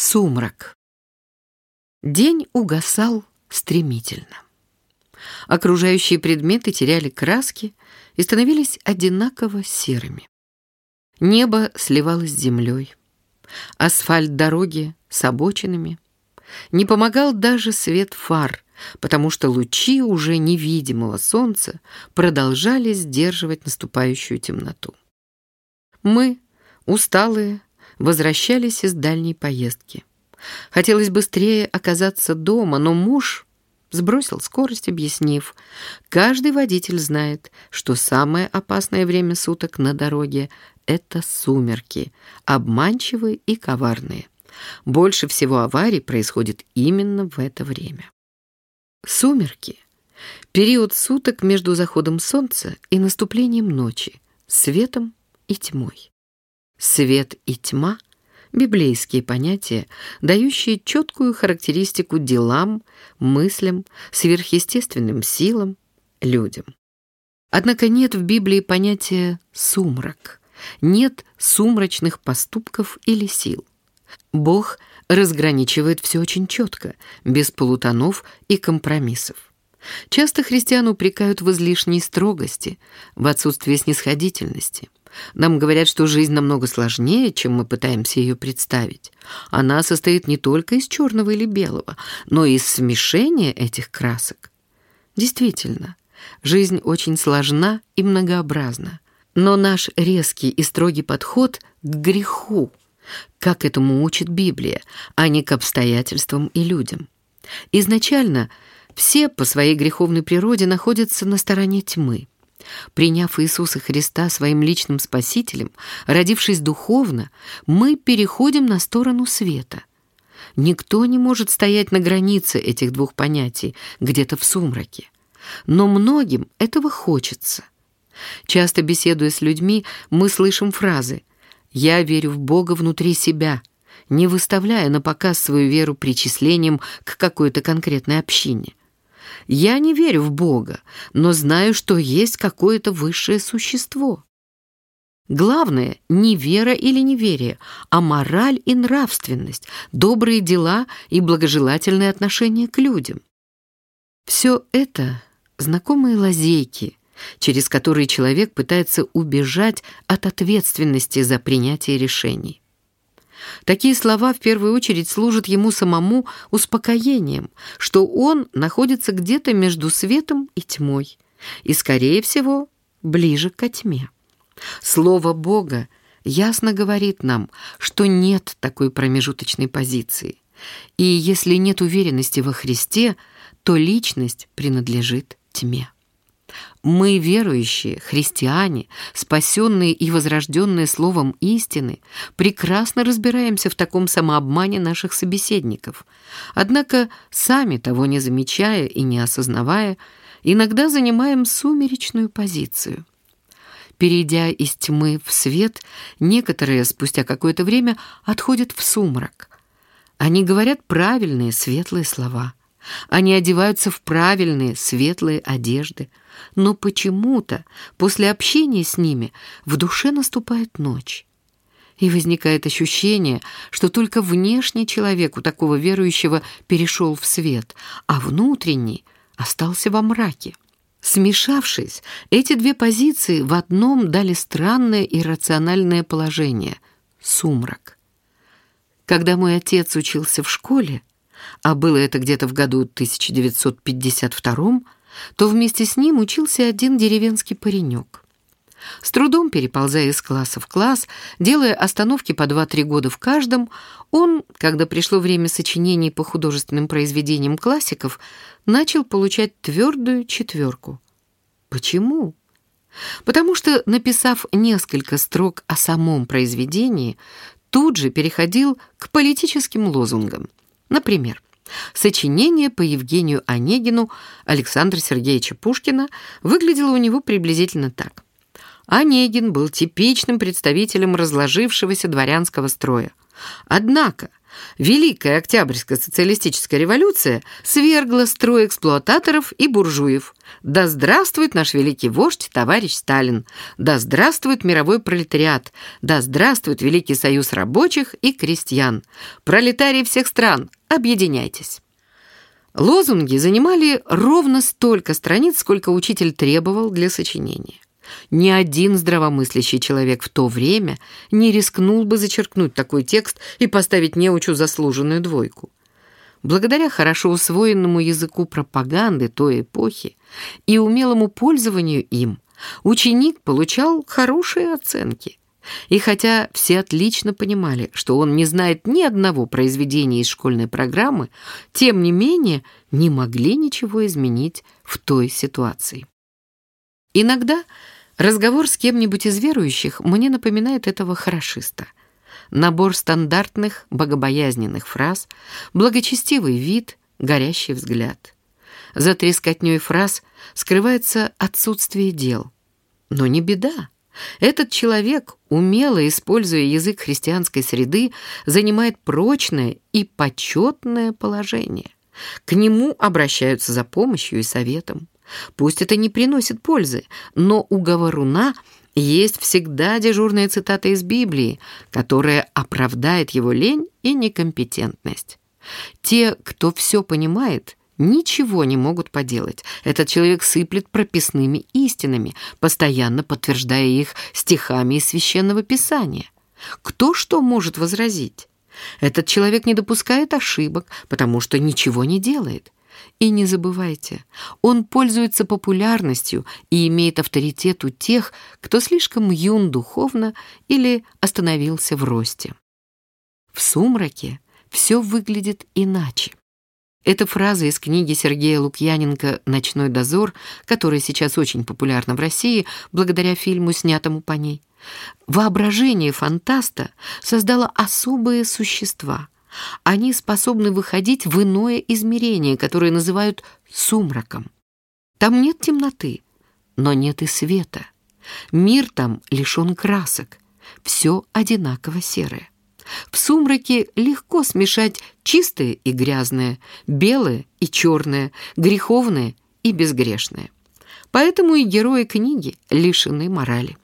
Сумрак. День угасал стремительно. Окружающие предметы теряли краски и становились одинаково серыми. Небо сливалось с землей. Асфальт дороги с обочинами. Не помогал даже свет фар, потому что лучи уже невидимого солнца продолжали сдерживать наступающую темноту. Мы, усталые, возвращались из дальней поездки. Хотелось быстрее оказаться дома, но муж сбросил скорость, объяснив, каждый водитель знает, что самое опасное время суток на дороге — это сумерки, обманчивые и коварные. Больше всего аварий происходит именно в это время. Сумерки — период суток между заходом солнца и наступлением ночи, светом и тьмой. Свет и тьма — библейские понятия, дающие четкую характеристику делам, мыслям, сверхъестественным силам, людям. Однако нет в Библии понятия «сумрак», нет сумрачных поступков или сил. Бог разграничивает все очень четко, без полутонов и компромиссов. Часто христиан упрекают в излишней строгости, в отсутствии снисходительности. Нам говорят, что жизнь намного сложнее, чем мы пытаемся ее представить. Она состоит не только из черного или белого, но и из смешения этих красок. Действительно, жизнь очень сложна и многообразна. Но наш резкий и строгий подход к греху, как этому учит Библия, а не к обстоятельствам и людям. Изначально все по своей греховной природе находятся на стороне тьмы. Приняв Иисуса Христа своим личным Спасителем, родившись духовно, мы переходим на сторону света. Никто не может стоять на границе этих двух понятий, где-то в сумраке. Но многим этого хочется. Часто беседуя с людьми, мы слышим фразы «Я верю в Бога внутри себя», не выставляя на показ свою веру причислением к какой-то конкретной общине. Я не верю в Бога, но знаю, что есть какое-то высшее существо. Главное не вера или неверие, а мораль и нравственность, добрые дела и благожелательное отношение к людям. Все это знакомые лазейки, через которые человек пытается убежать от ответственности за принятие решений. Такие слова в первую очередь служат ему самому успокоением, что он находится где-то между светом и тьмой, и, скорее всего, ближе к тьме. Слово Бога ясно говорит нам, что нет такой промежуточной позиции. И если нет уверенности во Христе, то личность принадлежит тьме. Мы, верующие, христиане, спасенные и возрожденные словом истины, прекрасно разбираемся в таком самообмане наших собеседников. Однако, сами того не замечая и не осознавая, иногда занимаем сумеречную позицию. Перейдя из тьмы в свет, некоторые спустя какое-то время отходят в сумрак. Они говорят правильные светлые слова – они одеваются в правильные светлые одежды. Но почему-то после общения с ними в душе наступает ночь. И возникает ощущение, что только внешний человек у такого верующего перешел в свет, а внутренний остался во мраке. Смешавшись, эти две позиции в одном дали странное иррациональное положение — сумрак. Когда мой отец учился в школе, а было это где-то в году 1952 то вместе с ним учился один деревенский паренек. С трудом переползая из класса в класс, делая остановки по 2-3 года в каждом, он, когда пришло время сочинений по художественным произведениям классиков, начал получать твердую четверку. Почему? Потому что, написав несколько строк о самом произведении, тут же переходил к политическим лозунгам. Например, Сочинение по Евгению Онегину Александра Сергеевича Пушкина выглядело у него приблизительно так. Онегин был типичным представителем разложившегося дворянского строя. Однако Великая Октябрьская социалистическая революция свергла строй эксплуататоров и буржуев. Да здравствует наш великий вождь, товарищ Сталин! Да здравствует мировой пролетариат! Да здравствует Великий союз рабочих и крестьян! Пролетарии всех стран, объединяйтесь! Лозунги занимали ровно столько страниц, сколько учитель требовал для сочинения. Ни один здравомыслящий человек в то время не рискнул бы зачеркнуть такой текст и поставить неучу заслуженную двойку. Благодаря хорошо усвоенному языку пропаганды той эпохи и умелому пользованию им, ученик получал хорошие оценки. И хотя все отлично понимали, что он не знает ни одного произведения из школьной программы, тем не менее не могли ничего изменить в той ситуации. Иногда Разговор с кем-нибудь из верующих мне напоминает этого хорошиста. Набор стандартных богобоязненных фраз, благочестивый вид, горящий взгляд. За трескотней фраз скрывается отсутствие дел. Но не беда. Этот человек, умело используя язык христианской среды, занимает прочное и почетное положение. К нему обращаются за помощью и советом. Пусть это не приносит пользы, но у говоруна есть всегда дежурная цитата из Библии, которая оправдает его лень и некомпетентность. Те, кто все понимает, ничего не могут поделать. Этот человек сыплет прописными истинами, постоянно подтверждая их стихами из Священного Писания. Кто что может возразить? Этот человек не допускает ошибок, потому что ничего не делает. И не забывайте, он пользуется популярностью и имеет авторитет у тех, кто слишком юн духовно или остановился в росте. В сумраке все выглядит иначе. Эта фраза из книги Сергея Лукьяненко «Ночной дозор», которая сейчас очень популярна в России благодаря фильму, снятому по ней. Воображение фантаста создало особые существа — они способны выходить в иное измерение, которое называют сумраком. Там нет темноты, но нет и света. Мир там лишен красок, все одинаково серое. В сумраке легко смешать чистое и грязное, белое и черное, греховное и безгрешное. Поэтому и герои книги лишены морали.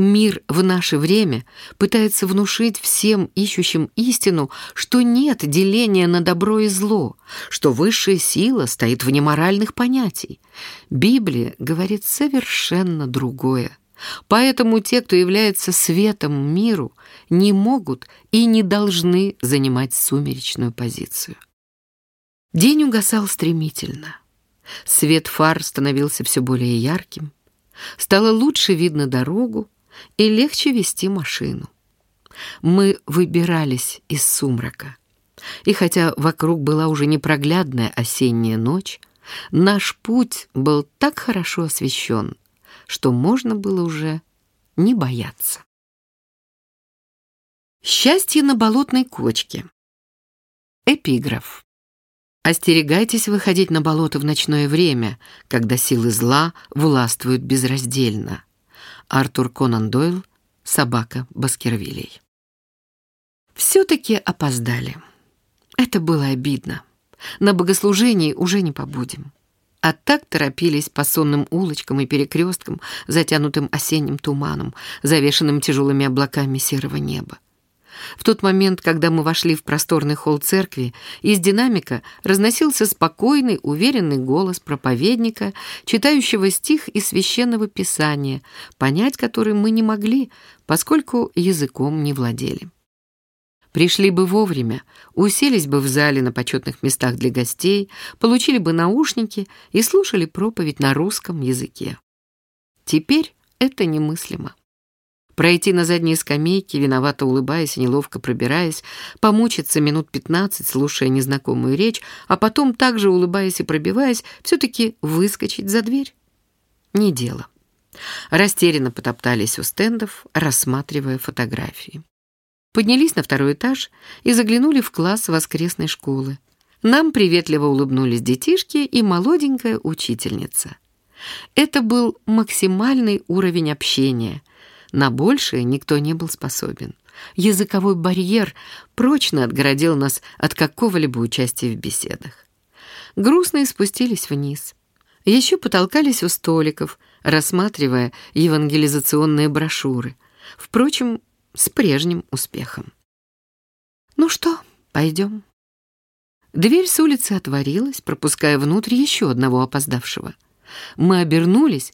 Мир в наше время пытается внушить всем ищущим истину, что нет деления на добро и зло, что высшая сила стоит вне моральных понятий. Библия говорит совершенно другое. Поэтому те, кто является светом миру, не могут и не должны занимать сумеречную позицию. День угасал стремительно. Свет фар становился все более ярким. Стало лучше видно дорогу, и легче вести машину. Мы выбирались из сумрака. И хотя вокруг была уже непроглядная осенняя ночь, наш путь был так хорошо освещен, что можно было уже не бояться. Счастье на болотной кочке. Эпиграф. Остерегайтесь выходить на болото в ночное время, когда силы зла властвуют безраздельно. Артур Конан Дойл «Собака Баскервилей». Все-таки опоздали. Это было обидно. На богослужении уже не побудем. А так торопились по сонным улочкам и перекресткам, затянутым осенним туманом, завешенным тяжелыми облаками серого неба. В тот момент, когда мы вошли в просторный холл церкви, из динамика разносился спокойный, уверенный голос проповедника, читающего стих из священного писания, понять который мы не могли, поскольку языком не владели. Пришли бы вовремя, уселись бы в зале на почетных местах для гостей, получили бы наушники и слушали проповедь на русском языке. Теперь это немыслимо пройти на задние скамейки, виновато улыбаясь и неловко пробираясь, помучиться минут пятнадцать, слушая незнакомую речь, а потом, также улыбаясь и пробиваясь, все-таки выскочить за дверь? Не дело. Растерянно потоптались у стендов, рассматривая фотографии. Поднялись на второй этаж и заглянули в класс воскресной школы. Нам приветливо улыбнулись детишки и молоденькая учительница. Это был максимальный уровень общения — на большее никто не был способен. Языковой барьер прочно отгородил нас от какого-либо участия в беседах. Грустные спустились вниз. Еще потолкались у столиков, рассматривая евангелизационные брошюры. Впрочем, с прежним успехом. «Ну что, пойдем?» Дверь с улицы отворилась, пропуская внутрь еще одного опоздавшего. Мы обернулись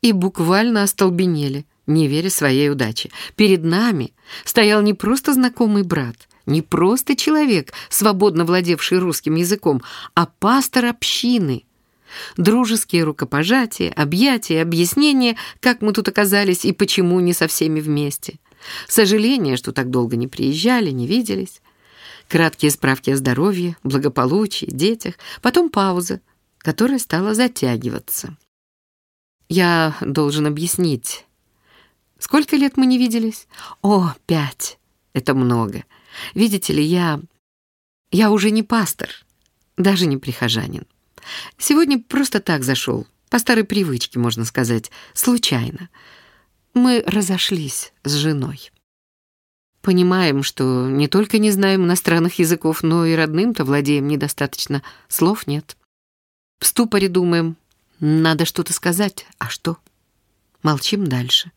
и буквально остолбенели, не веря своей удаче. Перед нами стоял не просто знакомый брат, не просто человек, свободно владевший русским языком, а пастор общины. Дружеские рукопожатия, объятия, объяснения, как мы тут оказались и почему не со всеми вместе. Сожаление, что так долго не приезжали, не виделись краткие справки о здоровье, благополучии, детях, потом пауза, которая стала затягиваться. Я должен объяснить. Сколько лет мы не виделись? О, пять. Это много. Видите ли, я... Я уже не пастор, даже не прихожанин. Сегодня просто так зашел, по старой привычке, можно сказать, случайно. Мы разошлись с женой. Понимаем, что не только не знаем иностранных языков, но и родным-то владеем недостаточно. Слов нет. В ступоре думаем, надо что-то сказать, а что? Молчим дальше.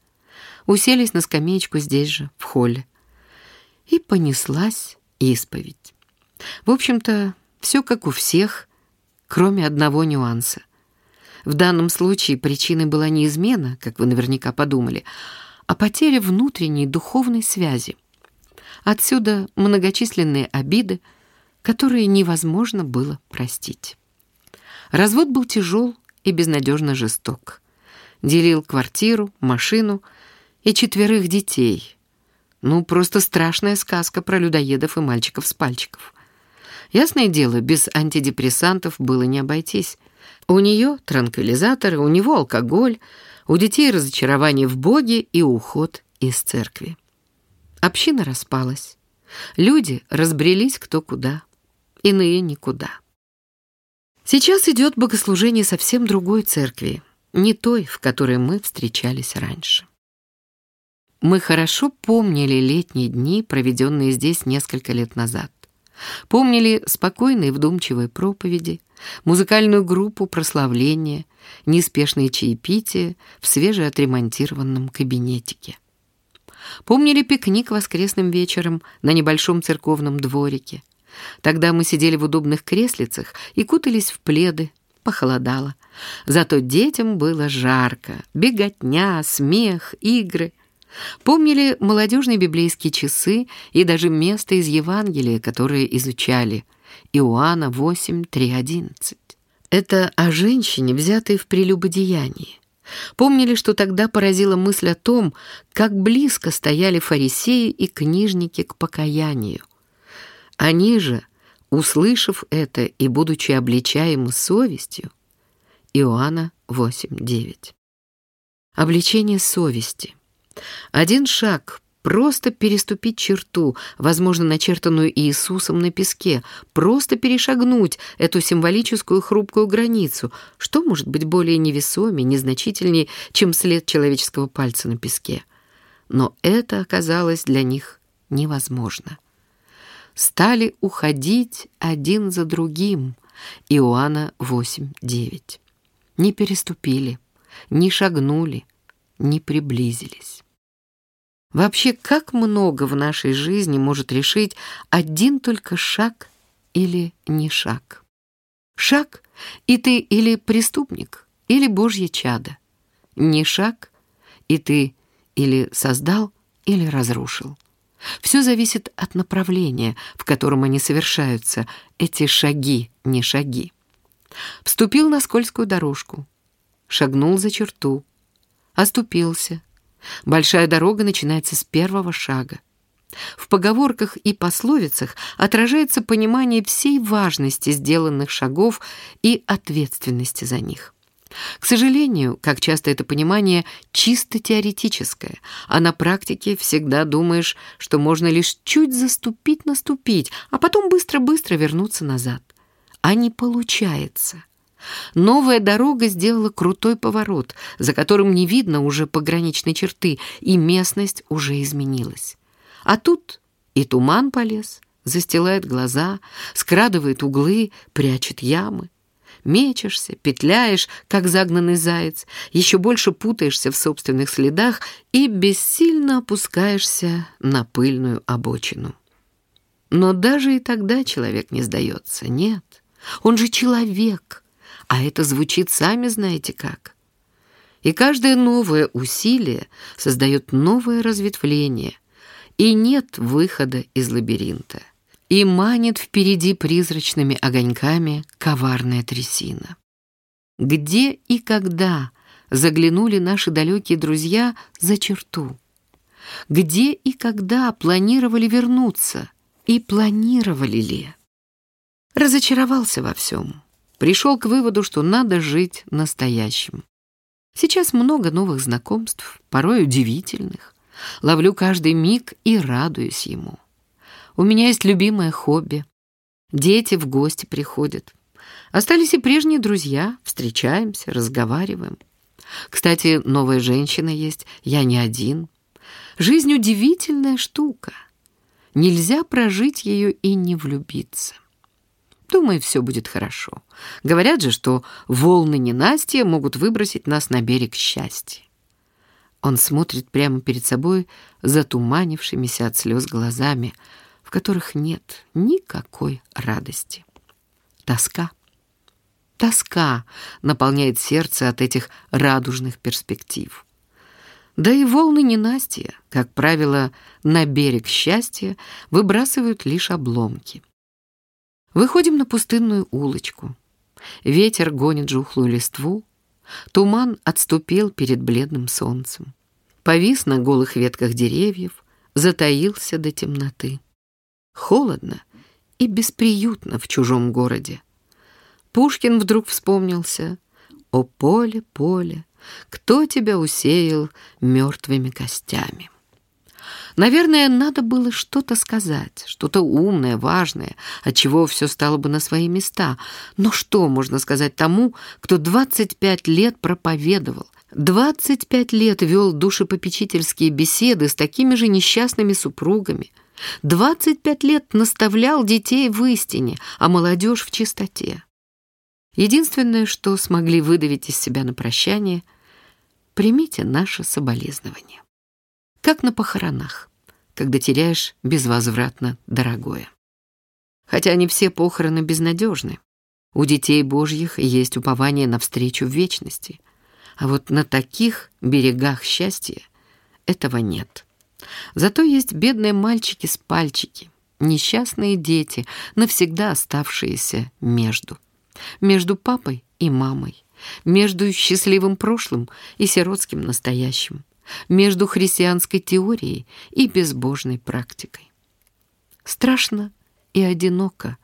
Уселись на скамеечку здесь же, в холле. И понеслась исповедь. В общем-то, все как у всех, кроме одного нюанса. В данном случае причиной была не измена, как вы наверняка подумали, а потеря внутренней духовной связи. Отсюда многочисленные обиды, которые невозможно было простить. Развод был тяжел и безнадежно жесток. Делил квартиру, машину и четверых детей. Ну, просто страшная сказка про людоедов и мальчиков с пальчиков. Ясное дело, без антидепрессантов было не обойтись. У нее транквилизаторы, у него алкоголь, у детей разочарование в Боге и уход из церкви. Община распалась. Люди разбрелись кто куда, иные никуда. Сейчас идет богослужение совсем другой церкви, не той, в которой мы встречались раньше. Мы хорошо помнили летние дни, проведенные здесь несколько лет назад. Помнили спокойные вдумчивые проповеди, музыкальную группу прославления, неспешные чаепития в свежеотремонтированном кабинетике. Помнили пикник воскресным вечером на небольшом церковном дворике. Тогда мы сидели в удобных креслицах и кутались в пледы. Похолодало. Зато детям было жарко. Беготня, смех, игры. Помнили молодежные библейские часы и даже место из Евангелия, которое изучали. Иоанна 8, 3, 11. Это о женщине, взятой в прелюбодеянии. Помнили, что тогда поразила мысль о том, как близко стояли фарисеи и книжники к покаянию. Они же, услышав это и будучи обличаемы совестью, Иоанна 8.9. Обличение совести. Один шаг Просто переступить черту, возможно, начертанную Иисусом на песке, просто перешагнуть эту символическую хрупкую границу. Что может быть более невесомее, незначительнее, чем след человеческого пальца на песке? Но это оказалось для них невозможно. Стали уходить один за другим. Иоанна 8.9. Не переступили, не шагнули, не приблизились. Вообще, как много в нашей жизни может решить один только шаг или не шаг? Шаг, и ты или преступник, или божье чадо. Не шаг, и ты или создал, или разрушил. Все зависит от направления, в котором они совершаются, эти шаги, не шаги. Вступил на скользкую дорожку, шагнул за черту, оступился, Большая дорога начинается с первого шага. В поговорках и пословицах отражается понимание всей важности сделанных шагов и ответственности за них. К сожалению, как часто это понимание чисто теоретическое, а на практике всегда думаешь, что можно лишь чуть заступить-наступить, а потом быстро-быстро вернуться назад. А не получается. Новая дорога сделала крутой поворот, за которым не видно уже пограничной черты, и местность уже изменилась. А тут и туман полез, застилает глаза, скрадывает углы, прячет ямы. Мечешься, петляешь, как загнанный заяц, еще больше путаешься в собственных следах и бессильно опускаешься на пыльную обочину. Но даже и тогда человек не сдается. Нет, он же человек, а это звучит сами знаете как. И каждое новое усилие создает новое разветвление, и нет выхода из лабиринта. И манит впереди призрачными огоньками коварная трясина. Где и когда заглянули наши далекие друзья за черту? Где и когда планировали вернуться? И планировали ли? Разочаровался во всем. Пришел к выводу, что надо жить настоящим. Сейчас много новых знакомств, порой удивительных. Ловлю каждый миг и радуюсь ему. У меня есть любимое хобби. Дети в гости приходят. Остались и прежние друзья. Встречаемся, разговариваем. Кстати, новая женщина есть. Я не один. Жизнь удивительная штука. Нельзя прожить ее и не влюбиться. Думаю, все будет хорошо. Говорят же, что волны ненастья могут выбросить нас на берег счастья. Он смотрит прямо перед собой затуманившимися от слез глазами, в которых нет никакой радости. Тоска. Тоска наполняет сердце от этих радужных перспектив. Да и волны ненастья, как правило, на берег счастья выбрасывают лишь обломки. Выходим на пустынную улочку. Ветер гонит жухлую листву. Туман отступил перед бледным солнцем. Повис на голых ветках деревьев, затаился до темноты. Холодно и бесприютно в чужом городе. Пушкин вдруг вспомнился. «О поле, поле, кто тебя усеял мертвыми костями?» Наверное, надо было что-то сказать, что-то умное, важное, от чего все стало бы на свои места. Но что можно сказать тому, кто 25 лет проповедовал, 25 лет вел душепопечительские беседы с такими же несчастными супругами, 25 лет наставлял детей в истине, а молодежь в чистоте? Единственное, что смогли выдавить из себя на прощание, примите наше соболезнование как на похоронах, когда теряешь безвозвратно дорогое. Хотя не все похороны безнадежны. У детей Божьих есть упование на встречу в вечности. А вот на таких берегах счастья этого нет. Зато есть бедные мальчики с пальчики, несчастные дети, навсегда оставшиеся между. Между папой и мамой, между счастливым прошлым и сиротским настоящим между христианской теорией и безбожной практикой. Страшно и одиноко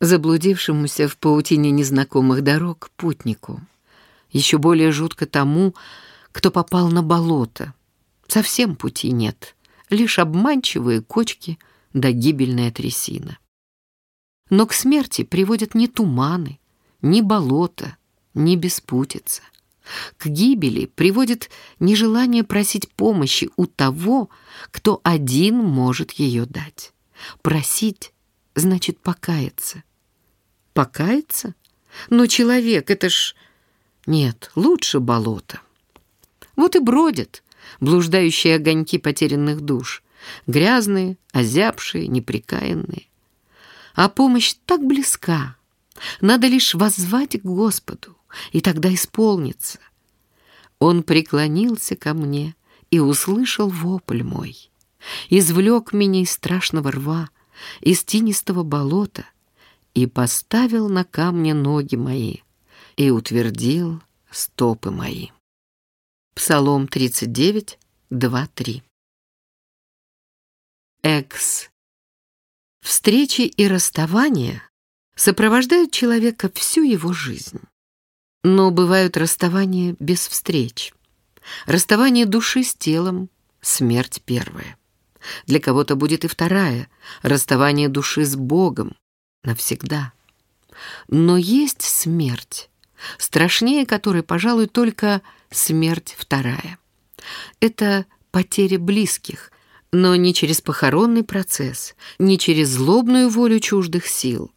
заблудившемуся в паутине незнакомых дорог путнику. Еще более жутко тому, кто попал на болото. Совсем пути нет, лишь обманчивые кочки да гибельная трясина. Но к смерти приводят не туманы, не болото, не беспутица. К гибели приводит нежелание просить помощи у того, кто один может ее дать. Просить значит покаяться. Покаяться? Но человек, это ж... Нет, лучше болото. Вот и бродят блуждающие огоньки потерянных душ, грязные, озябшие, неприкаянные. А помощь так близка. Надо лишь воззвать к Господу и тогда исполнится. Он преклонился ко мне и услышал вопль мой, извлек меня из страшного рва, из тинистого болота и поставил на камне ноги мои и утвердил стопы мои. Псалом 39, 2, 3. Экс. Встречи и расставания сопровождают человека всю его жизнь. Но бывают расставания без встреч. Расставание души с телом — смерть первая. Для кого-то будет и вторая — расставание души с Богом навсегда. Но есть смерть, страшнее которой, пожалуй, только смерть вторая. Это потеря близких, но не через похоронный процесс, не через злобную волю чуждых сил.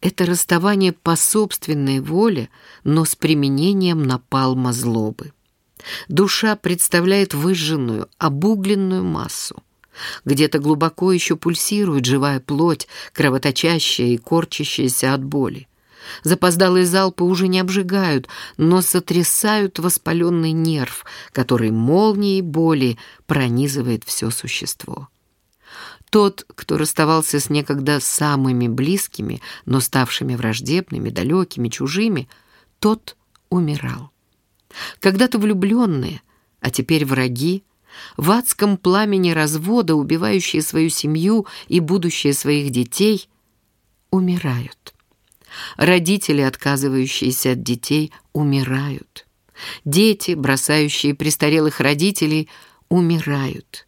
Это расставание по собственной воле, но с применением напалма злобы. Душа представляет выжженную, обугленную массу. Где-то глубоко еще пульсирует живая плоть, кровоточащая и корчащаяся от боли. Запоздалые залпы уже не обжигают, но сотрясают воспаленный нерв, который молнией боли пронизывает все существо. Тот, кто расставался с некогда самыми близкими, но ставшими враждебными, далекими, чужими, тот умирал. Когда-то влюбленные, а теперь враги, в адском пламени развода, убивающие свою семью и будущее своих детей, умирают. Родители, отказывающиеся от детей, умирают. Дети, бросающие престарелых родителей, умирают.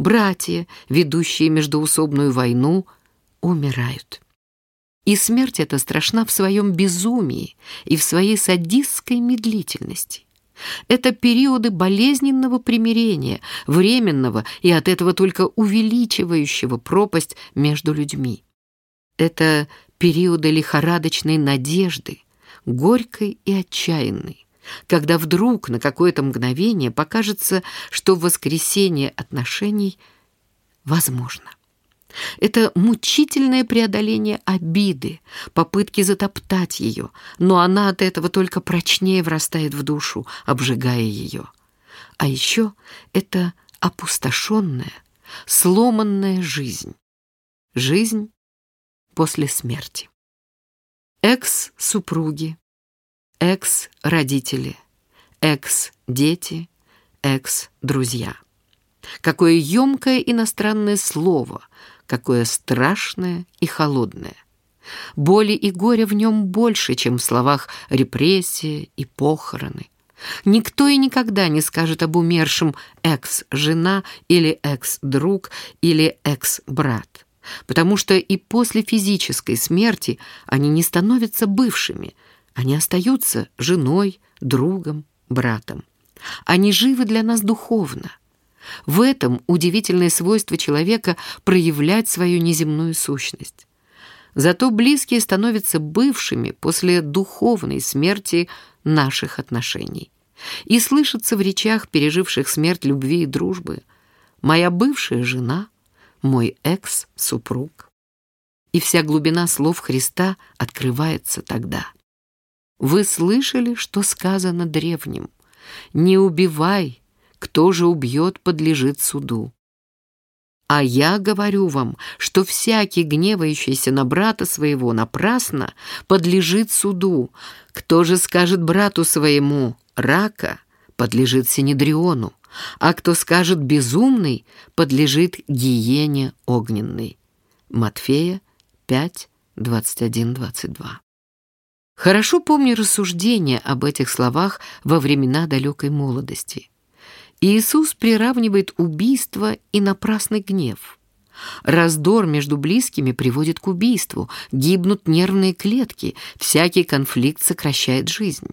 Братья, ведущие междоусобную войну, умирают. И смерть эта страшна в своем безумии и в своей садистской медлительности. Это периоды болезненного примирения, временного и от этого только увеличивающего пропасть между людьми. Это периоды лихорадочной надежды, горькой и отчаянной, когда вдруг на какое-то мгновение покажется, что воскресение отношений возможно. Это мучительное преодоление обиды, попытки затоптать ее, но она от этого только прочнее врастает в душу, обжигая ее. А еще это опустошенная, сломанная жизнь. Жизнь после смерти. Экс-супруги, экс-родители, экс-дети, экс-друзья. Какое емкое иностранное слово, какое страшное и холодное. Боли и горя в нем больше, чем в словах «репрессия» и «похороны». Никто и никогда не скажет об умершем экс-жена или экс-друг или экс-брат потому что и после физической смерти они не становятся бывшими, они остаются женой, другом, братом. Они живы для нас духовно. В этом удивительное свойство человека проявлять свою неземную сущность. Зато близкие становятся бывшими после духовной смерти наших отношений. И слышится в речах, переживших смерть любви и дружбы, «Моя бывшая жена — мой экс-супруг. И вся глубина слов Христа открывается тогда. Вы слышали, что сказано древним? «Не убивай, кто же убьет, подлежит суду». А я говорю вам, что всякий, гневающийся на брата своего напрасно, подлежит суду. Кто же скажет брату своему «рака», подлежит Синедриону а кто скажет «безумный», подлежит гиене огненной. Матфея 5, 21, 22. Хорошо помню рассуждения об этих словах во времена далекой молодости. Иисус приравнивает убийство и напрасный гнев. Раздор между близкими приводит к убийству, гибнут нервные клетки, всякий конфликт сокращает жизнь.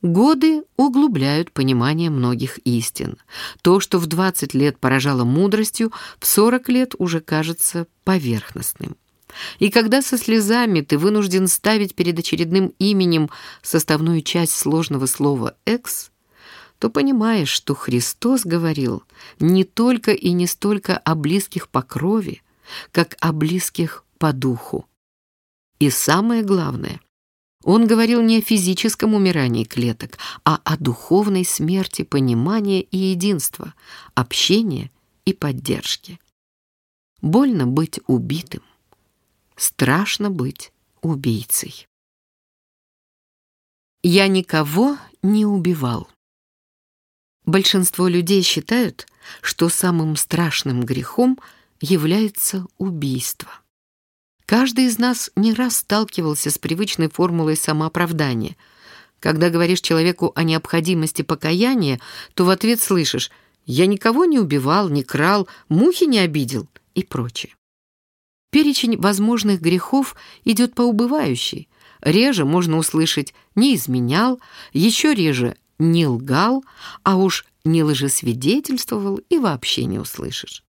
Годы углубляют понимание многих истин. То, что в 20 лет поражало мудростью, в 40 лет уже кажется поверхностным. И когда со слезами ты вынужден ставить перед очередным именем составную часть сложного слова «экс», то понимаешь, что Христос говорил не только и не столько о близких по крови, как о близких по духу. И самое главное, он говорил не о физическом умирании клеток, а о духовной смерти понимания и единства, общения и поддержки. Больно быть убитым, страшно быть убийцей. Я никого не убивал. Большинство людей считают, что самым страшным грехом является убийство. Каждый из нас не раз сталкивался с привычной формулой самооправдания. Когда говоришь человеку о необходимости покаяния, то в ответ слышишь «я никого не убивал, не крал, мухи не обидел» и прочее. Перечень возможных грехов идет по убывающей. Реже можно услышать «не изменял», еще реже «не лгал», а уж «не лжесвидетельствовал» и вообще не услышишь.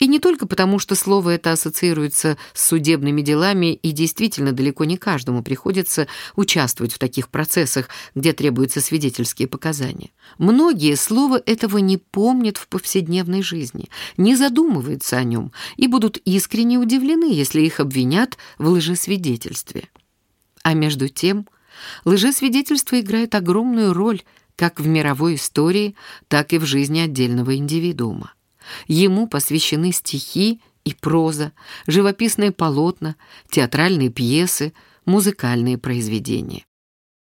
И не только потому, что слово это ассоциируется с судебными делами, и действительно далеко не каждому приходится участвовать в таких процессах, где требуются свидетельские показания. Многие слова этого не помнят в повседневной жизни, не задумываются о нем и будут искренне удивлены, если их обвинят в лжесвидетельстве. А между тем, лжесвидетельство играет огромную роль как в мировой истории, так и в жизни отдельного индивидуума. Ему посвящены стихи и проза, живописные полотна, театральные пьесы, музыкальные произведения.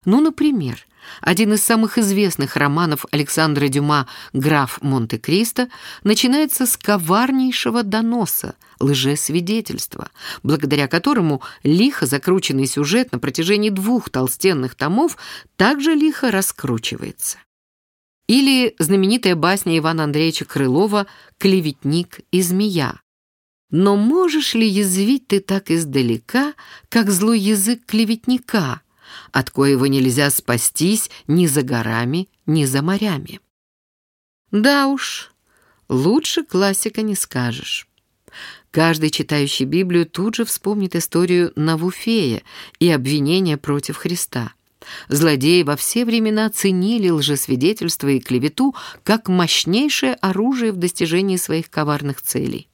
Ну, например, один из самых известных романов Александра Дюма «Граф Монте-Кристо» начинается с коварнейшего доноса, лжесвидетельства, благодаря которому лихо закрученный сюжет на протяжении двух толстенных томов также лихо раскручивается. Или знаменитая басня Ивана Андреевича Крылова «Клеветник и змея». Но можешь ли язвить ты так издалека, как злой язык клеветника, от коего нельзя спастись ни за горами, ни за морями? Да уж, лучше классика не скажешь. Каждый, читающий Библию, тут же вспомнит историю Навуфея и обвинения против Христа. Злодеи во все времена ценили лжесвидетельство и клевету как мощнейшее оружие в достижении своих коварных целей.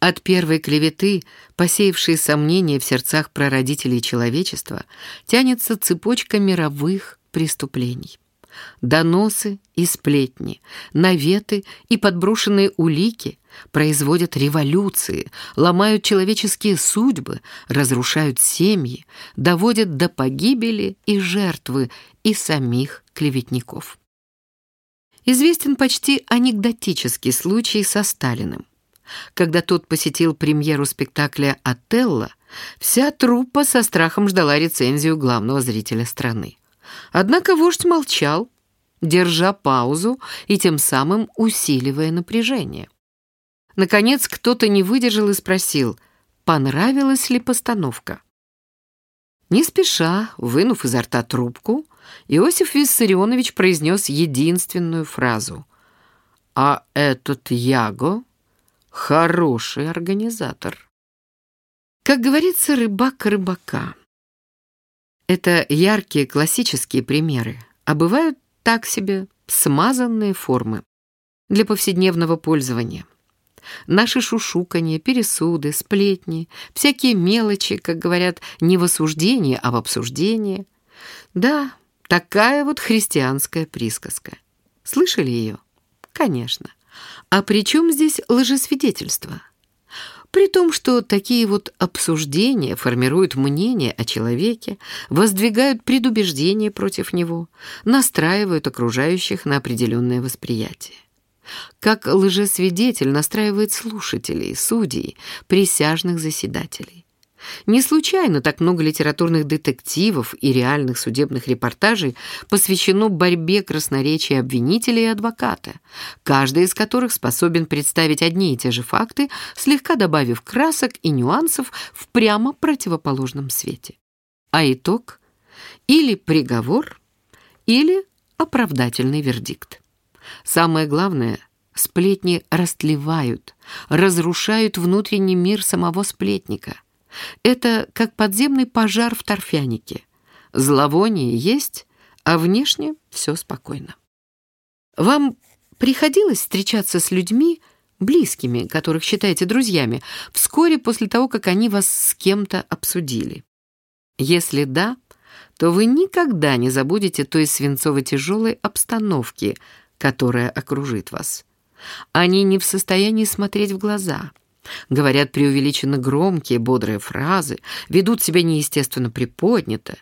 От первой клеветы, посеявшей сомнения в сердцах прародителей человечества, тянется цепочка мировых преступлений. Доносы и сплетни, наветы и подброшенные улики производят революции, ломают человеческие судьбы, разрушают семьи, доводят до погибели и жертвы и самих клеветников. Известен почти анекдотический случай со Сталиным. Когда тот посетил премьеру спектакля «Отелло», вся труппа со страхом ждала рецензию главного зрителя страны. Однако вождь молчал, держа паузу и тем самым усиливая напряжение. Наконец кто-то не выдержал и спросил, понравилась ли постановка. Не спеша, вынув изо рта трубку, Иосиф Виссарионович произнес единственную фразу. «А этот Яго — хороший организатор». Как говорится, рыбак рыбака. Это яркие классические примеры, а бывают так себе смазанные формы для повседневного пользования. Наши шушуканье, пересуды, сплетни, всякие мелочи, как говорят, не в осуждении, а в обсуждении. Да, такая вот христианская присказка. Слышали ее? Конечно. А при чем здесь лжесвидетельство? При том, что такие вот обсуждения формируют мнение о человеке, воздвигают предубеждения против него, настраивают окружающих на определенное восприятие. Как лжесвидетель настраивает слушателей, судей, присяжных заседателей. Не случайно так много литературных детективов и реальных судебных репортажей посвящено борьбе красноречия обвинителя и адвоката, каждый из которых способен представить одни и те же факты, слегка добавив красок и нюансов в прямо противоположном свете. А итог – или приговор, или оправдательный вердикт. Самое главное – сплетни растлевают, разрушают внутренний мир самого сплетника – это как подземный пожар в торфянике. Зловоние есть, а внешне все спокойно. Вам приходилось встречаться с людьми, близкими, которых считаете друзьями, вскоре после того, как они вас с кем-то обсудили? Если да, то вы никогда не забудете той свинцово-тяжелой обстановки, которая окружит вас. Они не в состоянии смотреть в глаза – Говорят преувеличенно громкие, бодрые фразы, ведут себя неестественно приподнято.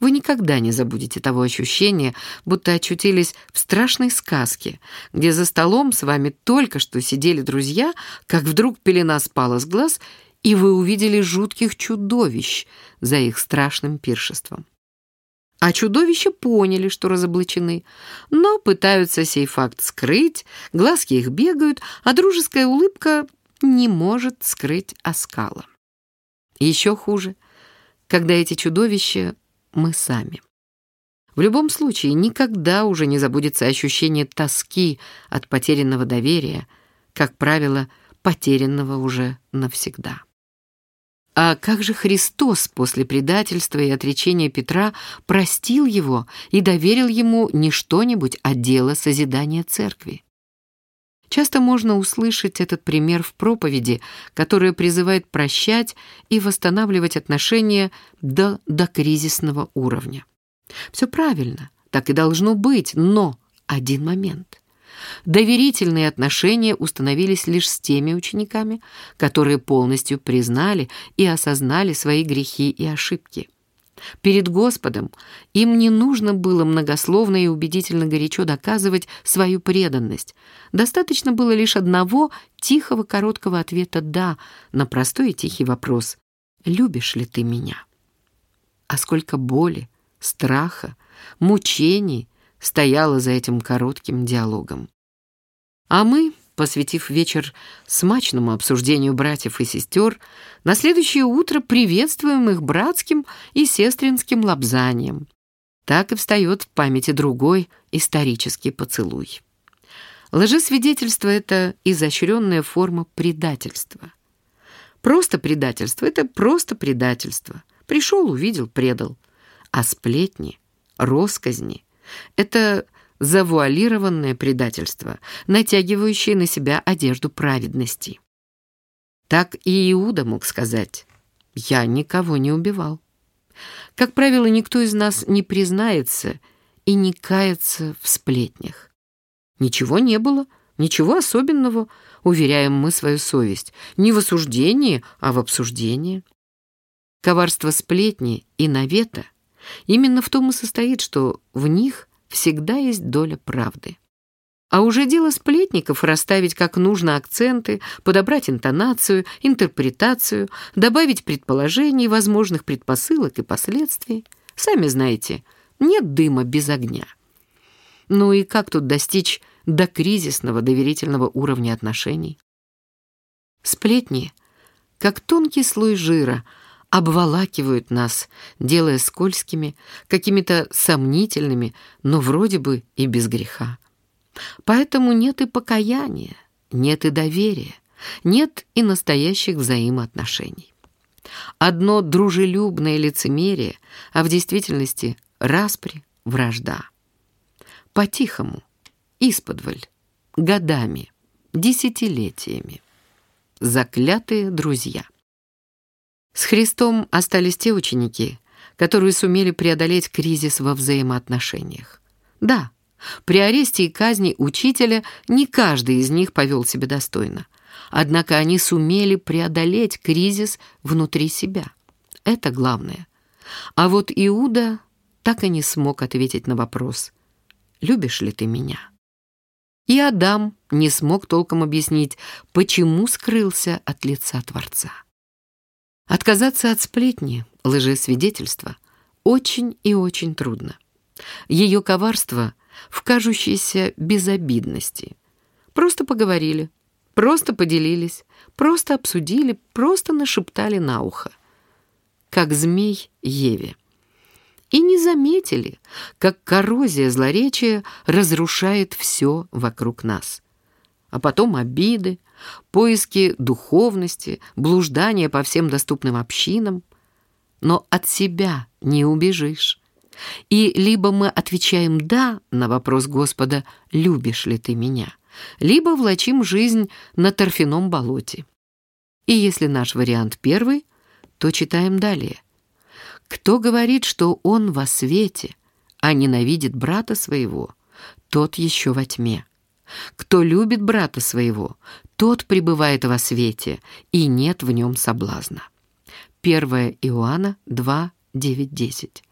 Вы никогда не забудете того ощущения, будто очутились в страшной сказке, где за столом с вами только что сидели друзья, как вдруг пелена спала с глаз, и вы увидели жутких чудовищ за их страшным пиршеством. А чудовища поняли, что разоблачены, но пытаются сей факт скрыть, глазки их бегают, а дружеская улыбка не может скрыть оскала. Еще хуже, когда эти чудовища мы сами. В любом случае, никогда уже не забудется ощущение тоски от потерянного доверия, как правило, потерянного уже навсегда. А как же Христос после предательства и отречения Петра простил его и доверил ему не что-нибудь, а дело созидания церкви? Часто можно услышать этот пример в проповеди, которая призывает прощать и восстанавливать отношения до докризисного уровня. Все правильно, так и должно быть, но один момент. Доверительные отношения установились лишь с теми учениками, которые полностью признали и осознали свои грехи и ошибки. Перед Господом им не нужно было многословно и убедительно горячо доказывать свою преданность. Достаточно было лишь одного тихого короткого ответа «да» на простой и тихий вопрос «Любишь ли ты меня?». А сколько боли, страха, мучений стояло за этим коротким диалогом. А мы, посвятив вечер смачному обсуждению братьев и сестер, на следующее утро приветствуем их братским и сестринским лобзанием. Так и встает в памяти другой исторический поцелуй. Лжесвидетельство — это изощренная форма предательства. Просто предательство — это просто предательство. Пришел, увидел, предал. А сплетни, росказни — это завуалированное предательство, натягивающее на себя одежду праведности. Так и Иуда мог сказать «Я никого не убивал». Как правило, никто из нас не признается и не кается в сплетнях. Ничего не было, ничего особенного, уверяем мы свою совесть, не в осуждении, а в обсуждении. Коварство сплетни и навета именно в том и состоит, что в них всегда есть доля правды. А уже дело сплетников расставить как нужно акценты, подобрать интонацию, интерпретацию, добавить предположений, возможных предпосылок и последствий. Сами знаете, нет дыма без огня. Ну и как тут достичь до кризисного доверительного уровня отношений? Сплетни, как тонкий слой жира — обволакивают нас, делая скользкими, какими-то сомнительными, но вроде бы и без греха. Поэтому нет и покаяния, нет и доверия, нет и настоящих взаимоотношений. Одно дружелюбное лицемерие, а в действительности распри, вражда. По-тихому, исподволь, годами, десятилетиями. Заклятые друзья. С Христом остались те ученики, которые сумели преодолеть кризис во взаимоотношениях. Да, при аресте и казни учителя не каждый из них повел себя достойно. Однако они сумели преодолеть кризис внутри себя. Это главное. А вот Иуда так и не смог ответить на вопрос «Любишь ли ты меня?». И Адам не смог толком объяснить, почему скрылся от лица Творца. Отказаться от сплетни, лжесвидетельства очень и очень трудно. Ее коварство в кажущейся безобидности. Просто поговорили, просто поделились, просто обсудили, просто нашептали на ухо. Как змей Еве. И не заметили, как коррозия злоречия разрушает все вокруг нас. А потом обиды, поиски духовности, блуждания по всем доступным общинам. Но от себя не убежишь. И либо мы отвечаем «да» на вопрос Господа «любишь ли ты меня?», либо влачим жизнь на торфяном болоте. И если наш вариант первый, то читаем далее. «Кто говорит, что он во свете, а ненавидит брата своего, тот еще во тьме». Кто любит брата своего, тот пребывает во свете, и нет в нем соблазна. 1 Иоанна 2, 9, 10.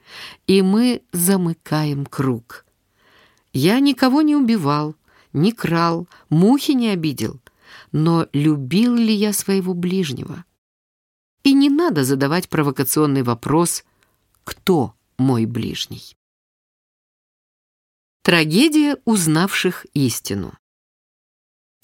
И мы замыкаем круг. Я никого не убивал, не крал, мухи не обидел, но любил ли я своего ближнего? И не надо задавать провокационный вопрос «Кто мой ближний?» Трагедия узнавших истину.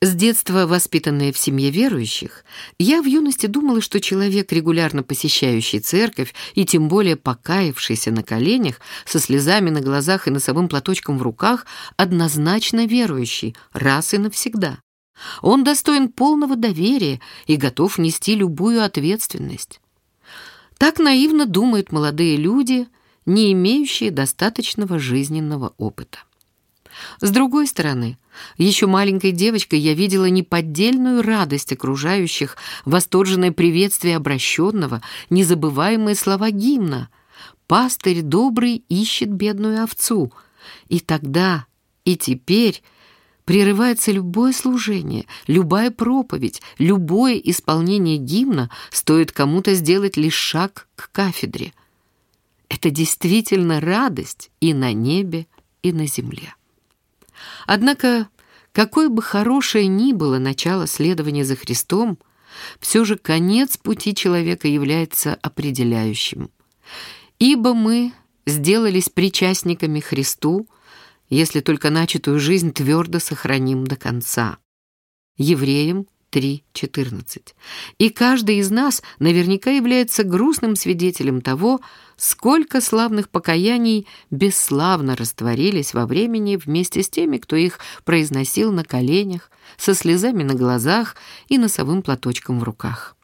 С детства воспитанная в семье верующих, я в юности думала, что человек, регулярно посещающий церковь и тем более покаявшийся на коленях, со слезами на глазах и носовым платочком в руках, однозначно верующий, раз и навсегда. Он достоин полного доверия и готов нести любую ответственность. Так наивно думают молодые люди, не имеющие достаточного жизненного опыта. С другой стороны, еще маленькой девочкой я видела неподдельную радость окружающих, восторженное приветствие обращенного, незабываемые слова гимна. «Пастырь добрый ищет бедную овцу». И тогда, и теперь прерывается любое служение, любая проповедь, любое исполнение гимна стоит кому-то сделать лишь шаг к кафедре. Это действительно радость и на небе, и на земле. Однако, какое бы хорошее ни было начало следования за Христом, все же конец пути человека является определяющим. Ибо мы сделались причастниками Христу, если только начатую жизнь твердо сохраним до конца. Евреям 3.14. И каждый из нас наверняка является грустным свидетелем того, сколько славных покаяний бесславно растворились во времени вместе с теми, кто их произносил на коленях, со слезами на глазах и носовым платочком в руках.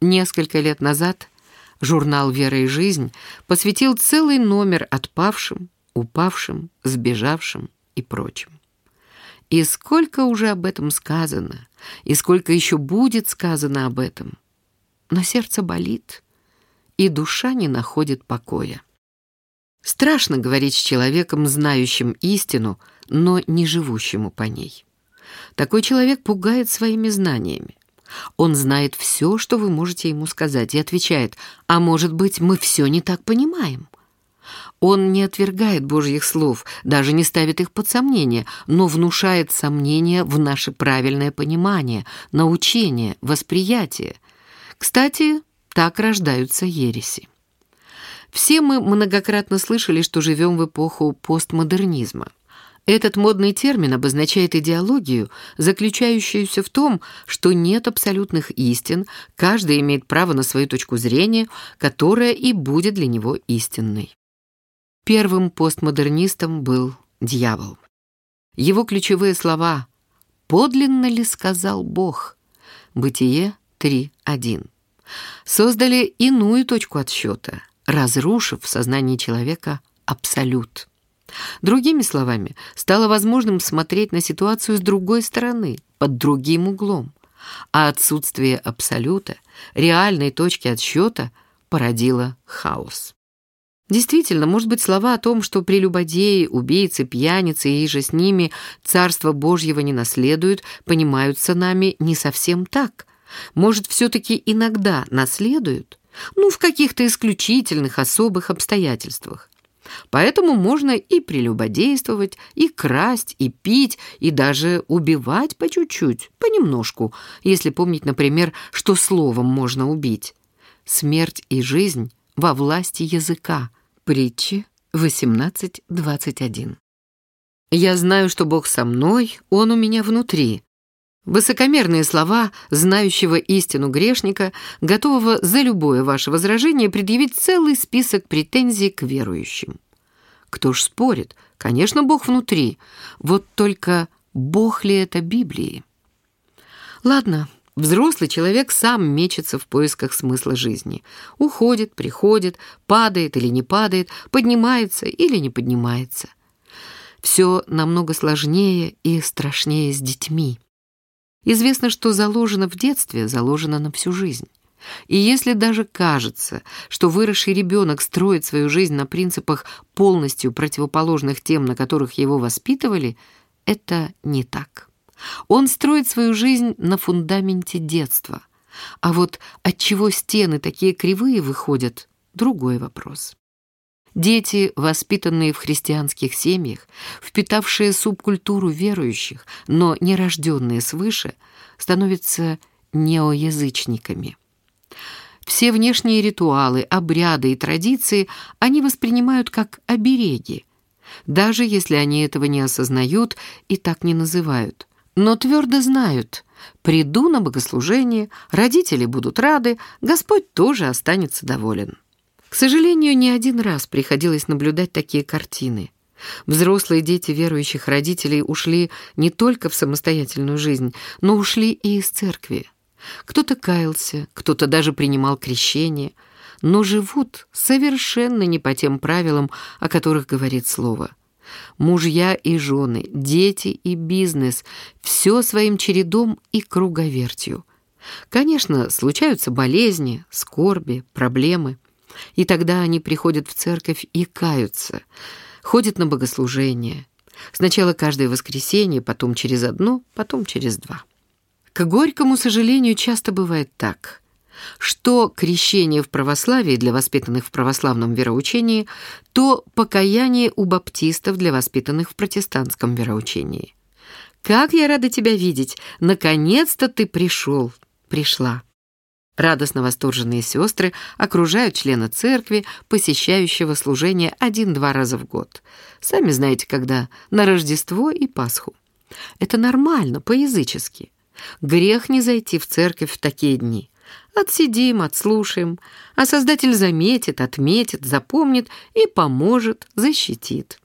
Несколько лет назад журнал «Вера и жизнь» посвятил целый номер отпавшим, упавшим, сбежавшим и прочим. И сколько уже об этом сказано, и сколько еще будет сказано об этом. Но сердце болит, и душа не находит покоя. Страшно говорить с человеком, знающим истину, но не живущему по ней. Такой человек пугает своими знаниями. Он знает все, что вы можете ему сказать, и отвечает, а может быть, мы все не так понимаем. Он не отвергает Божьих слов, даже не ставит их под сомнение, но внушает сомнения в наше правильное понимание, научение, восприятие. Кстати, так рождаются ереси. Все мы многократно слышали, что живем в эпоху постмодернизма. Этот модный термин обозначает идеологию, заключающуюся в том, что нет абсолютных истин, каждый имеет право на свою точку зрения, которая и будет для него истинной. Первым постмодернистом был дьявол. Его ключевые слова «Подлинно ли сказал Бог?» Бытие 3.1 создали иную точку отсчета, разрушив в сознании человека абсолют. Другими словами, стало возможным смотреть на ситуацию с другой стороны, под другим углом, а отсутствие абсолюта, реальной точки отсчета, породило хаос. Действительно, может быть, слова о том, что прелюбодеи, убийцы, пьяницы и же с ними Царство Божьего не наследуют, понимаются нами не совсем так. Может, все-таки иногда наследуют? Ну, в каких-то исключительных, особых обстоятельствах. Поэтому можно и прелюбодействовать, и красть, и пить, и даже убивать по чуть-чуть, понемножку, если помнить, например, что словом можно убить. Смерть и жизнь во власти языка – Притчи 18.21. «Я знаю, что Бог со мной, Он у меня внутри». Высокомерные слова знающего истину грешника, готового за любое ваше возражение предъявить целый список претензий к верующим. Кто ж спорит? Конечно, Бог внутри. Вот только Бог ли это Библии? Ладно, Взрослый человек сам мечется в поисках смысла жизни. Уходит, приходит, падает или не падает, поднимается или не поднимается. Все намного сложнее и страшнее с детьми. Известно, что заложено в детстве, заложено на всю жизнь. И если даже кажется, что выросший ребенок строит свою жизнь на принципах полностью противоположных тем, на которых его воспитывали, это не так. Он строит свою жизнь на фундаменте детства. А вот от чего стены такие кривые выходят – другой вопрос. Дети, воспитанные в христианских семьях, впитавшие субкультуру верующих, но не рожденные свыше, становятся неоязычниками. Все внешние ритуалы, обряды и традиции они воспринимают как обереги, даже если они этого не осознают и так не называют – но твердо знают, приду на богослужение, родители будут рады, Господь тоже останется доволен. К сожалению, не один раз приходилось наблюдать такие картины. Взрослые дети верующих родителей ушли не только в самостоятельную жизнь, но ушли и из церкви. Кто-то каялся, кто-то даже принимал крещение, но живут совершенно не по тем правилам, о которых говорит Слово. Мужья и жены, дети и бизнес — все своим чередом и круговертью. Конечно, случаются болезни, скорби, проблемы. И тогда они приходят в церковь и каются, ходят на богослужение. Сначала каждое воскресенье, потом через одно, потом через два. К горькому сожалению, часто бывает так, что крещение в православии для воспитанных в православном вероучении, то покаяние у баптистов для воспитанных в протестантском вероучении. «Как я рада тебя видеть! Наконец-то ты пришел!» «Пришла!» Радостно восторженные сестры окружают члена церкви, посещающего служение один-два раза в год. Сами знаете, когда, на Рождество и Пасху. Это нормально, по-язычески. Грех не зайти в церковь в такие дни. Отсидим, отслушаем, а Создатель заметит, отметит, запомнит и поможет, защитит.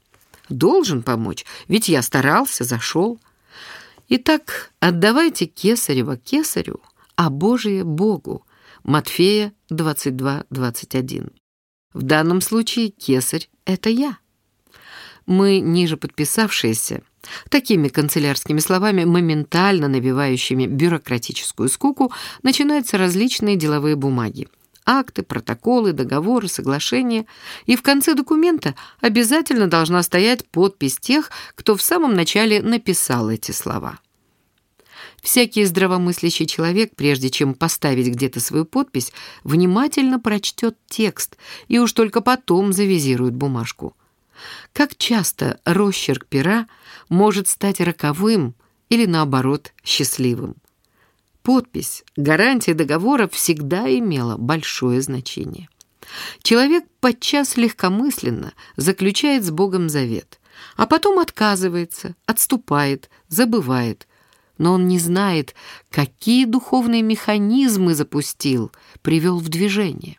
Должен помочь, ведь я старался, зашел. Итак, отдавайте Кесарева Кесарю, а Божие Богу. Матфея 22:21. В данном случае Кесарь — это я. Мы, ниже подписавшиеся, Такими канцелярскими словами, моментально набивающими бюрократическую скуку, начинаются различные деловые бумаги. Акты, протоколы, договоры, соглашения. И в конце документа обязательно должна стоять подпись тех, кто в самом начале написал эти слова. Всякий здравомыслящий человек, прежде чем поставить где-то свою подпись, внимательно прочтет текст и уж только потом завизирует бумажку. Как часто росчерк пера может стать роковым или, наоборот, счастливым. Подпись, гарантия договора всегда имела большое значение. Человек подчас легкомысленно заключает с Богом завет, а потом отказывается, отступает, забывает, но он не знает, какие духовные механизмы запустил, привел в движение.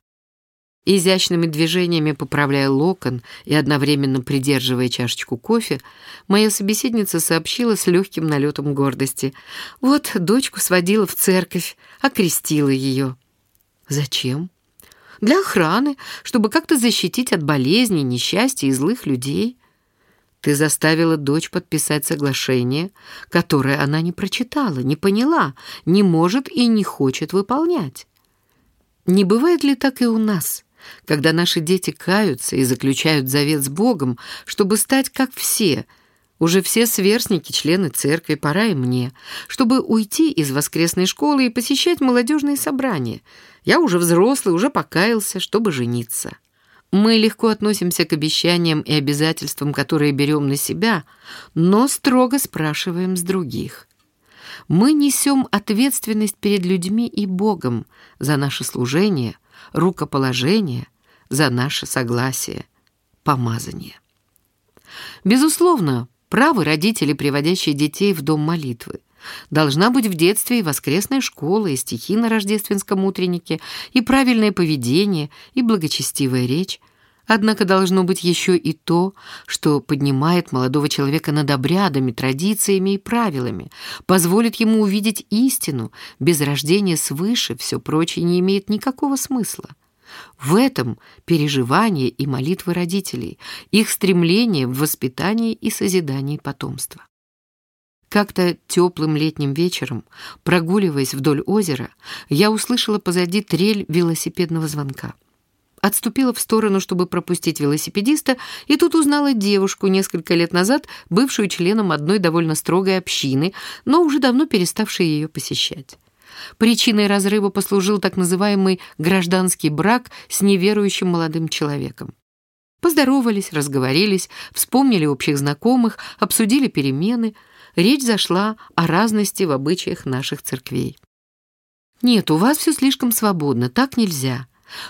Изящными движениями поправляя локон и одновременно придерживая чашечку кофе, моя собеседница сообщила с легким налетом гордости. Вот дочку сводила в церковь, окрестила ее. Зачем? Для охраны, чтобы как-то защитить от болезней, несчастья и злых людей. Ты заставила дочь подписать соглашение, которое она не прочитала, не поняла, не может и не хочет выполнять. Не бывает ли так и у нас? когда наши дети каются и заключают завет с Богом, чтобы стать как все, уже все сверстники, члены церкви, пора и мне, чтобы уйти из воскресной школы и посещать молодежные собрания. Я уже взрослый, уже покаялся, чтобы жениться. Мы легко относимся к обещаниям и обязательствам, которые берем на себя, но строго спрашиваем с других. Мы несем ответственность перед людьми и Богом за наше служение – рукоположение, за наше согласие, помазание. Безусловно, правы родители, приводящие детей в дом молитвы. Должна быть в детстве и воскресная школа, и стихи на рождественском утреннике, и правильное поведение, и благочестивая речь. Однако должно быть еще и то, что поднимает молодого человека над обрядами, традициями и правилами, позволит ему увидеть истину. Без рождения свыше все прочее не имеет никакого смысла. В этом переживание и молитвы родителей, их стремление в воспитании и созидании потомства. Как-то теплым летним вечером, прогуливаясь вдоль озера, я услышала позади трель велосипедного звонка отступила в сторону, чтобы пропустить велосипедиста, и тут узнала девушку несколько лет назад, бывшую членом одной довольно строгой общины, но уже давно переставшей ее посещать. Причиной разрыва послужил так называемый гражданский брак с неверующим молодым человеком. Поздоровались, разговорились, вспомнили общих знакомых, обсудили перемены. Речь зашла о разности в обычаях наших церквей. «Нет, у вас все слишком свободно, так нельзя»,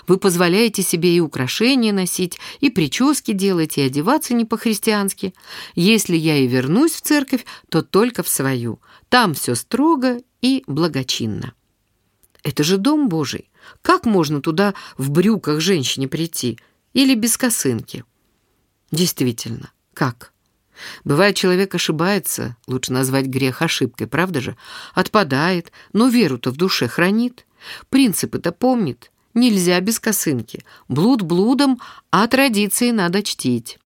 вы позволяете себе и украшения носить, и прически делать, и одеваться не по-христиански. Если я и вернусь в церковь, то только в свою. Там все строго и благочинно. Это же дом Божий. Как можно туда в брюках женщине прийти? Или без косынки? Действительно, Как? Бывает, человек ошибается, лучше назвать грех ошибкой, правда же? Отпадает, но веру-то в душе хранит. Принципы-то помнит. Нельзя без косынки. Блуд блудом, а традиции надо чтить.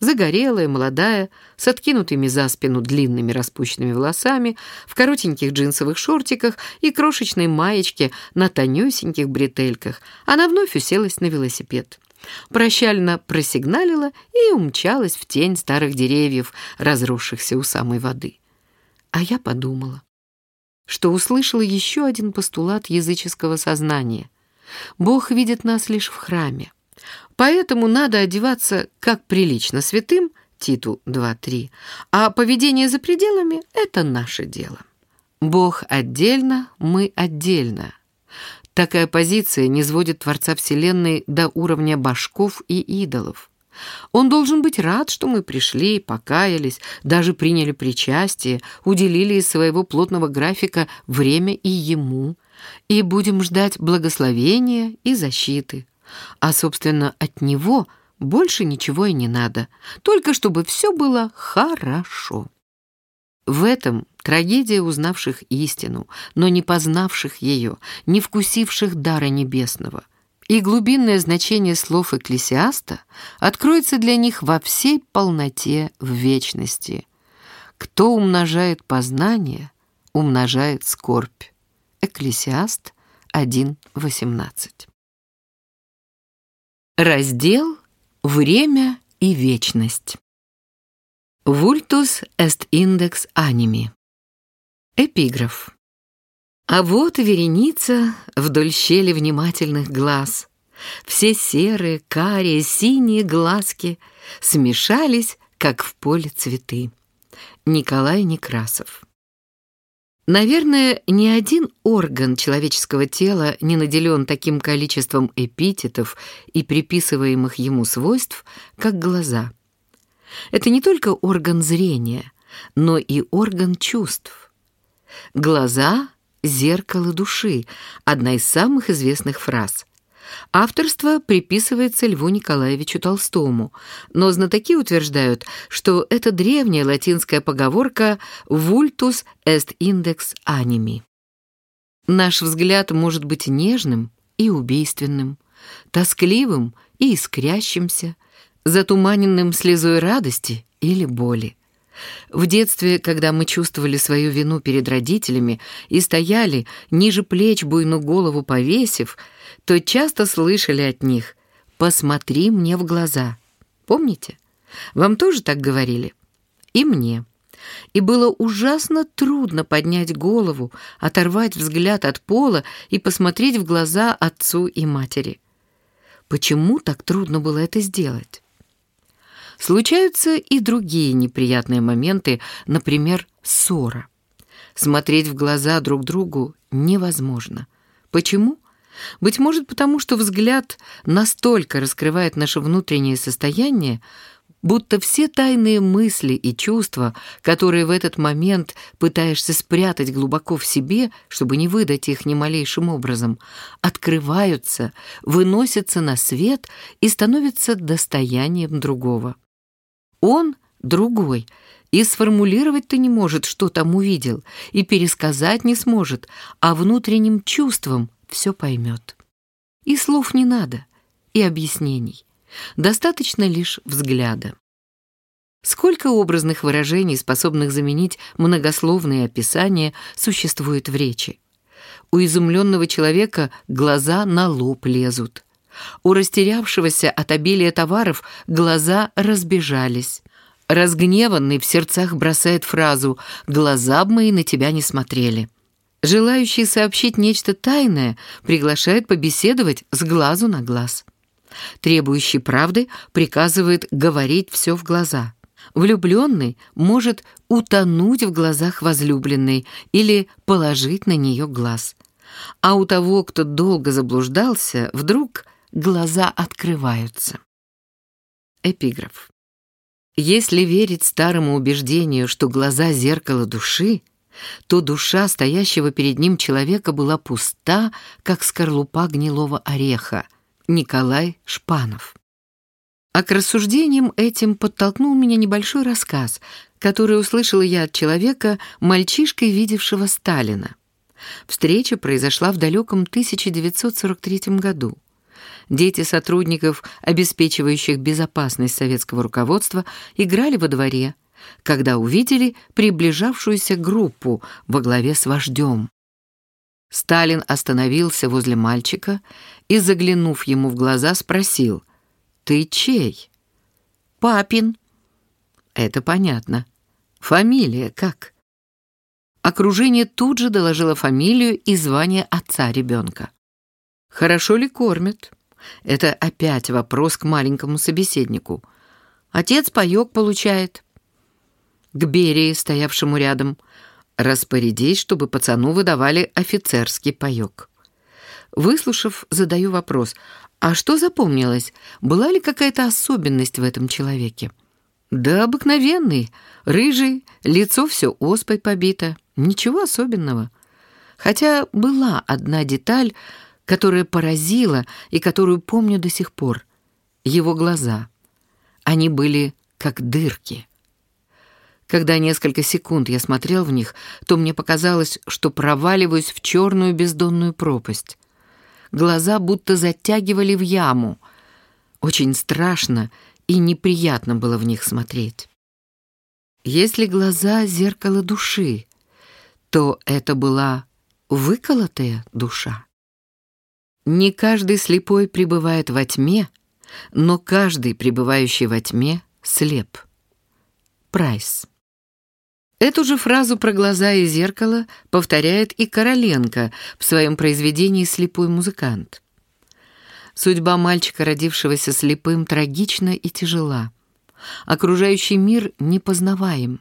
Загорелая, молодая, с откинутыми за спину длинными распущенными волосами, в коротеньких джинсовых шортиках и крошечной маечке на тонюсеньких бретельках, она вновь уселась на велосипед. Прощально просигналила и умчалась в тень старых деревьев, разросшихся у самой воды. А я подумала, что услышала еще один постулат языческого сознания. Бог видит нас лишь в храме. Поэтому надо одеваться как прилично святым, Титу 2.3, а поведение за пределами — это наше дело. Бог отдельно, мы отдельно. Такая позиция не сводит Творца Вселенной до уровня башков и идолов. Он должен быть рад, что мы пришли, покаялись, даже приняли причастие, уделили из своего плотного графика время и ему, и будем ждать благословения и защиты. А, собственно, от него больше ничего и не надо, только чтобы все было хорошо. В этом трагедия узнавших истину, но не познавших ее, не вкусивших дара небесного. И глубинное значение слов Экклесиаста откроется для них во всей полноте в вечности. Кто умножает познание, умножает скорбь. Экклесиаст 1.18 Раздел «Время и вечность». Vultus est index animi. Эпиграф. А вот вереница вдоль щели внимательных глаз. Все серые, карие, синие глазки смешались, как в поле цветы. Николай Некрасов. Наверное, ни один орган человеческого тела не наделен таким количеством эпитетов и приписываемых ему свойств, как глаза. Это не только орган зрения, но и орган чувств. Глаза — зеркало души, одна из самых известных фраз. Авторство приписывается Льву Николаевичу Толстому, но знатоки утверждают, что это древняя латинская поговорка «vultus est index animi». Наш взгляд может быть нежным и убийственным, тоскливым и искрящимся, затуманенным слезой радости или боли. В детстве, когда мы чувствовали свою вину перед родителями и стояли, ниже плеч буйную голову повесив, то часто слышали от них «посмотри мне в глаза». Помните? Вам тоже так говорили? И мне. И было ужасно трудно поднять голову, оторвать взгляд от пола и посмотреть в глаза отцу и матери. Почему так трудно было это сделать? Случаются и другие неприятные моменты, например, ссора. Смотреть в глаза друг другу невозможно. Почему? Быть может, потому что взгляд настолько раскрывает наше внутреннее состояние, будто все тайные мысли и чувства, которые в этот момент пытаешься спрятать глубоко в себе, чтобы не выдать их ни малейшим образом, открываются, выносятся на свет и становятся достоянием другого. Он другой, и сформулировать-то не может, что там увидел, и пересказать не сможет, а внутренним чувством все поймет. И слов не надо, и объяснений. Достаточно лишь взгляда. Сколько образных выражений, способных заменить многословные описания, существует в речи? У изумленного человека глаза на лоб лезут. У растерявшегося от обилия товаров глаза разбежались. Разгневанный в сердцах бросает фразу «Глаза б мои на тебя не смотрели». Желающий сообщить нечто тайное приглашает побеседовать с глазу на глаз. Требующий правды приказывает говорить все в глаза. Влюбленный может утонуть в глазах возлюбленной или положить на нее глаз. А у того, кто долго заблуждался, вдруг глаза открываются. Эпиграф. Если верить старому убеждению, что глаза — зеркало души, то душа стоящего перед ним человека была пуста, как скорлупа гнилого ореха. Николай Шпанов. А к рассуждениям этим подтолкнул меня небольшой рассказ, который услышала я от человека, мальчишкой, видевшего Сталина. Встреча произошла в далеком 1943 году. Дети сотрудников, обеспечивающих безопасность советского руководства, играли во дворе, когда увидели приближавшуюся группу во главе с вождем. Сталин остановился возле мальчика и, заглянув ему в глаза, спросил, «Ты чей?» «Папин». «Это понятно. Фамилия как?» Окружение тут же доложило фамилию и звание отца ребенка. «Хорошо ли кормят?» Это опять вопрос к маленькому собеседнику. Отец паёк получает. К Берии, стоявшему рядом. Распорядись, чтобы пацану выдавали офицерский паёк. Выслушав, задаю вопрос. А что запомнилось? Была ли какая-то особенность в этом человеке? Да обыкновенный, рыжий, лицо все оспой побито. Ничего особенного. Хотя была одна деталь, которая поразила и которую помню до сих пор. Его глаза. Они были как дырки. Когда несколько секунд я смотрел в них, то мне показалось, что проваливаюсь в черную бездонную пропасть. Глаза будто затягивали в яму. Очень страшно и неприятно было в них смотреть. Если глаза — зеркало души, то это была выколотая душа. Не каждый слепой пребывает во тьме, но каждый, пребывающий во тьме, слеп. Прайс. Эту же фразу про глаза и зеркало повторяет и Короленко в своем произведении «Слепой музыкант». Судьба мальчика, родившегося слепым, трагична и тяжела. Окружающий мир непознаваем.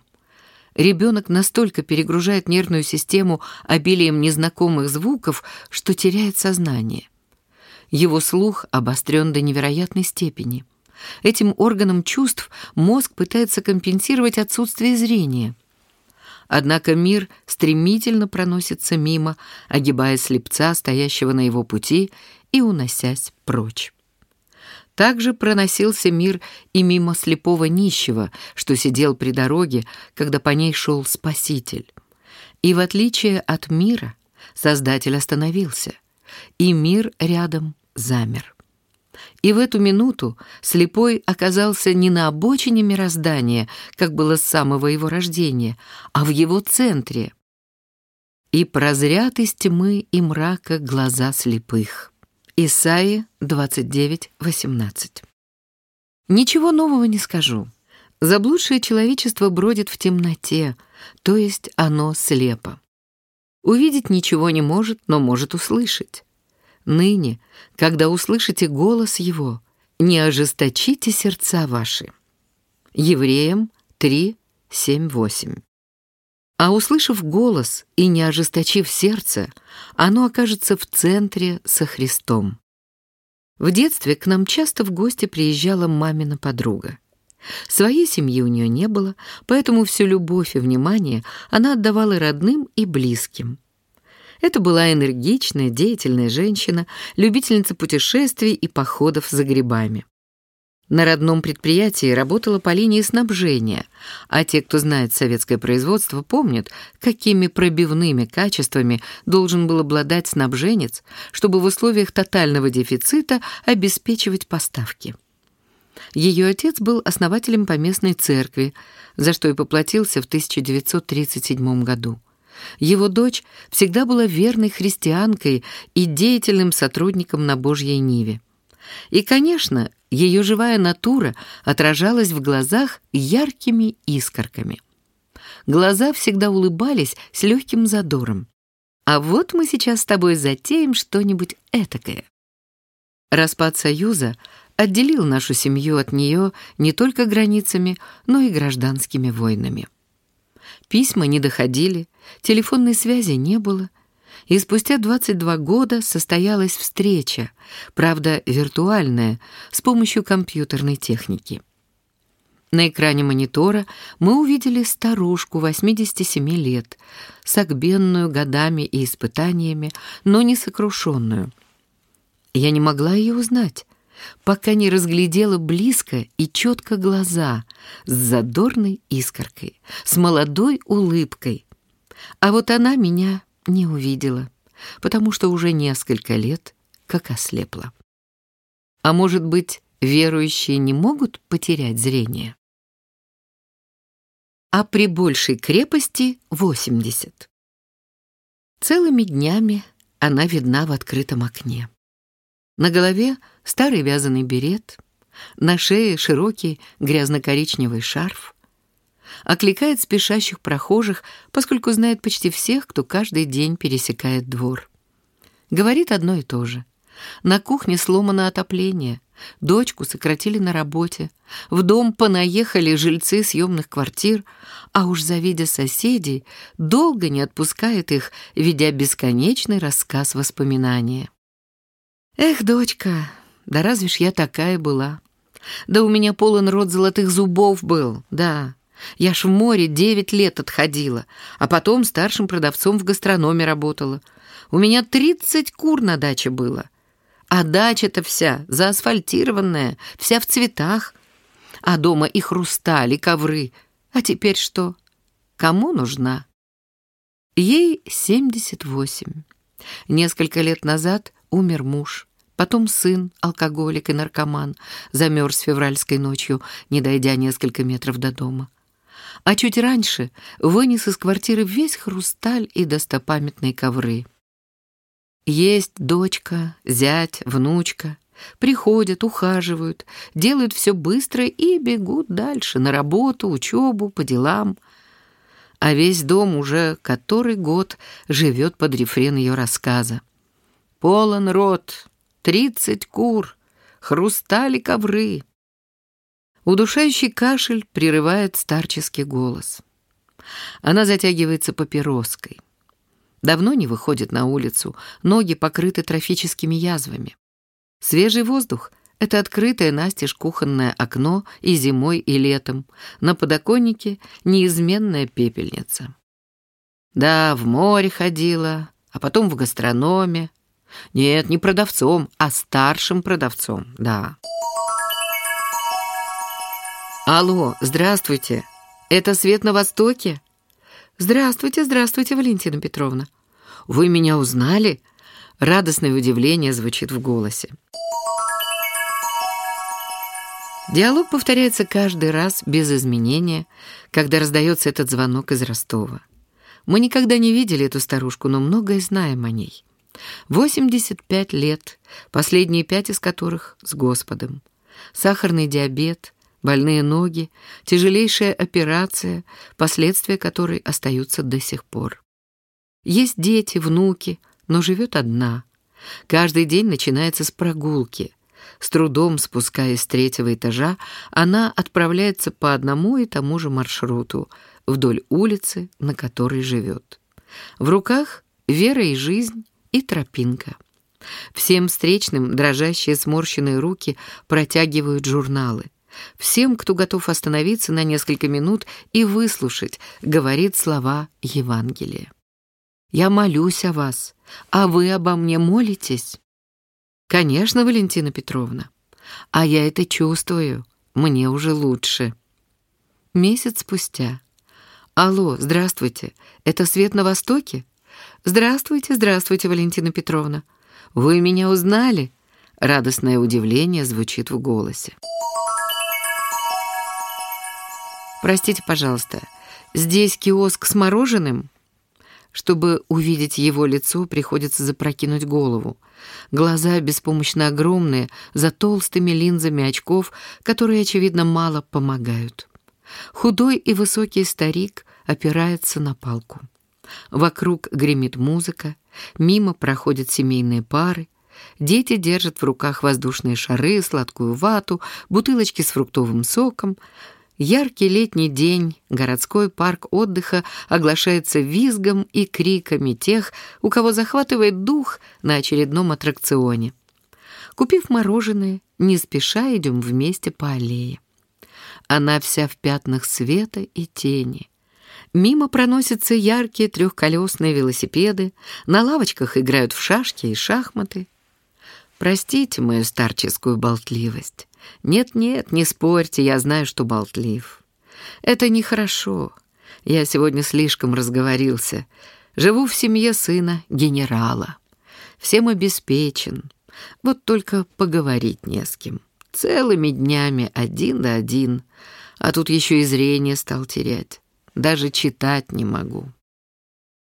Ребенок настолько перегружает нервную систему обилием незнакомых звуков, что теряет сознание. Его слух обострен до невероятной степени. Этим органом чувств мозг пытается компенсировать отсутствие зрения. Однако мир стремительно проносится мимо, огибая слепца, стоящего на его пути, и уносясь прочь. Также проносился мир и мимо слепого нищего, что сидел при дороге, когда по ней шел Спаситель. И в отличие от мира, Создатель остановился, и мир рядом замер. И в эту минуту слепой оказался не на обочине мироздания, как было с самого его рождения, а в его центре. И прозрят из тьмы и мрака глаза слепых. Исаии 29:18. Ничего нового не скажу. Заблудшее человечество бродит в темноте, то есть оно слепо. Увидеть ничего не может, но может услышать. Ныне, когда услышите голос его, не ожесточите сердца ваши. Евреям 3, 7, 8. А услышав голос и не ожесточив сердце, оно окажется в центре со Христом. В детстве к нам часто в гости приезжала мамина подруга. Своей семьи у нее не было, поэтому всю любовь и внимание она отдавала родным и близким. Это была энергичная, деятельная женщина, любительница путешествий и походов за грибами. На родном предприятии работала по линии снабжения, а те, кто знает советское производство, помнят, какими пробивными качествами должен был обладать снабженец, чтобы в условиях тотального дефицита обеспечивать поставки. Ее отец был основателем поместной церкви, за что и поплатился в 1937 году. Его дочь всегда была верной христианкой и деятельным сотрудником на Божьей Ниве. И, конечно, ее живая натура отражалась в глазах яркими искорками. Глаза всегда улыбались с легким задором. А вот мы сейчас с тобой затеем что-нибудь этакое. Распад Союза отделил нашу семью от нее не только границами, но и гражданскими войнами. Письма не доходили, телефонной связи не было, и спустя 22 года состоялась встреча, правда виртуальная, с помощью компьютерной техники. На экране монитора мы увидели старушку 87 лет, согбенную годами и испытаниями, но не сокрушенную. Я не могла ее узнать. пока не разглядела близко и четко глаза с задорной искоркой, с молодой улыбкой. А вот она меня не увидела, потому что уже несколько лет как ослепла. А может быть, верующие не могут потерять зрение? А при большей крепости 80. Целыми днями она видна в открытом окне. На голове старый вязаный берет, на шее широкий грязно-коричневый шарф. Окликает спешащих прохожих, поскольку знает почти всех, кто каждый день пересекает двор. Говорит одно и то же. На кухне сломано отопление, дочку сократили на работе, в дом понаехали жильцы съемных квартир, а уж завидя соседей, долго не отпускает их, ведя бесконечный рассказ воспоминания. Эх, дочка, да разве ж я такая была? Да у меня полон рот золотых зубов был, да. Я ж в море девять лет отходила, а потом старшим продавцом в гастрономе работала. У меня тридцать кур на даче было. А дача-то вся заасфальтированная, вся в цветах. А дома и хрусталь, и ковры. А теперь что? Кому нужна? Ей семьдесят восемь. Несколько лет назад умер муж. Потом сын, алкоголик и наркоман, замерз февральской ночью, не дойдя несколько метров до дома. А чуть раньше вынес из квартиры весь хрусталь и достопамятные ковры. Есть дочка, зять, внучка. Приходят, ухаживают, делают все быстро и бегут дальше, на работу, учебу, по делам. А весь дом уже который год живет под рефрен ее рассказа. Полон рот, тридцать кур, хрустали ковры. Удушающий кашель прерывает старческий голос. Она затягивается папироской. Давно не выходит на улицу, ноги покрыты трофическими язвами. Свежий воздух — это открытое настежь кухонное окно и зимой, и летом. На подоконнике неизменная пепельница. Да, в море ходила, а потом в гастрономе, нет, не продавцом, а старшим продавцом, да. Алло, здравствуйте. Это свет на востоке? Здравствуйте, здравствуйте, Валентина Петровна. Вы меня узнали? Радостное удивление звучит в голосе. Диалог повторяется каждый раз без изменения, когда раздается этот звонок из Ростова. Мы никогда не видели эту старушку, но многое знаем о ней. 85 лет, последние пять из которых с Господом. Сахарный диабет, больные ноги, тяжелейшая операция, последствия которой остаются до сих пор. Есть дети, внуки, но живет одна. Каждый день начинается с прогулки. С трудом спускаясь с третьего этажа, она отправляется по одному и тому же маршруту вдоль улицы, на которой живет. В руках вера и жизнь, и тропинка. Всем встречным дрожащие сморщенные руки протягивают журналы. Всем, кто готов остановиться на несколько минут и выслушать, говорит слова Евангелия. «Я молюсь о вас, а вы обо мне молитесь?» «Конечно, Валентина Петровна. А я это чувствую. Мне уже лучше». Месяц спустя. «Алло, здравствуйте. Это свет на востоке?» «Здравствуйте, здравствуйте, Валентина Петровна. Вы меня узнали?» Радостное удивление звучит в голосе. «Простите, пожалуйста, здесь киоск с мороженым?» Чтобы увидеть его лицо, приходится запрокинуть голову. Глаза беспомощно огромные, за толстыми линзами очков, которые, очевидно, мало помогают. Худой и высокий старик опирается на палку. Вокруг гремит музыка, мимо проходят семейные пары, дети держат в руках воздушные шары, сладкую вату, бутылочки с фруктовым соком. Яркий летний день, городской парк отдыха оглашается визгом и криками тех, у кого захватывает дух на очередном аттракционе. Купив мороженое, не спеша идем вместе по аллее. Она вся в пятнах света и тени. Мимо проносятся яркие трехколесные велосипеды, на лавочках играют в шашки и шахматы. Простите мою старческую болтливость. Нет-нет, не спорьте, я знаю, что болтлив. Это нехорошо. Я сегодня слишком разговорился. Живу в семье сына генерала. Всем обеспечен. Вот только поговорить не с кем. Целыми днями один да один. А тут еще и зрение стал терять. Даже читать не могу.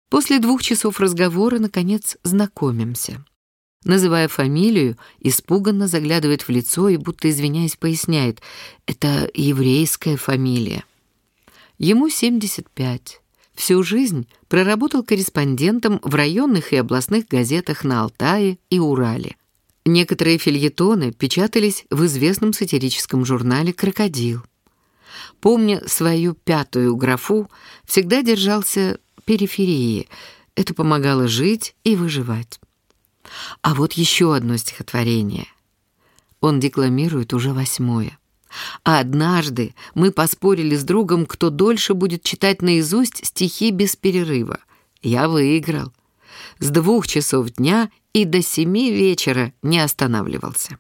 После двух часов разговора, наконец, знакомимся. Называя фамилию, испуганно заглядывает в лицо и, будто извиняясь, поясняет. Это еврейская фамилия. Ему 75. Всю жизнь проработал корреспондентом в районных и областных газетах на Алтае и Урале. Некоторые фильетоны печатались в известном сатирическом журнале «Крокодил». Помня свою пятую графу, всегда держался периферии. Это помогало жить и выживать. А вот еще одно стихотворение. Он декламирует уже восьмое. А однажды мы поспорили с другом, кто дольше будет читать наизусть стихи без перерыва. Я выиграл. С двух часов дня и до семи вечера не останавливался.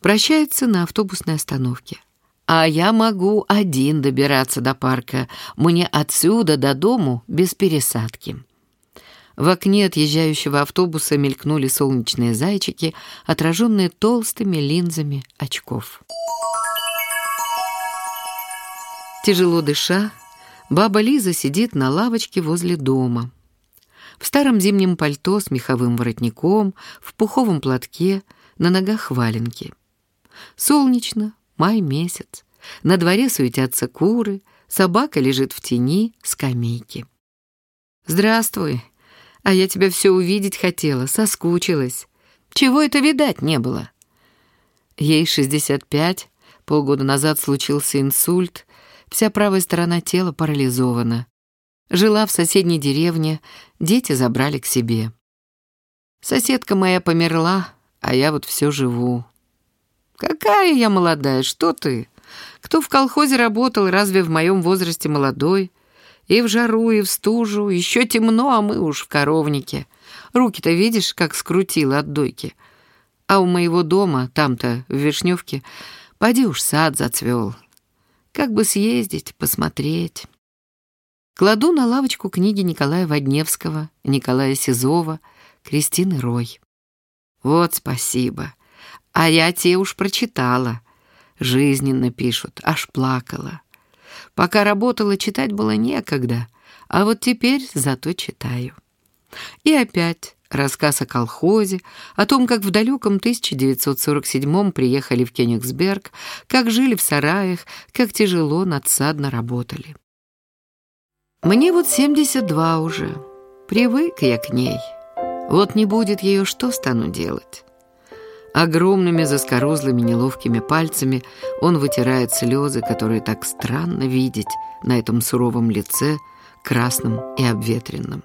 Прощается на автобусной остановке. А я могу один добираться до парка. Мне отсюда до дому без пересадки. В окне отъезжающего автобуса мелькнули солнечные зайчики, отраженные толстыми линзами очков. Тяжело дыша, баба Лиза сидит на лавочке возле дома. В старом зимнем пальто с меховым воротником, в пуховом платке, на ногах валенки. Солнечно, май месяц. На дворе суетятся куры, собака лежит в тени скамейки. «Здравствуй, а я тебя все увидеть хотела, соскучилась. Чего это видать не было?» Ей 65, полгода назад случился инсульт, вся правая сторона тела парализована. Жила в соседней деревне, дети забрали к себе. Соседка моя померла, а я вот все живу. Какая я молодая, что ты? Кто в колхозе работал, разве в моем возрасте молодой? И в жару, и в стужу, еще темно, а мы уж в коровнике. Руки-то видишь, как скрутило от дойки. А у моего дома, там-то, в Вишневке, поди уж сад зацвел. Как бы съездить, посмотреть. Кладу на лавочку книги Николая Водневского, Николая Сизова, Кристины Рой. Вот спасибо. А я те уж прочитала. Жизненно пишут, аж плакала. Пока работала, читать было некогда, а вот теперь зато читаю. И опять рассказ о колхозе, о том, как в далеком 1947-м приехали в Кёнигсберг, как жили в сараях, как тяжело надсадно работали. Мне вот 72 уже. Привык я к ней. Вот не будет ее, что стану делать? Огромными заскорузлыми неловкими пальцами он вытирает слезы, которые так странно видеть на этом суровом лице, красном и обветренном.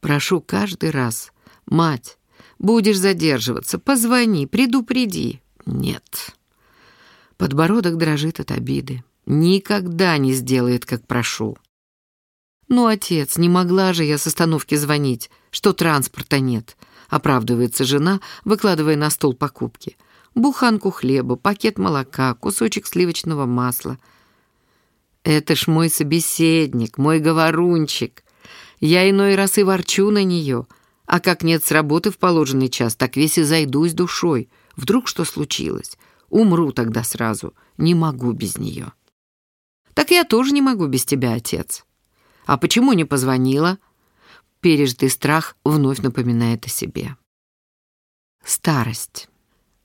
Прошу каждый раз, мать, будешь задерживаться, позвони, предупреди. Нет. Подбородок дрожит от обиды. Никогда не сделает, как прошу. Ну, отец, не могла же я с остановки звонить, что транспорта нет оправдывается жена, выкладывая на стол покупки. Буханку хлеба, пакет молока, кусочек сливочного масла. Это ж мой собеседник, мой говорунчик. Я иной раз и ворчу на нее, а как нет с работы в положенный час, так весь и зайдусь душой. Вдруг что случилось? Умру тогда сразу. Не могу без нее. Так я тоже не могу без тебя, отец. А почему не позвонила? Пережитый страх вновь напоминает о себе. Старость.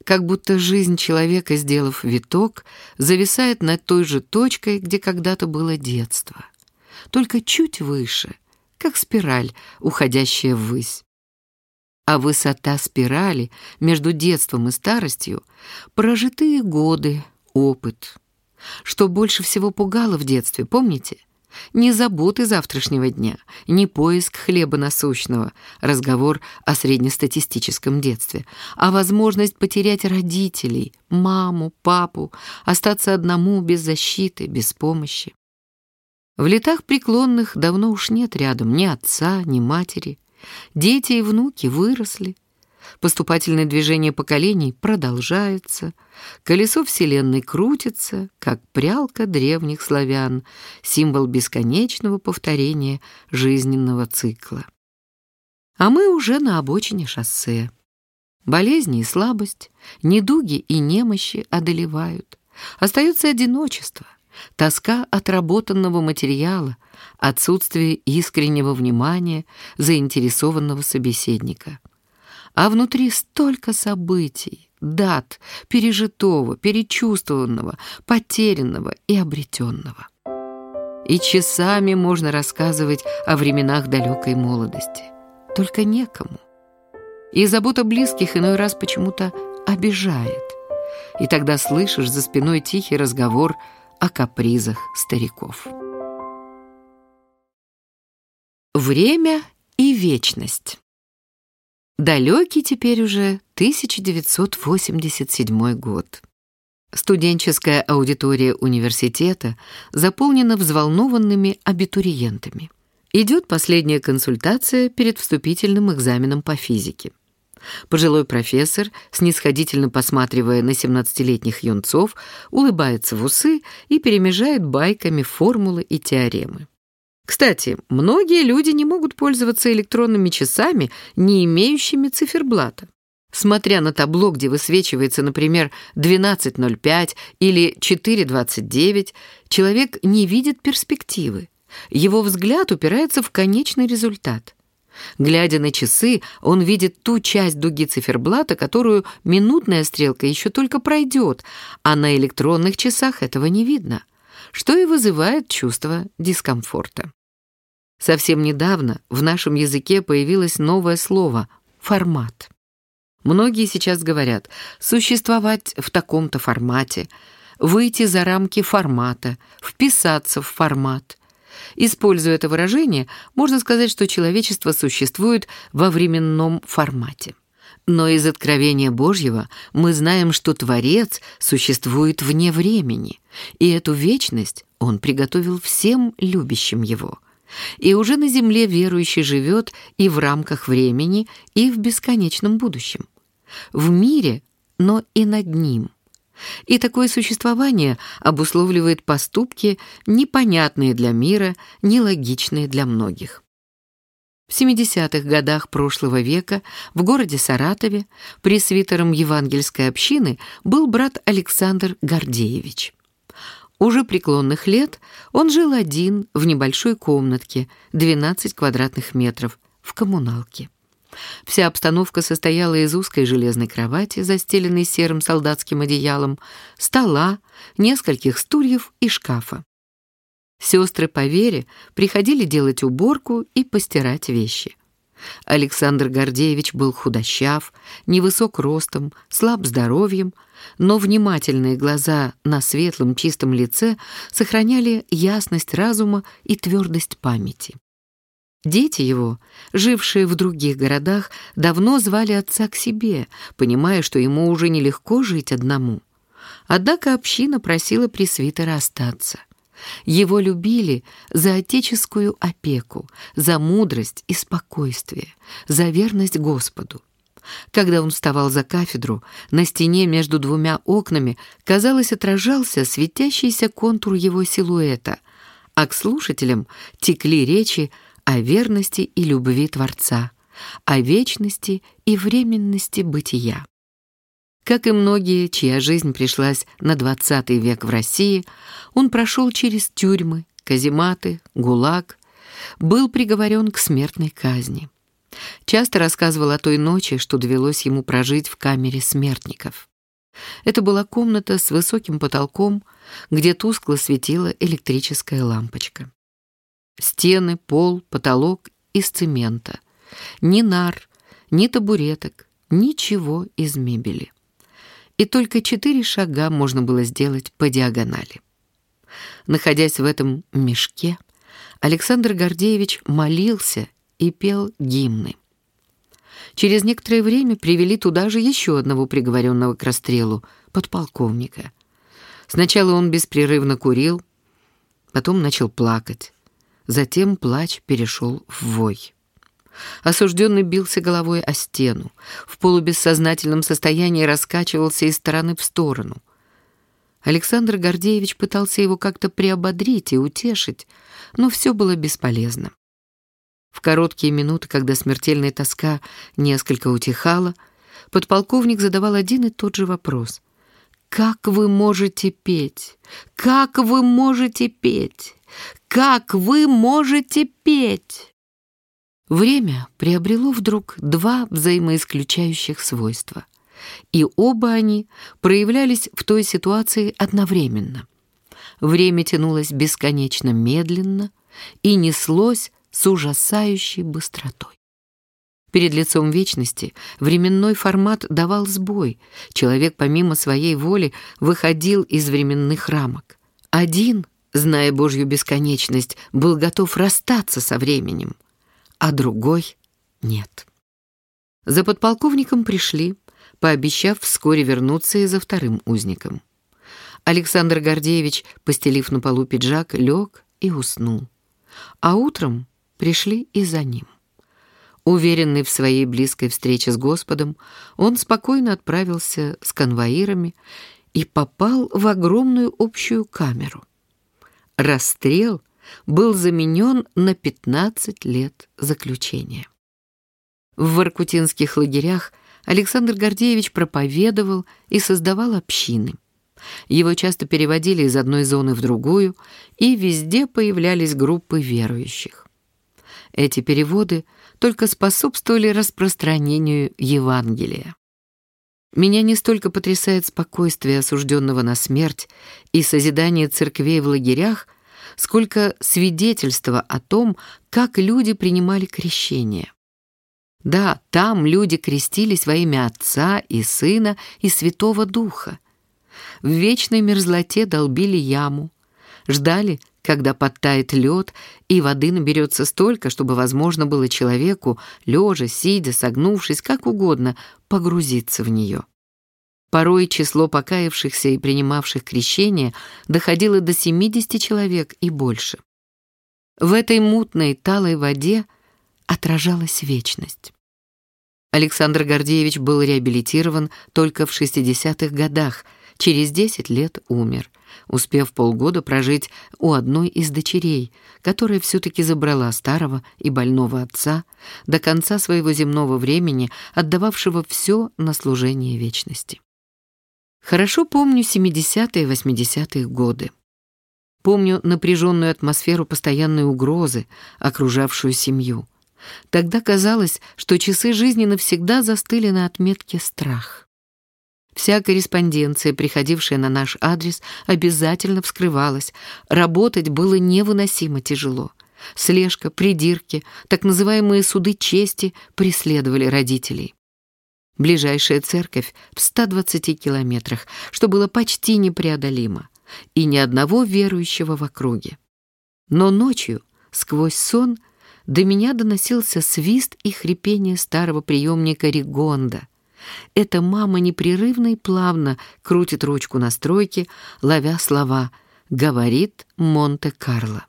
Как будто жизнь человека, сделав виток, зависает над той же точкой, где когда-то было детство. Только чуть выше, как спираль, уходящая ввысь. А высота спирали между детством и старостью — прожитые годы, опыт. Что больше всего пугало в детстве, помните? Ни заботы завтрашнего дня, ни поиск хлеба насущного, разговор о среднестатистическом детстве, а возможность потерять родителей, маму, папу, остаться одному без защиты, без помощи. В летах преклонных давно уж нет рядом ни отца, ни матери. Дети и внуки выросли. Поступательное движение поколений продолжается, колесо Вселенной крутится, как прялка древних славян, символ бесконечного повторения жизненного цикла. А мы уже на обочине шоссе. Болезни и слабость, недуги и немощи одолевают. Остается одиночество, тоска отработанного материала, отсутствие искреннего внимания заинтересованного собеседника. А внутри столько событий, дат, пережитого, перечувствованного, потерянного и обретенного. И часами можно рассказывать о временах далекой молодости. Только некому. И забота близких иной раз почему-то обижает. И тогда слышишь за спиной тихий разговор о капризах стариков. Время и вечность. Далекий теперь уже 1987 год. Студенческая аудитория университета заполнена взволнованными абитуриентами. Идет последняя консультация перед вступительным экзаменом по физике. Пожилой профессор, снисходительно посматривая на 17-летних юнцов, улыбается в усы и перемежает байками формулы и теоремы. Кстати, многие люди не могут пользоваться электронными часами, не имеющими циферблата. Смотря на табло, где высвечивается, например, 12.05 или 4.29, человек не видит перспективы. Его взгляд упирается в конечный результат. Глядя на часы, он видит ту часть дуги циферблата, которую минутная стрелка еще только пройдет, а на электронных часах этого не видно, что и вызывает чувство дискомфорта. Совсем недавно в нашем языке появилось новое слово «формат». Многие сейчас говорят «существовать в таком-то формате», «выйти за рамки формата», «вписаться в формат». Используя это выражение, можно сказать, что человечество существует во временном формате. Но из Откровения Божьего мы знаем, что Творец существует вне времени, и эту вечность Он приготовил всем любящим Его – и уже на земле верующий живет и в рамках времени, и в бесконечном будущем. В мире, но и над ним. И такое существование обусловливает поступки, непонятные для мира, нелогичные для многих. В 70-х годах прошлого века в городе Саратове пресвитером евангельской общины был брат Александр Гордеевич. Уже преклонных лет он жил один в небольшой комнатке, 12 квадратных метров, в коммуналке. Вся обстановка состояла из узкой железной кровати, застеленной серым солдатским одеялом, стола, нескольких стульев и шкафа. Сестры по вере приходили делать уборку и постирать вещи. Александр Гордеевич был худощав, невысок ростом, слаб здоровьем, но внимательные глаза на светлом чистом лице сохраняли ясность разума и твердость памяти. Дети его, жившие в других городах, давно звали отца к себе, понимая, что ему уже нелегко жить одному. Однако община просила пресвитера остаться. Его любили за отеческую опеку, за мудрость и спокойствие, за верность Господу. Когда он вставал за кафедру, на стене между двумя окнами, казалось, отражался светящийся контур его силуэта, а к слушателям текли речи о верности и любви Творца, о вечности и временности бытия. Как и многие, чья жизнь пришлась на XX век в России, он прошел через тюрьмы, казематы, гулаг, был приговорен к смертной казни. Часто рассказывал о той ночи, что довелось ему прожить в камере смертников. Это была комната с высоким потолком, где тускло светила электрическая лампочка. Стены, пол, потолок из цемента. Ни нар, ни табуреток, ничего из мебели и только четыре шага можно было сделать по диагонали. Находясь в этом мешке, Александр Гордеевич молился и пел гимны. Через некоторое время привели туда же еще одного приговоренного к расстрелу, подполковника. Сначала он беспрерывно курил, потом начал плакать. Затем плач перешел в вой. Осужденный бился головой о стену, в полубессознательном состоянии раскачивался из стороны в сторону. Александр Гордеевич пытался его как-то приободрить и утешить, но все было бесполезно. В короткие минуты, когда смертельная тоска несколько утихала, подполковник задавал один и тот же вопрос. «Как вы можете петь? Как вы можете петь? Как вы можете петь?» Время приобрело вдруг два взаимоисключающих свойства. И оба они проявлялись в той ситуации одновременно. Время тянулось бесконечно медленно и неслось с ужасающей быстротой. Перед лицом вечности временной формат давал сбой. Человек помимо своей воли выходил из временных рамок. Один, зная Божью бесконечность, был готов расстаться со временем, а другой — нет. За подполковником пришли, пообещав вскоре вернуться и за вторым узником. Александр Гордеевич, постелив на полу пиджак, лег и уснул. А утром пришли и за ним. Уверенный в своей близкой встрече с Господом, он спокойно отправился с конвоирами и попал в огромную общую камеру. Расстрел был заменен на 15 лет заключения. В воркутинских лагерях Александр Гордеевич проповедовал и создавал общины. Его часто переводили из одной зоны в другую, и везде появлялись группы верующих. Эти переводы только способствовали распространению Евангелия. Меня не столько потрясает спокойствие осужденного на смерть и созидание церквей в лагерях, сколько свидетельство о том, как люди принимали крещение. Да, там люди крестились во имя Отца и Сына и Святого Духа. В вечной мерзлоте долбили яму, ждали, когда подтает лед, и воды наберется столько, чтобы возможно было человеку, лежа, сидя, согнувшись, как угодно, погрузиться в нее. Порой число покаявшихся и принимавших крещение доходило до 70 человек и больше. В этой мутной талой воде отражалась вечность. Александр Гордеевич был реабилитирован только в 60-х годах, через 10 лет умер, успев полгода прожить у одной из дочерей, которая все-таки забрала старого и больного отца, до конца своего земного времени отдававшего все на служение вечности. Хорошо помню 70-е 80-е годы. Помню напряженную атмосферу постоянной угрозы, окружавшую семью. Тогда казалось, что часы жизни навсегда застыли на отметке «страх». Вся корреспонденция, приходившая на наш адрес, обязательно вскрывалась. Работать было невыносимо тяжело. Слежка, придирки, так называемые суды чести преследовали родителей. Ближайшая церковь в 120 километрах, что было почти непреодолимо, и ни одного верующего в округе. Но ночью, сквозь сон, до меня доносился свист и хрипение старого приемника Ригонда — эта мама непрерывно и плавно крутит ручку настройки, ловя слова «говорит Монте-Карло».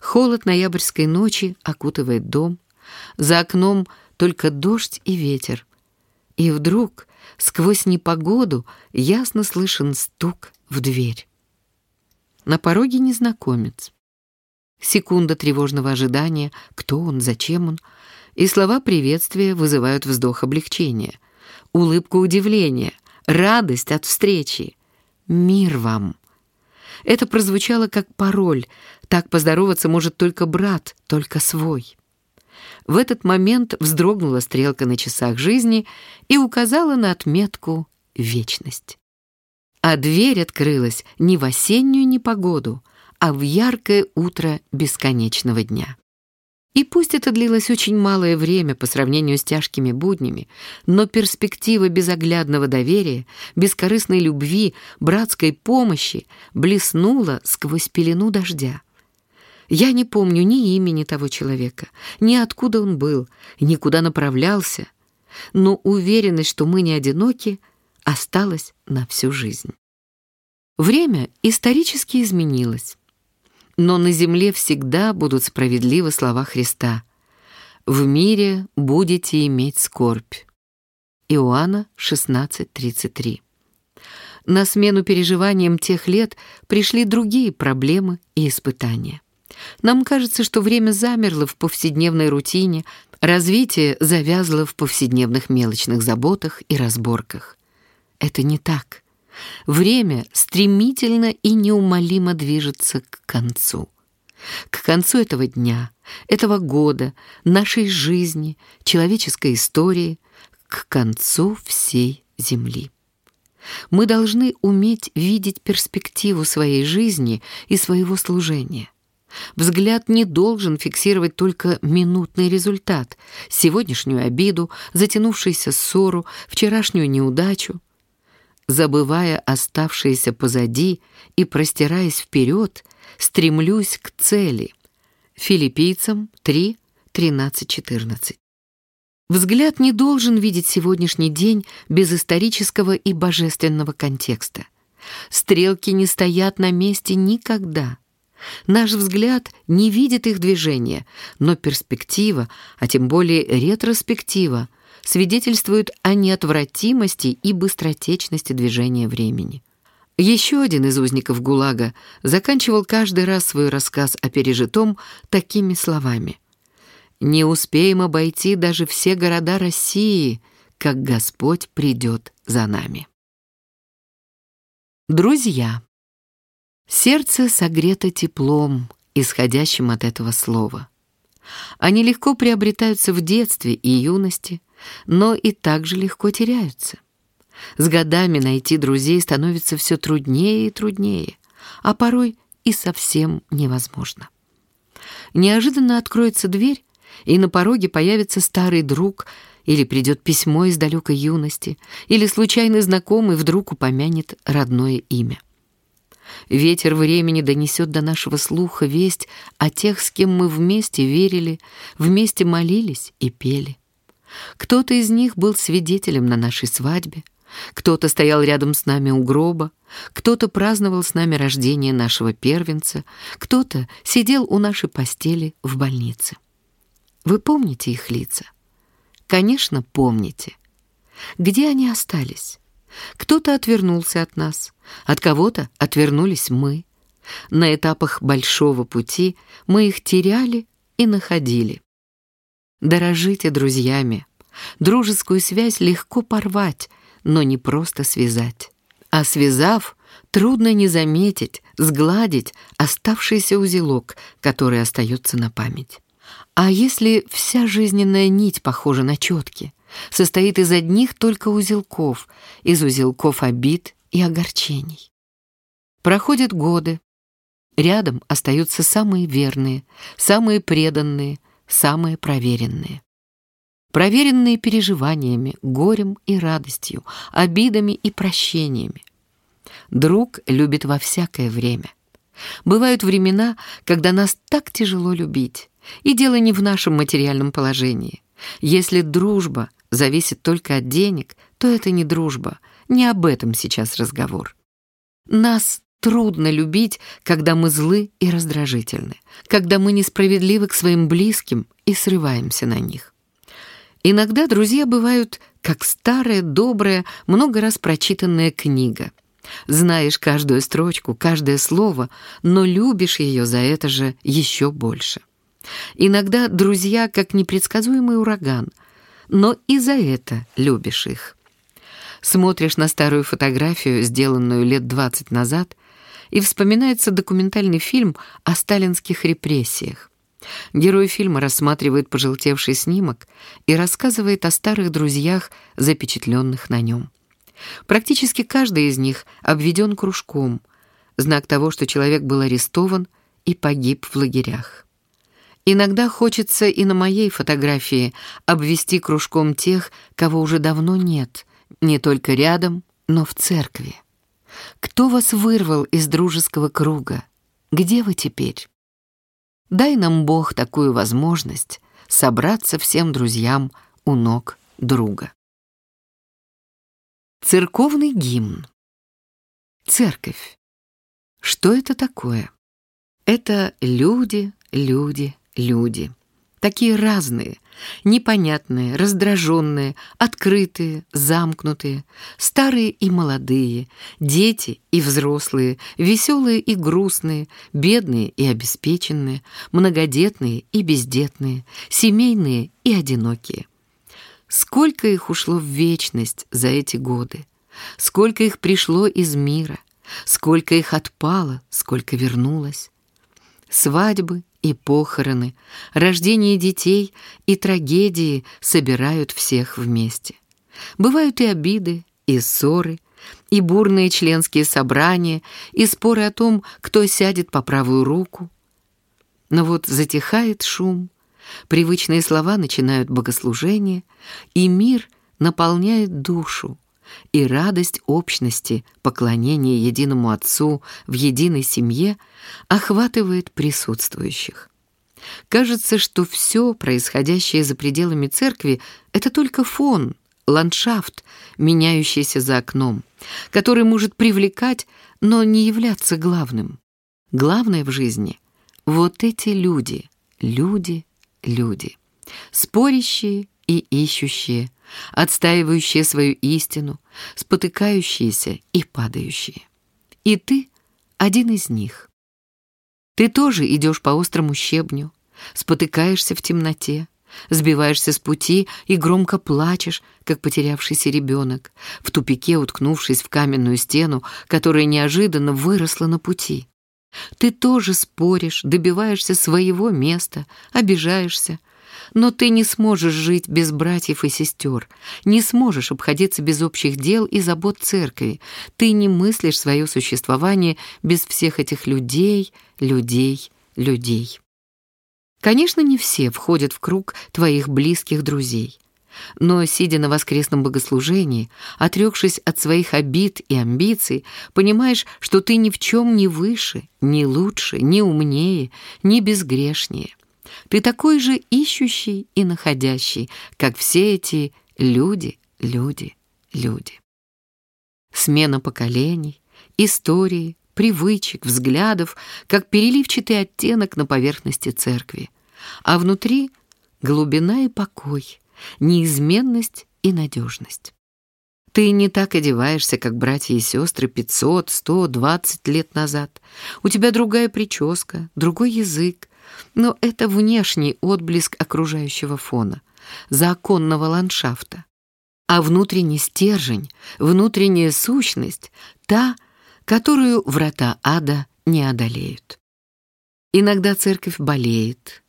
Холод ноябрьской ночи окутывает дом, за окном только дождь и ветер. И вдруг, сквозь непогоду, ясно слышен стук в дверь. На пороге незнакомец. Секунда тревожного ожидания, кто он, зачем он, и слова приветствия вызывают вздох облегчения — улыбку удивления, радость от встречи. «Мир вам!» Это прозвучало как пароль. Так поздороваться может только брат, только свой. В этот момент вздрогнула стрелка на часах жизни и указала на отметку «Вечность». А дверь открылась не в осеннюю непогоду, а в яркое утро бесконечного дня. И пусть это длилось очень малое время по сравнению с тяжкими буднями, но перспектива безоглядного доверия, бескорыстной любви, братской помощи блеснула сквозь пелену дождя. Я не помню ни имени того человека, ни откуда он был, ни куда направлялся, но уверенность, что мы не одиноки, осталась на всю жизнь. Время исторически изменилось. Но на земле всегда будут справедливы слова Христа. в мире будете иметь скорбь. Иоанна 16:33. На смену переживаниям тех лет пришли другие проблемы и испытания. Нам кажется, что время замерло в повседневной рутине, развитие завязло в повседневных мелочных заботах и разборках. Это не так. Время стремительно и неумолимо движется к концу. К концу этого дня, этого года, нашей жизни, человеческой истории, к концу всей Земли. Мы должны уметь видеть перспективу своей жизни и своего служения. Взгляд не должен фиксировать только минутный результат, сегодняшнюю обиду, затянувшуюся ссору, вчерашнюю неудачу. Забывая оставшееся позади и простираясь вперед, стремлюсь к цели. Филиппийцам 3, 13, 14. Взгляд не должен видеть сегодняшний день без исторического и божественного контекста. Стрелки не стоят на месте никогда. Наш взгляд не видит их движения, но перспектива, а тем более ретроспектива, свидетельствует о неотвратимости и быстротечности движения времени. Еще один из узников ГУЛАГа заканчивал каждый раз свой рассказ о пережитом такими словами. «Не успеем обойти даже все города России, как Господь придет за нами». Друзья. Сердце согрето теплом, исходящим от этого слова. Они легко приобретаются в детстве и юности, но и также легко теряются. С годами найти друзей становится все труднее и труднее, а порой и совсем невозможно. Неожиданно откроется дверь, и на пороге появится старый друг, или придет письмо из далекой юности, или случайный знакомый вдруг упомянет родное имя. Ветер времени донесет до нашего слуха весть о тех, с кем мы вместе верили, вместе молились и пели. Кто-то из них был свидетелем на нашей свадьбе, кто-то стоял рядом с нами у гроба, кто-то праздновал с нами рождение нашего первенца, кто-то сидел у нашей постели в больнице. Вы помните их лица? Конечно, помните. Где они остались? Кто-то отвернулся от нас, от кого-то отвернулись мы. На этапах большого пути мы их теряли и находили. Дорожите друзьями. Дружескую связь легко порвать, но не просто связать. А связав, трудно не заметить, сгладить оставшийся узелок, который остается на память. А если вся жизненная нить похожа на четки, состоит из одних только узелков, из узелков обид и огорчений? Проходят годы. Рядом остаются самые верные, самые преданные, самые проверенные проверенные переживаниями, горем и радостью, обидами и прощениями. Друг любит во всякое время. Бывают времена, когда нас так тяжело любить, и дело не в нашем материальном положении. Если дружба зависит только от денег, то это не дружба, не об этом сейчас разговор. Нас трудно любить, когда мы злы и раздражительны, когда мы несправедливы к своим близким и срываемся на них. Иногда друзья бывают как старая, добрая, много раз прочитанная книга. Знаешь каждую строчку, каждое слово, но любишь ее за это же еще больше. Иногда друзья как непредсказуемый ураган, но и за это любишь их. Смотришь на старую фотографию, сделанную лет 20 назад, и вспоминается документальный фильм о сталинских репрессиях. Герой фильма рассматривает пожелтевший снимок и рассказывает о старых друзьях, запечатленных на нем. Практически каждый из них обведен кружком, знак того, что человек был арестован и погиб в лагерях. Иногда хочется и на моей фотографии обвести кружком тех, кого уже давно нет, не только рядом, но в церкви. Кто вас вырвал из дружеского круга? Где вы теперь? Дай нам Бог такую возможность собраться всем друзьям у ног друга. Церковный гимн. Церковь. Что это такое? Это люди, люди, люди. такие разные, непонятные, раздраженные, открытые, замкнутые, старые и молодые, дети и взрослые, веселые и грустные, бедные и обеспеченные, многодетные и бездетные, семейные и одинокие. Сколько их ушло в вечность за эти годы, сколько их пришло из мира, сколько их отпало, сколько вернулось. Свадьбы и похороны, рождение детей и трагедии собирают всех вместе. Бывают и обиды, и ссоры, и бурные членские собрания, и споры о том, кто сядет по правую руку. Но вот затихает шум, привычные слова начинают богослужение, и мир наполняет душу, и радость общности, поклонения единому Отцу в единой семье охватывает присутствующих. Кажется, что все, происходящее за пределами церкви, это только фон, ландшафт, меняющийся за окном, который может привлекать, но не являться главным. Главное в жизни — вот эти люди, люди, люди, спорящие и ищущие, отстаивающие свою истину, спотыкающиеся и падающие. И ты один из них. Ты тоже идешь по острому щебню, спотыкаешься в темноте, сбиваешься с пути и громко плачешь, как потерявшийся ребенок, в тупике уткнувшись в каменную стену, которая неожиданно выросла на пути. Ты тоже споришь, добиваешься своего места, обижаешься, но ты не сможешь жить без братьев и сестер, не сможешь обходиться без общих дел и забот церкви. Ты не мыслишь свое существование без всех этих людей, людей, людей. Конечно, не все входят в круг твоих близких друзей. Но, сидя на воскресном богослужении, отрекшись от своих обид и амбиций, понимаешь, что ты ни в чем не выше, не лучше, не умнее, не безгрешнее. Ты такой же ищущий и находящий, как все эти люди, люди, люди. Смена поколений, истории, привычек, взглядов, как переливчатый оттенок на поверхности церкви. А внутри глубина и покой, неизменность и надежность. Ты не так одеваешься, как братья и сестры 500, 100, 20 лет назад. У тебя другая прическа, другой язык, но это внешний отблеск окружающего фона, законного ландшафта. А внутренний стержень, внутренняя сущность — та, которую врата ада не одолеют. Иногда церковь болеет,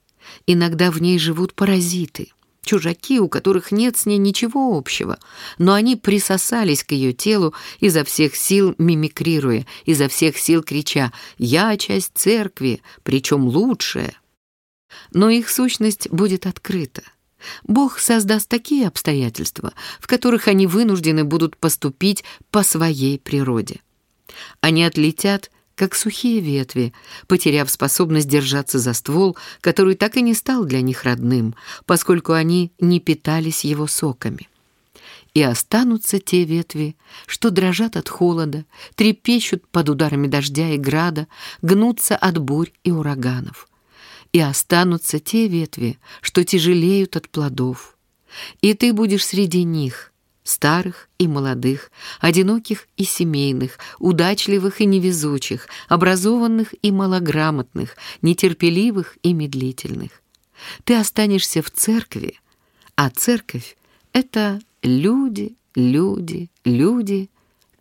иногда в ней живут паразиты, чужаки, у которых нет с ней ничего общего, но они присосались к ее телу изо всех сил мимикрируя, изо всех сил крича «Я часть церкви, причем лучшая» но их сущность будет открыта. Бог создаст такие обстоятельства, в которых они вынуждены будут поступить по своей природе. Они отлетят, как сухие ветви, потеряв способность держаться за ствол, который так и не стал для них родным, поскольку они не питались его соками. И останутся те ветви, что дрожат от холода, трепещут под ударами дождя и града, гнутся от бурь и ураганов и останутся те ветви, что тяжелеют от плодов. И ты будешь среди них, старых и молодых, одиноких и семейных, удачливых и невезучих, образованных и малограмотных, нетерпеливых и медлительных. Ты останешься в церкви, а церковь — это люди, люди, люди,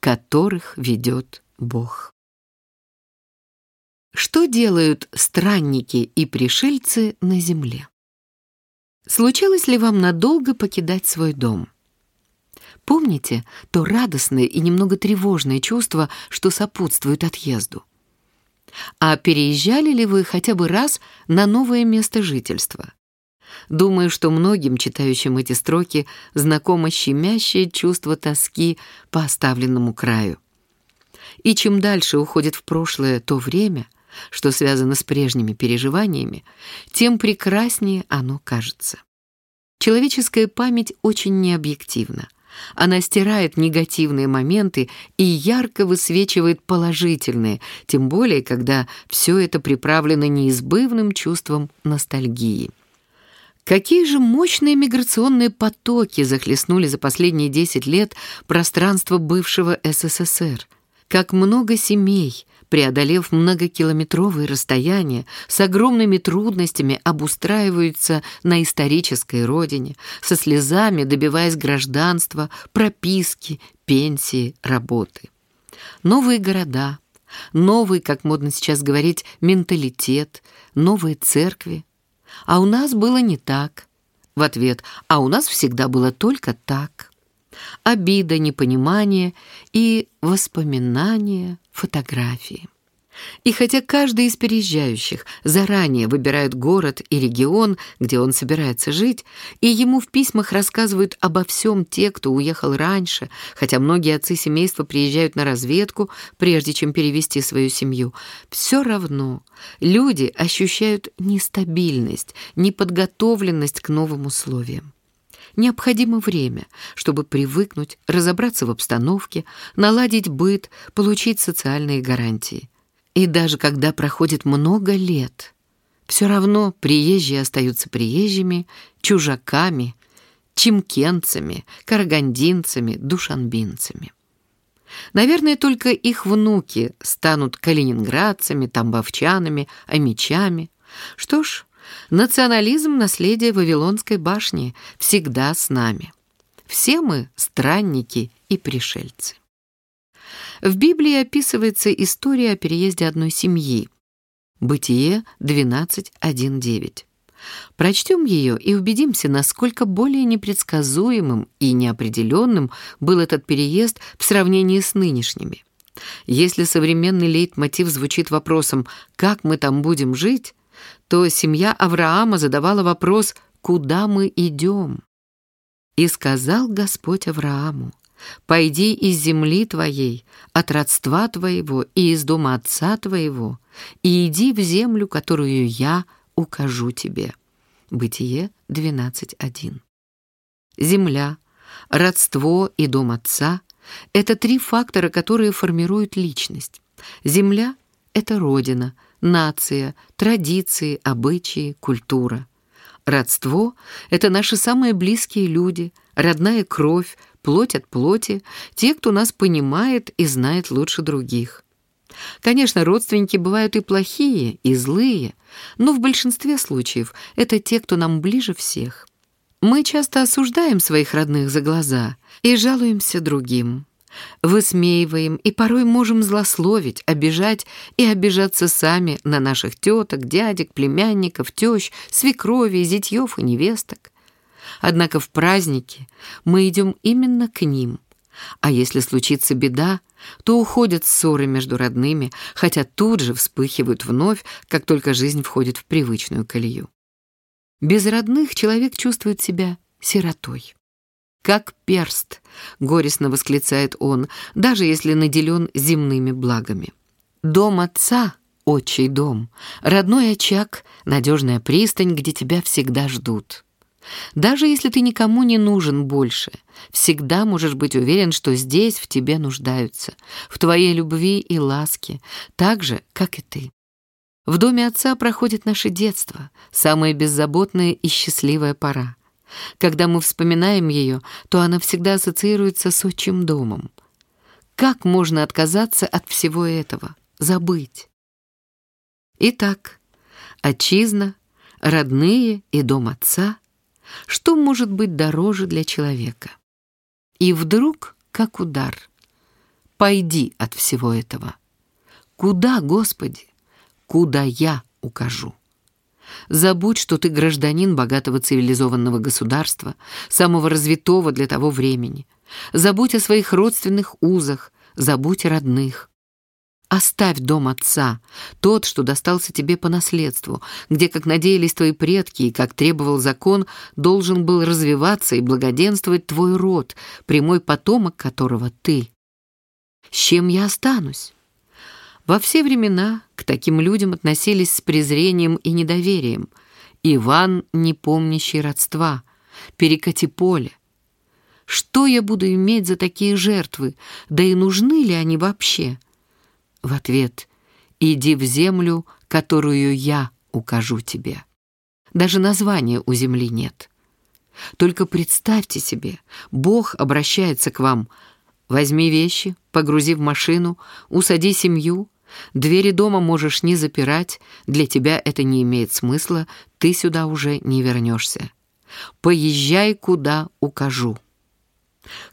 которых ведет Бог. Что делают странники и пришельцы на земле? Случалось ли вам надолго покидать свой дом? Помните то радостное и немного тревожное чувство, что сопутствует отъезду? А переезжали ли вы хотя бы раз на новое место жительства? Думаю, что многим, читающим эти строки, знакомо щемящее чувство тоски по оставленному краю. И чем дальше уходит в прошлое то время, что связано с прежними переживаниями, тем прекраснее оно кажется. Человеческая память очень необъективна. Она стирает негативные моменты и ярко высвечивает положительные, тем более, когда все это приправлено неизбывным чувством ностальгии. Какие же мощные миграционные потоки захлестнули за последние 10 лет пространство бывшего СССР. Как много семей, преодолев многокилометровые расстояния, с огромными трудностями обустраиваются на исторической родине, со слезами добиваясь гражданства, прописки, пенсии, работы. Новые города, новый, как модно сейчас говорить, менталитет, новые церкви. А у нас было не так. В ответ «А у нас всегда было только так». Обида, непонимание и воспоминания, фотографии. И хотя каждый из переезжающих заранее выбирает город и регион, где он собирается жить, и ему в письмах рассказывают обо всем те, кто уехал раньше, хотя многие отцы семейства приезжают на разведку, прежде чем перевести свою семью, все равно люди ощущают нестабильность, неподготовленность к новым условиям. Необходимо время, чтобы привыкнуть, разобраться в обстановке, наладить быт, получить социальные гарантии. И даже когда проходит много лет, все равно приезжие остаются приезжими, чужаками, чимкенцами, карагандинцами, душанбинцами. Наверное, только их внуки станут калининградцами, тамбовчанами, амичами. Что ж, национализм наследия Вавилонской башни всегда с нами. Все мы странники и пришельцы. В Библии описывается история о переезде одной семьи. Бытие 12.1.9. Прочтем ее и убедимся, насколько более непредсказуемым и неопределенным был этот переезд в сравнении с нынешними. Если современный лейтмотив звучит вопросом «как мы там будем жить?», то семья Авраама задавала вопрос «куда мы идем?». «И сказал Господь Аврааму, Пойди из земли твоей, от родства твоего и из дома отца твоего, и иди в землю, которую я укажу тебе». Бытие 12.1. Земля, родство и дом отца — это три фактора, которые формируют личность. Земля — это родина, нация, традиции, обычаи, культура. Родство — это наши самые близкие люди, родная кровь, плоть от плоти, те, кто нас понимает и знает лучше других. Конечно, родственники бывают и плохие, и злые, но в большинстве случаев это те, кто нам ближе всех. Мы часто осуждаем своих родных за глаза и жалуемся другим. Высмеиваем и порой можем злословить, обижать и обижаться сами на наших теток, дядек, племянников, тещ, свекрови, зятьев и невесток. Однако в праздники мы идем именно к ним. А если случится беда, то уходят ссоры между родными, хотя тут же вспыхивают вновь, как только жизнь входит в привычную колею. Без родных человек чувствует себя сиротой. «Как перст», — горестно восклицает он, даже если наделен земными благами. «Дом отца — отчий дом, родной очаг, надежная пристань, где тебя всегда ждут». Даже если ты никому не нужен больше, всегда можешь быть уверен, что здесь в тебе нуждаются, в твоей любви и ласке, так же, как и ты. В доме отца проходит наше детство, самая беззаботная и счастливая пора. Когда мы вспоминаем ее, то она всегда ассоциируется с отчим домом. Как можно отказаться от всего этого, забыть? Итак, отчизна, родные и дом отца — что может быть дороже для человека? И вдруг, как удар, пойди от всего этого. Куда, Господи? Куда я укажу? Забудь, что ты гражданин богатого цивилизованного государства, самого развитого для того времени. Забудь о своих родственных узах, забудь о родных. Оставь дом отца, тот, что достался тебе по наследству, где, как надеялись твои предки и как требовал закон, должен был развиваться и благоденствовать твой род, прямой потомок которого ты. С чем я останусь? Во все времена к таким людям относились с презрением и недоверием. Иван, не помнящий родства, перекати поле. Что я буду иметь за такие жертвы? Да и нужны ли они вообще?» В ответ «Иди в землю, которую я укажу тебе». даже названия у земли нет. Только представьте себе, Бог обращается к вам. Возьми вещи, погрузи в машину, усади семью. Двери дома можешь не запирать, для тебя это не имеет смысла, ты сюда уже не вернешься. Поезжай, куда укажу.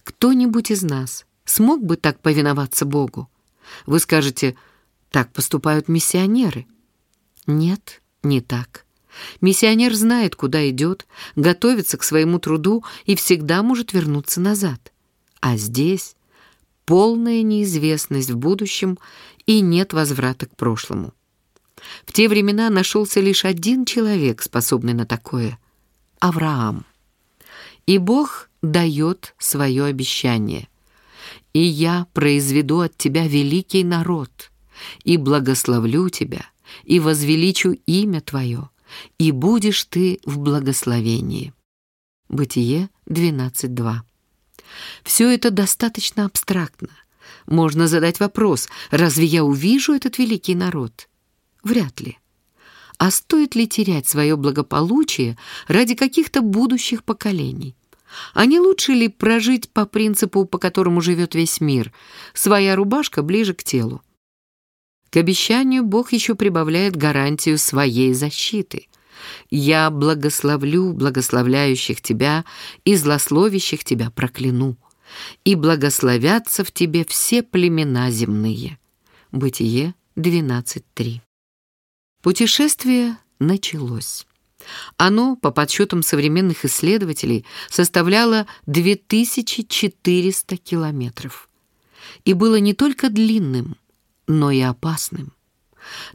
Кто-нибудь из нас смог бы так повиноваться Богу? Вы скажете, так поступают миссионеры. Нет, не так. Миссионер знает, куда идет, готовится к своему труду и всегда может вернуться назад. А здесь полная неизвестность в будущем и нет возврата к прошлому. В те времена нашелся лишь один человек, способный на такое — Авраам. И Бог дает свое обещание. «И я произведу от тебя великий народ, и благословлю тебя, и возвеличу имя твое, и будешь ты в благословении». Бытие 12.2. Все это достаточно абстрактно. Можно задать вопрос, разве я увижу этот великий народ? Вряд ли. А стоит ли терять свое благополучие ради каких-то будущих поколений? А не лучше ли прожить по принципу, по которому живет весь мир, своя рубашка ближе к телу? К обещанию Бог еще прибавляет гарантию своей защиты. «Я благословлю благословляющих тебя и злословящих тебя прокляну, и благословятся в тебе все племена земные». Бытие 12.3. Путешествие началось. Оно, по подсчетам современных исследователей, составляло 2400 километров. И было не только длинным, но и опасным.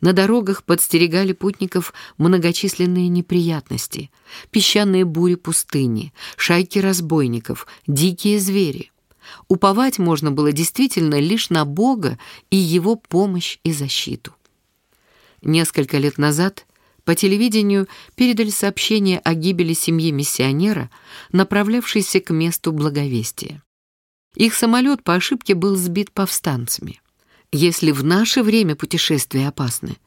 На дорогах подстерегали путников многочисленные неприятности, песчаные бури пустыни, шайки разбойников, дикие звери. Уповать можно было действительно лишь на Бога и Его помощь и защиту. Несколько лет назад по телевидению передали сообщение о гибели семьи миссионера, направлявшейся к месту благовестия. Их самолет по ошибке был сбит повстанцами. Если в наше время путешествия опасны,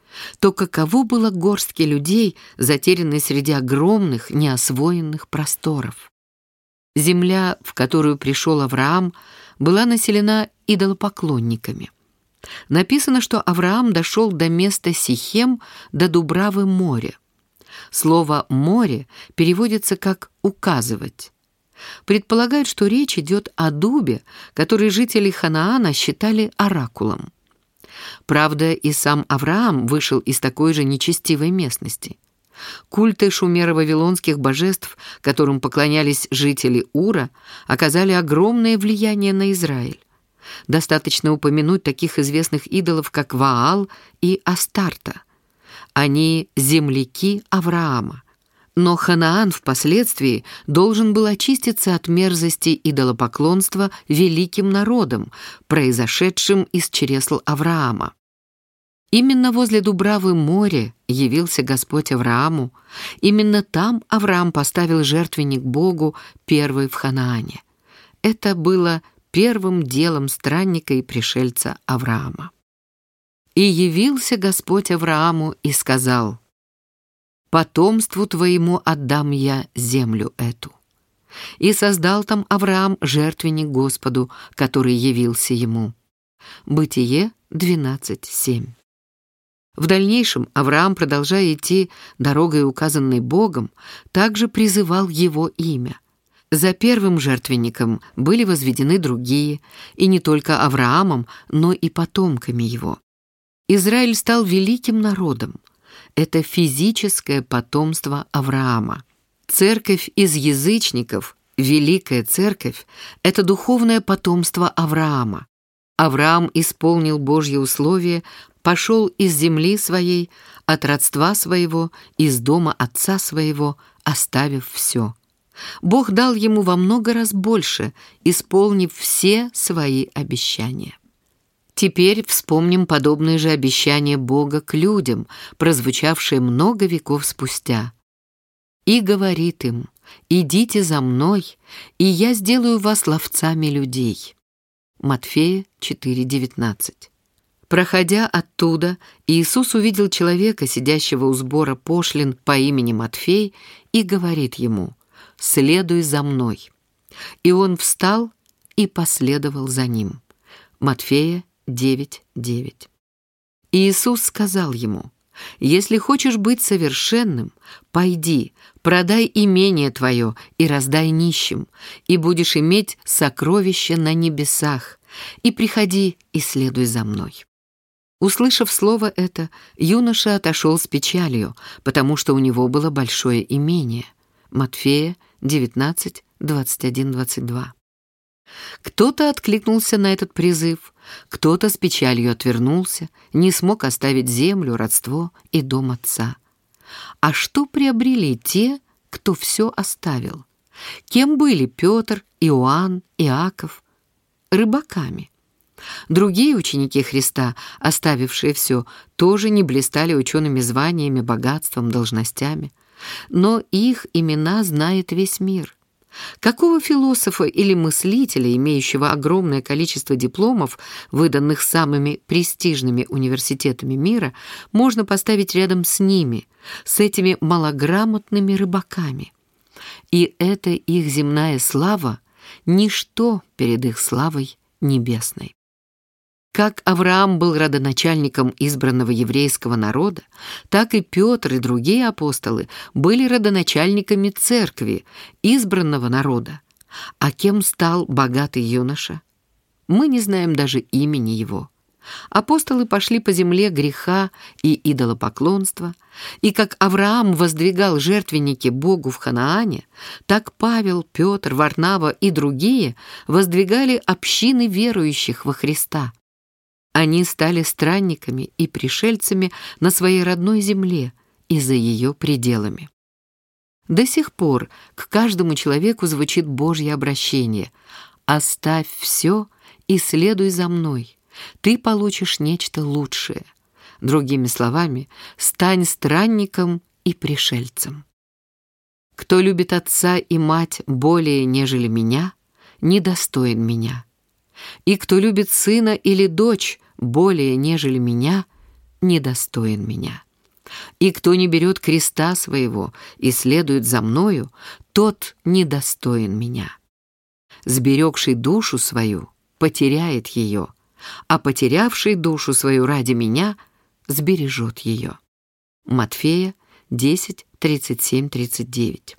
то каково было горстки людей, затерянной среди огромных, неосвоенных просторов? Земля, в которую пришел Авраам, была населена идолопоклонниками. Написано, что Авраам дошел до места Сихем, до Дубравы моря. Слово «море» переводится как «указывать». Предполагают, что речь идет о дубе, который жители Ханаана считали оракулом. Правда, и сам Авраам вышел из такой же нечестивой местности. Культы шумеро-вавилонских божеств, которым поклонялись жители Ура, оказали огромное влияние на Израиль. Достаточно упомянуть таких известных идолов, как Ваал и Астарта. Они земляки Авраама. Но Ханаан впоследствии должен был очиститься от мерзости идолопоклонства великим народом, произошедшим из чресл Авраама. Именно возле Дубравы моря явился Господь Аврааму. Именно там Авраам поставил жертвенник Богу первый в Ханаане. Это было первым делом странника и пришельца Авраама. «И явился Господь Аврааму и сказал, потомству твоему отдам я землю эту. И создал там Авраам жертвенник Господу, который явился ему. Бытие 12.7. В дальнейшем Авраам, продолжая идти дорогой, указанной Богом, также призывал его имя. За первым жертвенником были возведены другие, и не только Авраамом, но и потомками его. Израиль стал великим народом, это физическое потомство Авраама. Церковь из язычников, Великая Церковь, это духовное потомство Авраама. Авраам исполнил Божье условие, пошел из земли своей, от родства своего, из дома отца своего, оставив все. Бог дал ему во много раз больше, исполнив все свои обещания. Теперь вспомним подобные же обещания Бога к людям, прозвучавшие много веков спустя. «И говорит им, идите за мной, и я сделаю вас ловцами людей». Матфея 4.19. Проходя оттуда, Иисус увидел человека, сидящего у сбора пошлин по имени Матфей, и говорит ему «Следуй за мной». И он встал и последовал за ним. Матфея 9:9. Иисус сказал ему, «Если хочешь быть совершенным, пойди, продай имение твое и раздай нищим, и будешь иметь сокровище на небесах, и приходи и следуй за мной». Услышав слово это, юноша отошел с печалью, потому что у него было большое имение. Матфея 19, 21, 22. Кто-то откликнулся на этот призыв, кто-то с печалью отвернулся, не смог оставить землю, родство и дом отца. А что приобрели те, кто все оставил? Кем были Петр, Иоанн, Иаков? Рыбаками. Другие ученики Христа, оставившие все, тоже не блистали учеными званиями, богатством, должностями. Но их имена знает весь мир. Какого философа или мыслителя, имеющего огромное количество дипломов, выданных самыми престижными университетами мира, можно поставить рядом с ними, с этими малограмотными рыбаками? И эта их земная слава — ничто перед их славой небесной. Как Авраам был родоначальником избранного еврейского народа, так и Петр и другие апостолы были родоначальниками церкви, избранного народа. А кем стал богатый юноша? Мы не знаем даже имени его. Апостолы пошли по земле греха и идолопоклонства, и как Авраам воздвигал жертвенники Богу в Ханаане, так Павел, Петр, Варнава и другие воздвигали общины верующих во Христа. Они стали странниками и пришельцами на своей родной земле и за ее пределами. До сих пор к каждому человеку звучит Божье обращение «Оставь все и следуй за мной, ты получишь нечто лучшее». Другими словами, стань странником и пришельцем. Кто любит отца и мать более, нежели меня, недостоин меня. И кто любит сына или дочь более, нежели меня, недостоин меня. И кто не берет креста своего и следует за мною, тот недостоин меня. Сберегший душу свою потеряет ее, а потерявший душу свою ради меня сбережет ее. Матфея 10, 37, 39.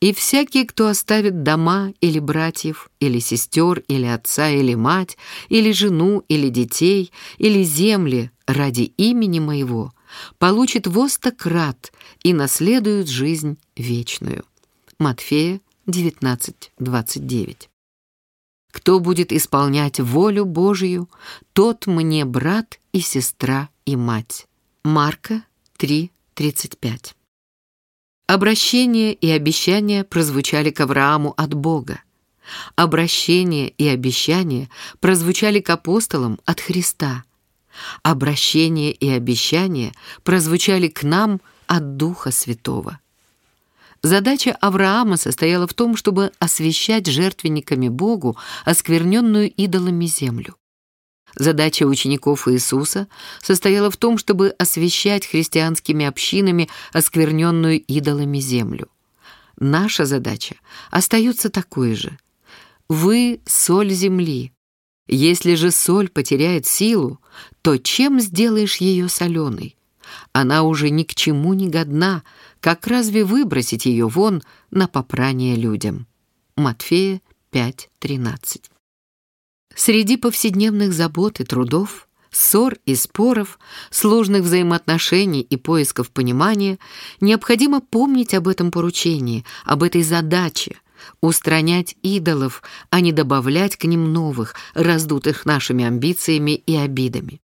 И всякий, кто оставит дома или братьев, или сестер, или отца, или мать, или жену, или детей, или земли ради имени моего, получит востократ и наследует жизнь вечную. Матфея 19:29. Кто будет исполнять волю Божию, тот мне брат и сестра и мать. Марка 3:35. Обращение и обещание прозвучали к Аврааму от Бога. Обращение и обещание прозвучали к апостолам от Христа. Обращение и обещание прозвучали к нам от Духа Святого. Задача Авраама состояла в том, чтобы освящать жертвенниками Богу оскверненную идолами землю. Задача учеников Иисуса состояла в том, чтобы освещать христианскими общинами оскверненную идолами землю. Наша задача остается такой же. Вы — соль земли. Если же соль потеряет силу, то чем сделаешь ее соленой? Она уже ни к чему не годна, как разве выбросить ее вон на попрание людям? Матфея 5.13 Среди повседневных забот и трудов, ссор и споров, сложных взаимоотношений и поисков понимания необходимо помнить об этом поручении, об этой задаче, устранять идолов, а не добавлять к ним новых, раздутых нашими амбициями и обидами.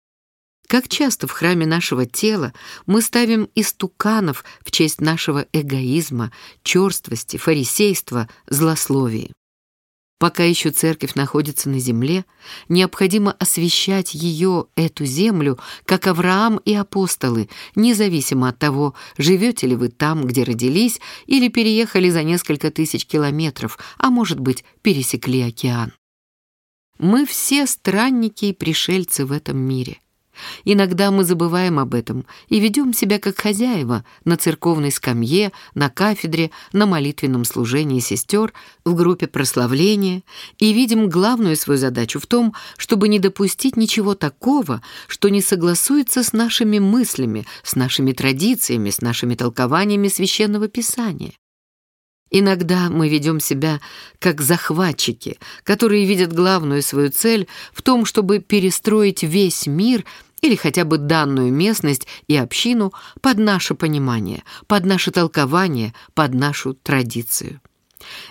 Как часто в храме нашего тела мы ставим истуканов в честь нашего эгоизма, черствости, фарисейства, злословия. Пока еще церковь находится на земле, необходимо освещать ее, эту землю, как Авраам и апостолы, независимо от того, живете ли вы там, где родились, или переехали за несколько тысяч километров, а может быть, пересекли океан. Мы все странники и пришельцы в этом мире. Иногда мы забываем об этом и ведем себя как хозяева на церковной скамье, на кафедре, на молитвенном служении сестер, в группе прославления и видим главную свою задачу в том, чтобы не допустить ничего такого, что не согласуется с нашими мыслями, с нашими традициями, с нашими толкованиями священного писания. Иногда мы ведем себя как захватчики, которые видят главную свою цель в том, чтобы перестроить весь мир – или хотя бы данную местность и общину под наше понимание, под наше толкование, под нашу традицию.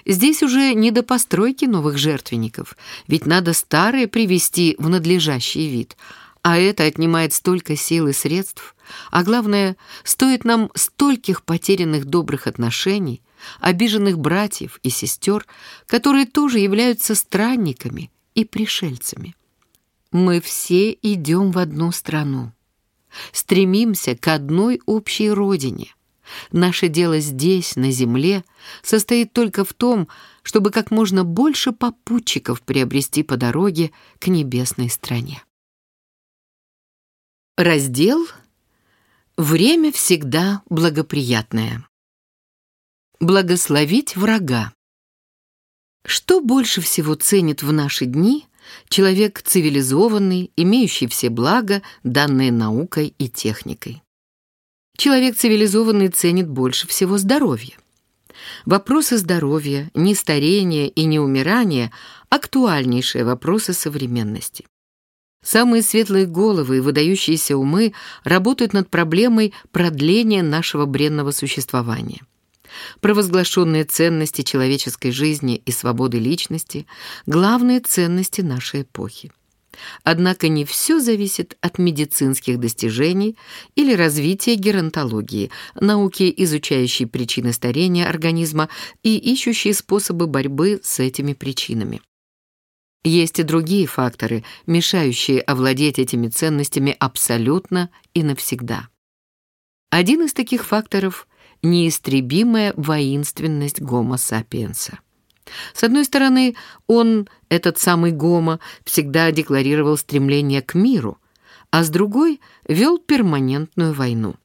Здесь уже не до постройки новых жертвенников, ведь надо старые привести в надлежащий вид, а это отнимает столько сил и средств, а главное, стоит нам стольких потерянных добрых отношений, обиженных братьев и сестер, которые тоже являются странниками и пришельцами. Мы все идем в одну страну. Стремимся к одной общей родине. Наше дело здесь, на земле, состоит только в том, чтобы как можно больше попутчиков приобрести по дороге к небесной стране. Раздел «Время всегда благоприятное». Благословить врага. Что больше всего ценит в наши дни Человек цивилизованный, имеющий все блага, данные наукой и техникой. Человек цивилизованный ценит больше всего здоровье. Вопросы здоровья, не старения и не умирания – актуальнейшие вопросы современности. Самые светлые головы и выдающиеся умы работают над проблемой продления нашего бренного существования провозглашенные ценности человеческой жизни и свободы личности, главные ценности нашей эпохи. Однако не все зависит от медицинских достижений или развития геронтологии, науки, изучающей причины старения организма и ищущей способы борьбы с этими причинами. Есть и другие факторы, мешающие овладеть этими ценностями абсолютно и навсегда. Один из таких факторов неистребимая воинственность гомо сапиенса. С одной стороны, он, этот самый гомо, всегда декларировал стремление к миру, а с другой вел перманентную войну.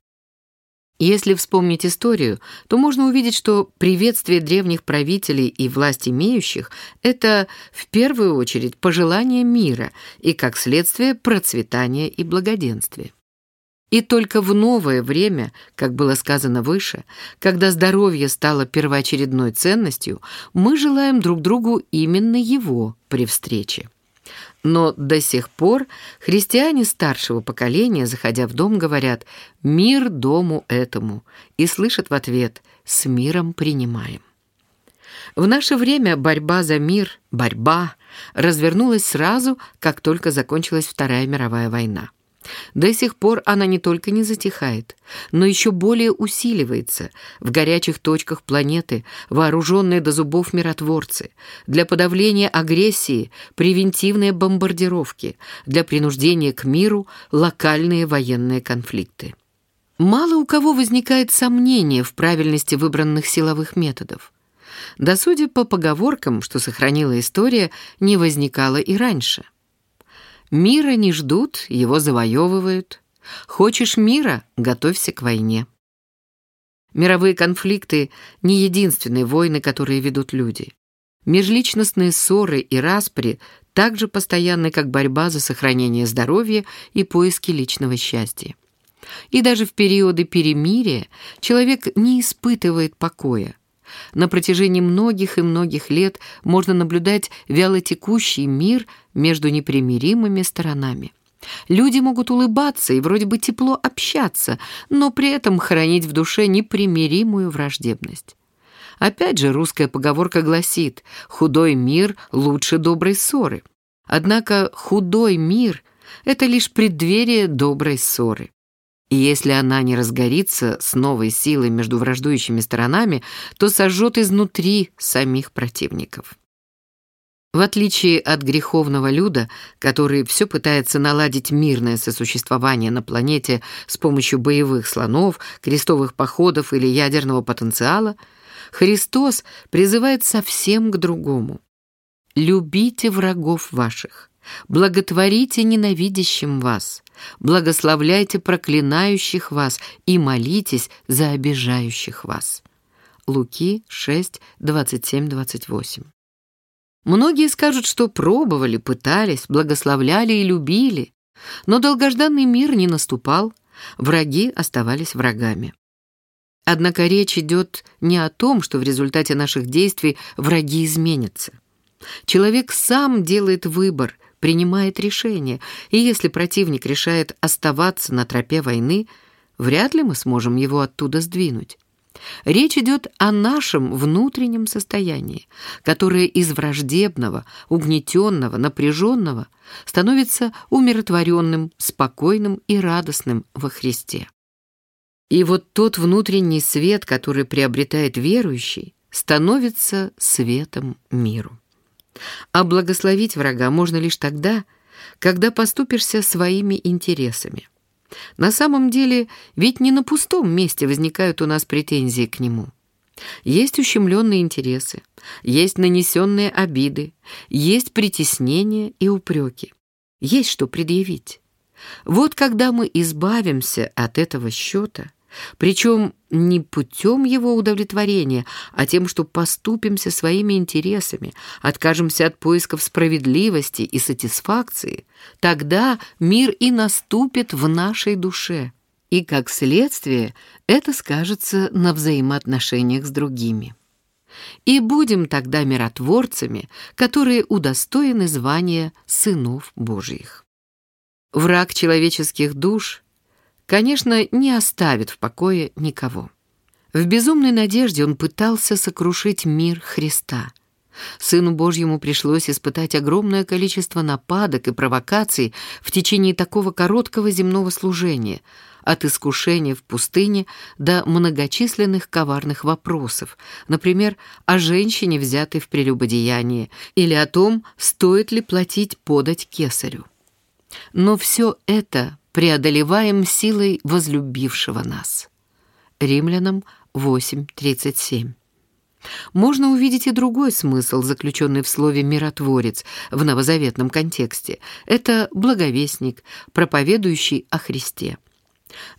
Если вспомнить историю, то можно увидеть, что приветствие древних правителей и власть имеющих – это в первую очередь пожелание мира и, как следствие, процветания и благоденствия. И только в новое время, как было сказано выше, когда здоровье стало первоочередной ценностью, мы желаем друг другу именно его при встрече. Но до сих пор христиане старшего поколения, заходя в дом, говорят «мир дому этому» и слышат в ответ «с миром принимаем». В наше время борьба за мир, борьба, развернулась сразу, как только закончилась Вторая мировая война. До сих пор она не только не затихает, но еще более усиливается в горячих точках планеты, вооруженные до зубов миротворцы, для подавления агрессии превентивные бомбардировки, для принуждения к миру локальные военные конфликты. Мало у кого возникает сомнение в правильности выбранных силовых методов. Да судя по поговоркам, что сохранила история, не возникало и раньше. Мира не ждут, его завоевывают. Хочешь мира — готовься к войне. Мировые конфликты — не единственные войны, которые ведут люди. Межличностные ссоры и распри так же постоянны, как борьба за сохранение здоровья и поиски личного счастья. И даже в периоды перемирия человек не испытывает покоя. На протяжении многих и многих лет можно наблюдать вялотекущий мир между непримиримыми сторонами. Люди могут улыбаться и вроде бы тепло общаться, но при этом хранить в душе непримиримую враждебность. Опять же, русская поговорка гласит «худой мир лучше доброй ссоры». Однако худой мир — это лишь преддверие доброй ссоры. И если она не разгорится с новой силой между враждующими сторонами, то сожжет изнутри самих противников. В отличие от греховного люда, который все пытается наладить мирное сосуществование на планете с помощью боевых слонов, крестовых походов или ядерного потенциала, Христос призывает совсем к другому. любите врагов ваших, благотворите ненавидящим вас, благословляйте проклинающих вас и молитесь за обижающих вас». Луки 6, 27-28. Многие скажут, что пробовали, пытались, благословляли и любили, но долгожданный мир не наступал, враги оставались врагами. Однако речь идет не о том, что в результате наших действий враги изменятся. Человек сам делает выбор, принимает решение, и если противник решает оставаться на тропе войны, вряд ли мы сможем его оттуда сдвинуть. Речь идет о нашем внутреннем состоянии, которое из враждебного, угнетенного, напряженного становится умиротворенным, спокойным и радостным во Христе. И вот тот внутренний свет, который приобретает верующий, становится светом миру. А благословить врага можно лишь тогда, когда поступишься своими интересами. На самом деле, ведь не на пустом месте возникают у нас претензии к нему. Есть ущемленные интересы, есть нанесенные обиды, есть притеснения и упреки. Есть что предъявить. Вот когда мы избавимся от этого счета, причем не путем его удовлетворения, а тем, что поступимся своими интересами, откажемся от поисков справедливости и сатисфакции, тогда мир и наступит в нашей душе. И, как следствие, это скажется на взаимоотношениях с другими. И будем тогда миротворцами, которые удостоены звания сынов Божьих. Враг человеческих душ — конечно, не оставит в покое никого. В безумной надежде он пытался сокрушить мир Христа. Сыну Божьему пришлось испытать огромное количество нападок и провокаций в течение такого короткого земного служения, от искушения в пустыне до многочисленных коварных вопросов, например, о женщине, взятой в прелюбодеяние, или о том, стоит ли платить подать кесарю. Но все это преодолеваем силой возлюбившего нас. Римлянам 8.37. Можно увидеть и другой смысл, заключенный в слове «миротворец» в новозаветном контексте. Это благовестник, проповедующий о Христе.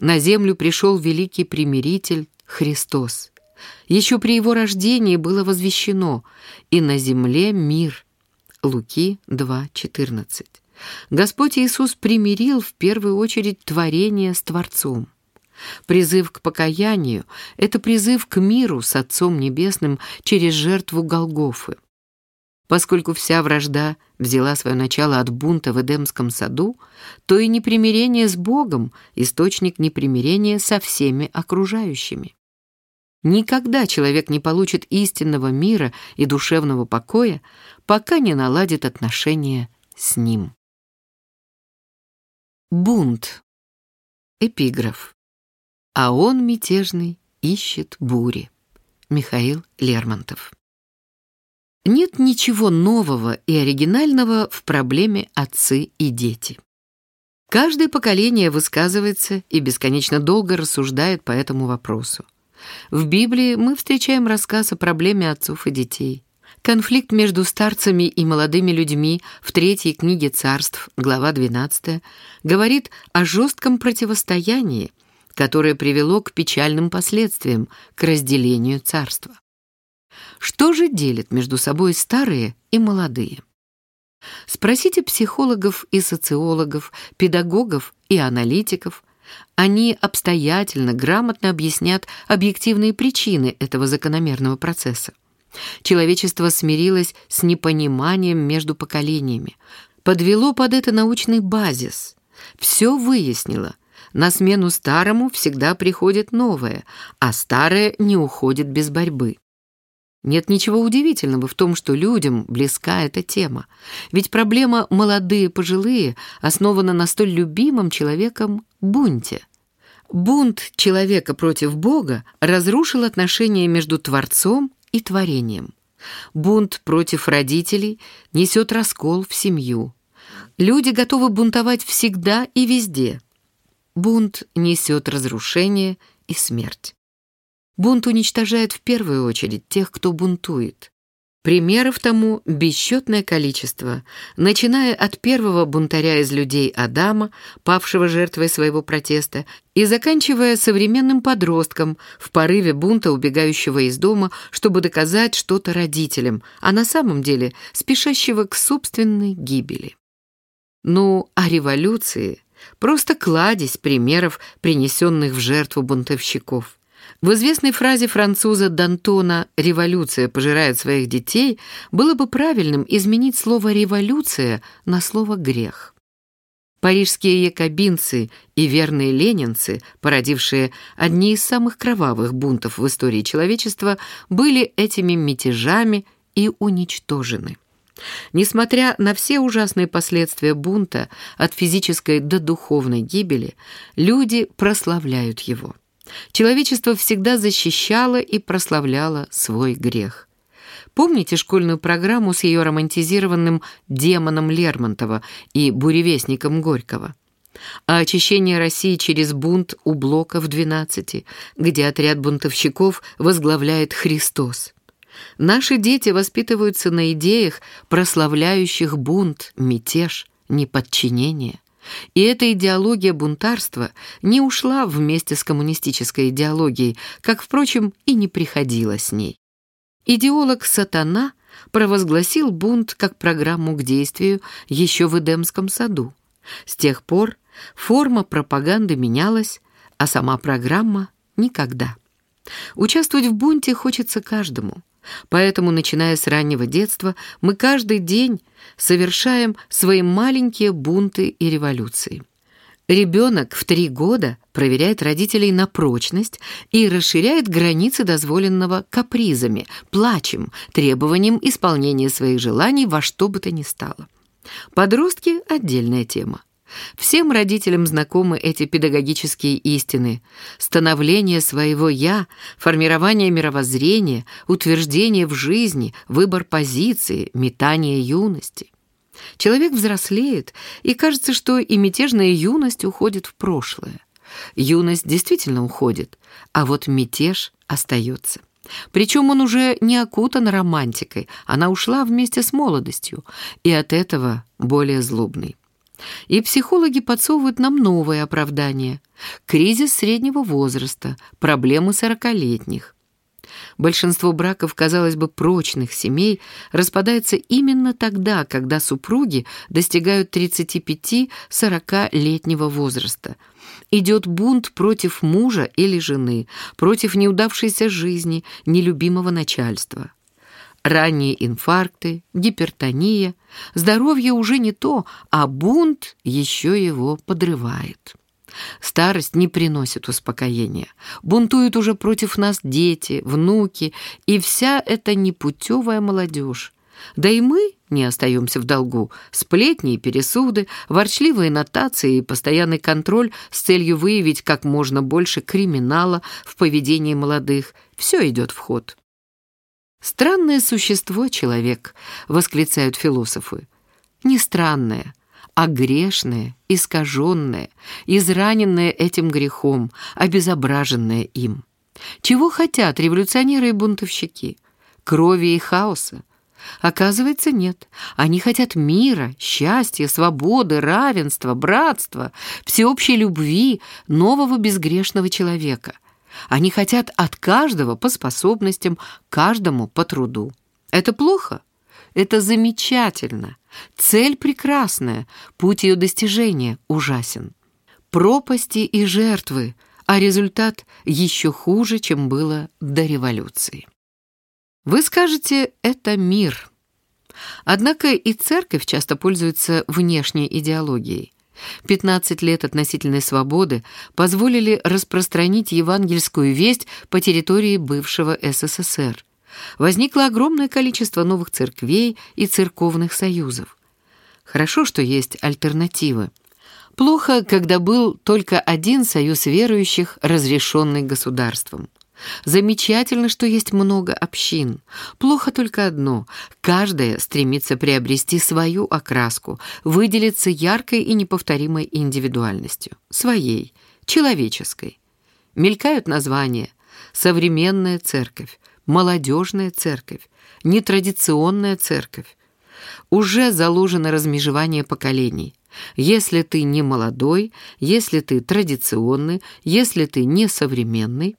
На землю пришел великий примиритель Христос. Еще при его рождении было возвещено «И на земле мир» Луки 2.14. Господь Иисус примирил в первую очередь творение с Творцом. Призыв к покаянию — это призыв к миру с Отцом Небесным через жертву Голгофы. Поскольку вся вражда взяла свое начало от бунта в Эдемском саду, то и непримирение с Богом — источник непримирения со всеми окружающими. Никогда человек не получит истинного мира и душевного покоя, пока не наладит отношения с Ним. Бунт. Эпиграф. А он мятежный ищет бури. Михаил Лермонтов. Нет ничего нового и оригинального в проблеме отцы и дети. Каждое поколение высказывается и бесконечно долго рассуждает по этому вопросу. В Библии мы встречаем рассказ о проблеме отцов и детей. Конфликт между старцами и молодыми людьми в третьей книге царств, глава 12, говорит о жестком противостоянии, которое привело к печальным последствиям, к разделению царства. Что же делит между собой старые и молодые? Спросите психологов и социологов, педагогов и аналитиков. Они обстоятельно, грамотно объяснят объективные причины этого закономерного процесса. Человечество смирилось с непониманием между поколениями, подвело под это научный базис, все выяснило. На смену старому всегда приходит новое, а старое не уходит без борьбы. Нет ничего удивительного в том, что людям близка эта тема, ведь проблема «молодые-пожилые» основана на столь любимом человеком бунте. Бунт человека против Бога разрушил отношения между Творцом и творением. Бунт против родителей несет раскол в семью. Люди готовы бунтовать всегда и везде. Бунт несет разрушение и смерть. Бунт уничтожает в первую очередь тех, кто бунтует. Примеров тому бесчетное количество, начиная от первого бунтаря из людей Адама, павшего жертвой своего протеста, и заканчивая современным подростком в порыве бунта, убегающего из дома, чтобы доказать что-то родителям, а на самом деле спешащего к собственной гибели. Ну, а революции — просто кладезь примеров, принесенных в жертву бунтовщиков. В известной фразе француза Д'Антона «революция пожирает своих детей» было бы правильным изменить слово «революция» на слово «грех». Парижские якобинцы и верные ленинцы, породившие одни из самых кровавых бунтов в истории человечества, были этими мятежами и уничтожены. Несмотря на все ужасные последствия бунта, от физической до духовной гибели, люди прославляют его. Человечество всегда защищало и прославляло свой грех. Помните школьную программу с ее романтизированным демоном Лермонтова и буревестником Горького? А очищение России через бунт у Блока в 12, где отряд бунтовщиков возглавляет Христос. Наши дети воспитываются на идеях, прославляющих бунт, мятеж, неподчинение. И эта идеология бунтарства не ушла вместе с коммунистической идеологией, как, впрочем, и не приходила с ней. Идеолог «Сатана» провозгласил бунт как программу к действию еще в Эдемском саду. С тех пор форма пропаганды менялась, а сама программа — никогда. Участвовать в бунте хочется каждому. Поэтому, начиная с раннего детства, мы каждый день совершаем свои маленькие бунты и революции. Ребенок в три года проверяет родителей на прочность и расширяет границы дозволенного капризами, плачем, требованием исполнения своих желаний во что бы то ни стало. Подростки — отдельная тема. Всем родителям знакомы эти педагогические истины. Становление своего «я», формирование мировоззрения, утверждение в жизни, выбор позиции, метание юности. Человек взрослеет, и кажется, что и мятежная юность уходит в прошлое. Юность действительно уходит, а вот мятеж остается. Причем он уже не окутан романтикой, она ушла вместе с молодостью, и от этого более злобный. И психологи подсовывают нам новое оправдание. Кризис среднего возраста, проблемы сорокалетних. Большинство браков, казалось бы, прочных семей распадается именно тогда, когда супруги достигают 35-40-летнего возраста. Идет бунт против мужа или жены, против неудавшейся жизни, нелюбимого начальства. Ранние инфаркты, гипертония. Здоровье уже не то, а бунт еще его подрывает. Старость не приносит успокоения. Бунтуют уже против нас дети, внуки и вся эта непутевая молодежь. Да и мы не остаемся в долгу. Сплетни и пересуды, ворчливые нотации и постоянный контроль с целью выявить как можно больше криминала в поведении молодых. Все идет в ход. «Странное существо человек», — восклицают философы. Не странное, а грешное, искаженное, израненное этим грехом, обезображенное им. Чего хотят революционеры и бунтовщики? Крови и хаоса? Оказывается, нет. Они хотят мира, счастья, свободы, равенства, братства, всеобщей любви, нового безгрешного человека. Они хотят от каждого по способностям, каждому по труду. Это плохо? Это замечательно. Цель прекрасная, путь ее достижения ужасен. Пропасти и жертвы, а результат еще хуже, чем было до революции. Вы скажете, это мир. Однако и церковь часто пользуется внешней идеологией. 15 лет относительной свободы позволили распространить евангельскую весть по территории бывшего СССР. Возникло огромное количество новых церквей и церковных союзов. Хорошо, что есть альтернативы. Плохо, когда был только один союз верующих, разрешенный государством. Замечательно, что есть много общин. Плохо только одно. Каждая стремится приобрести свою окраску, выделиться яркой и неповторимой индивидуальностью. Своей, человеческой. Мелькают названия. Современная церковь, молодежная церковь, нетрадиционная церковь. Уже заложено размежевание поколений. Если ты не молодой, если ты традиционный, если ты не современный,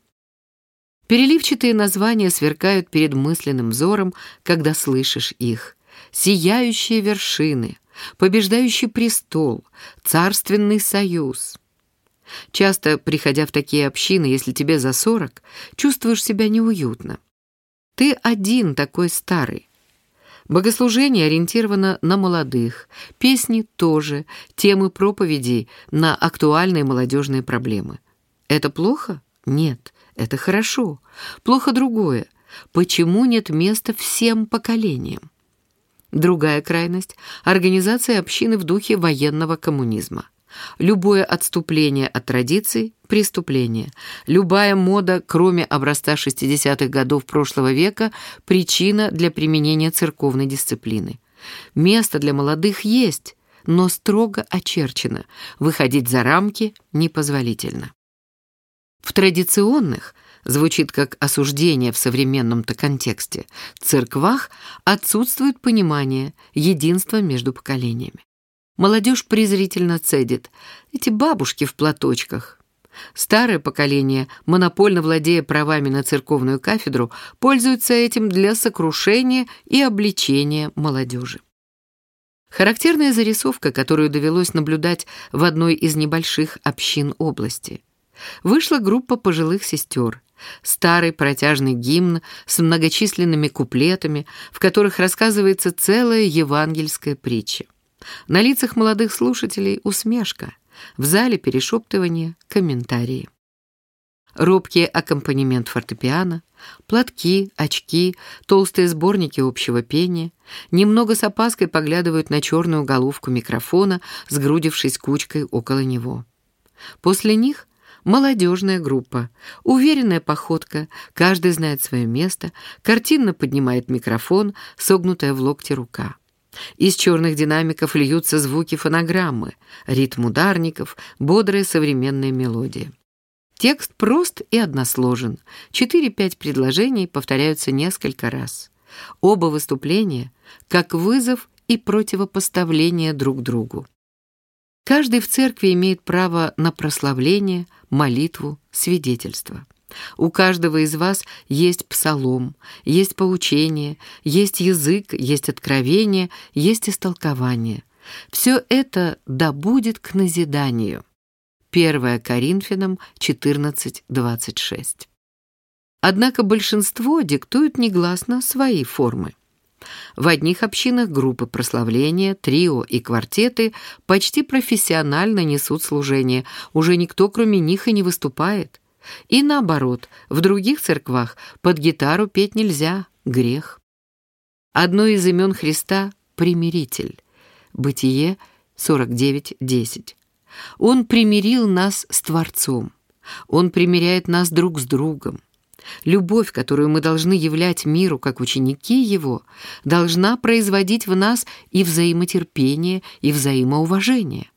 Переливчатые названия сверкают перед мысленным взором, когда слышишь их. Сияющие вершины, побеждающий престол, царственный союз. Часто, приходя в такие общины, если тебе за сорок, чувствуешь себя неуютно. Ты один такой старый. Богослужение ориентировано на молодых, песни тоже, темы проповедей на актуальные молодежные проблемы. Это плохо? Нет, это хорошо. Плохо другое. Почему нет места всем поколениям? Другая крайность — организация общины в духе военного коммунизма. Любое отступление от традиций — преступление. Любая мода, кроме образца 60-х годов прошлого века, — причина для применения церковной дисциплины. Место для молодых есть, но строго очерчено. Выходить за рамки непозволительно. В традиционных, звучит как осуждение в современном-то контексте, церквах отсутствует понимание, единства между поколениями. Молодежь презрительно цедит. Эти бабушки в платочках. Старое поколение, монопольно владея правами на церковную кафедру, пользуется этим для сокрушения и обличения молодежи. Характерная зарисовка, которую довелось наблюдать в одной из небольших общин области – вышла группа пожилых сестер. Старый протяжный гимн с многочисленными куплетами, в которых рассказывается целая евангельская притча. На лицах молодых слушателей усмешка, в зале перешептывание, комментарии. Робкий аккомпанемент фортепиано, платки, очки, толстые сборники общего пения, немного с опаской поглядывают на черную головку микрофона, сгрудившись кучкой около него. После них Молодежная группа, уверенная походка, каждый знает свое место, картинно поднимает микрофон, согнутая в локте рука. Из черных динамиков льются звуки фонограммы, ритм ударников, бодрая современная мелодия. Текст прост и односложен. Четыре-пять предложений повторяются несколько раз. Оба выступления как вызов и противопоставление друг другу. Каждый в церкви имеет право на прославление, молитву, свидетельство. У каждого из вас есть псалом, есть поучение, есть язык, есть откровение, есть истолкование. Все это да будет к назиданию. 1 Коринфянам 14.26. Однако большинство диктует негласно свои формы. В одних общинах группы прославления, трио и квартеты почти профессионально несут служение, уже никто кроме них и не выступает. И наоборот, в других церквах под гитару петь нельзя, грех. Одно из имен Христа — примиритель. Бытие 49.10. Он примирил нас с Творцом. Он примиряет нас друг с другом. Любовь, которую мы должны являть миру как ученики его, должна производить в нас и взаимотерпение, и взаимоуважение.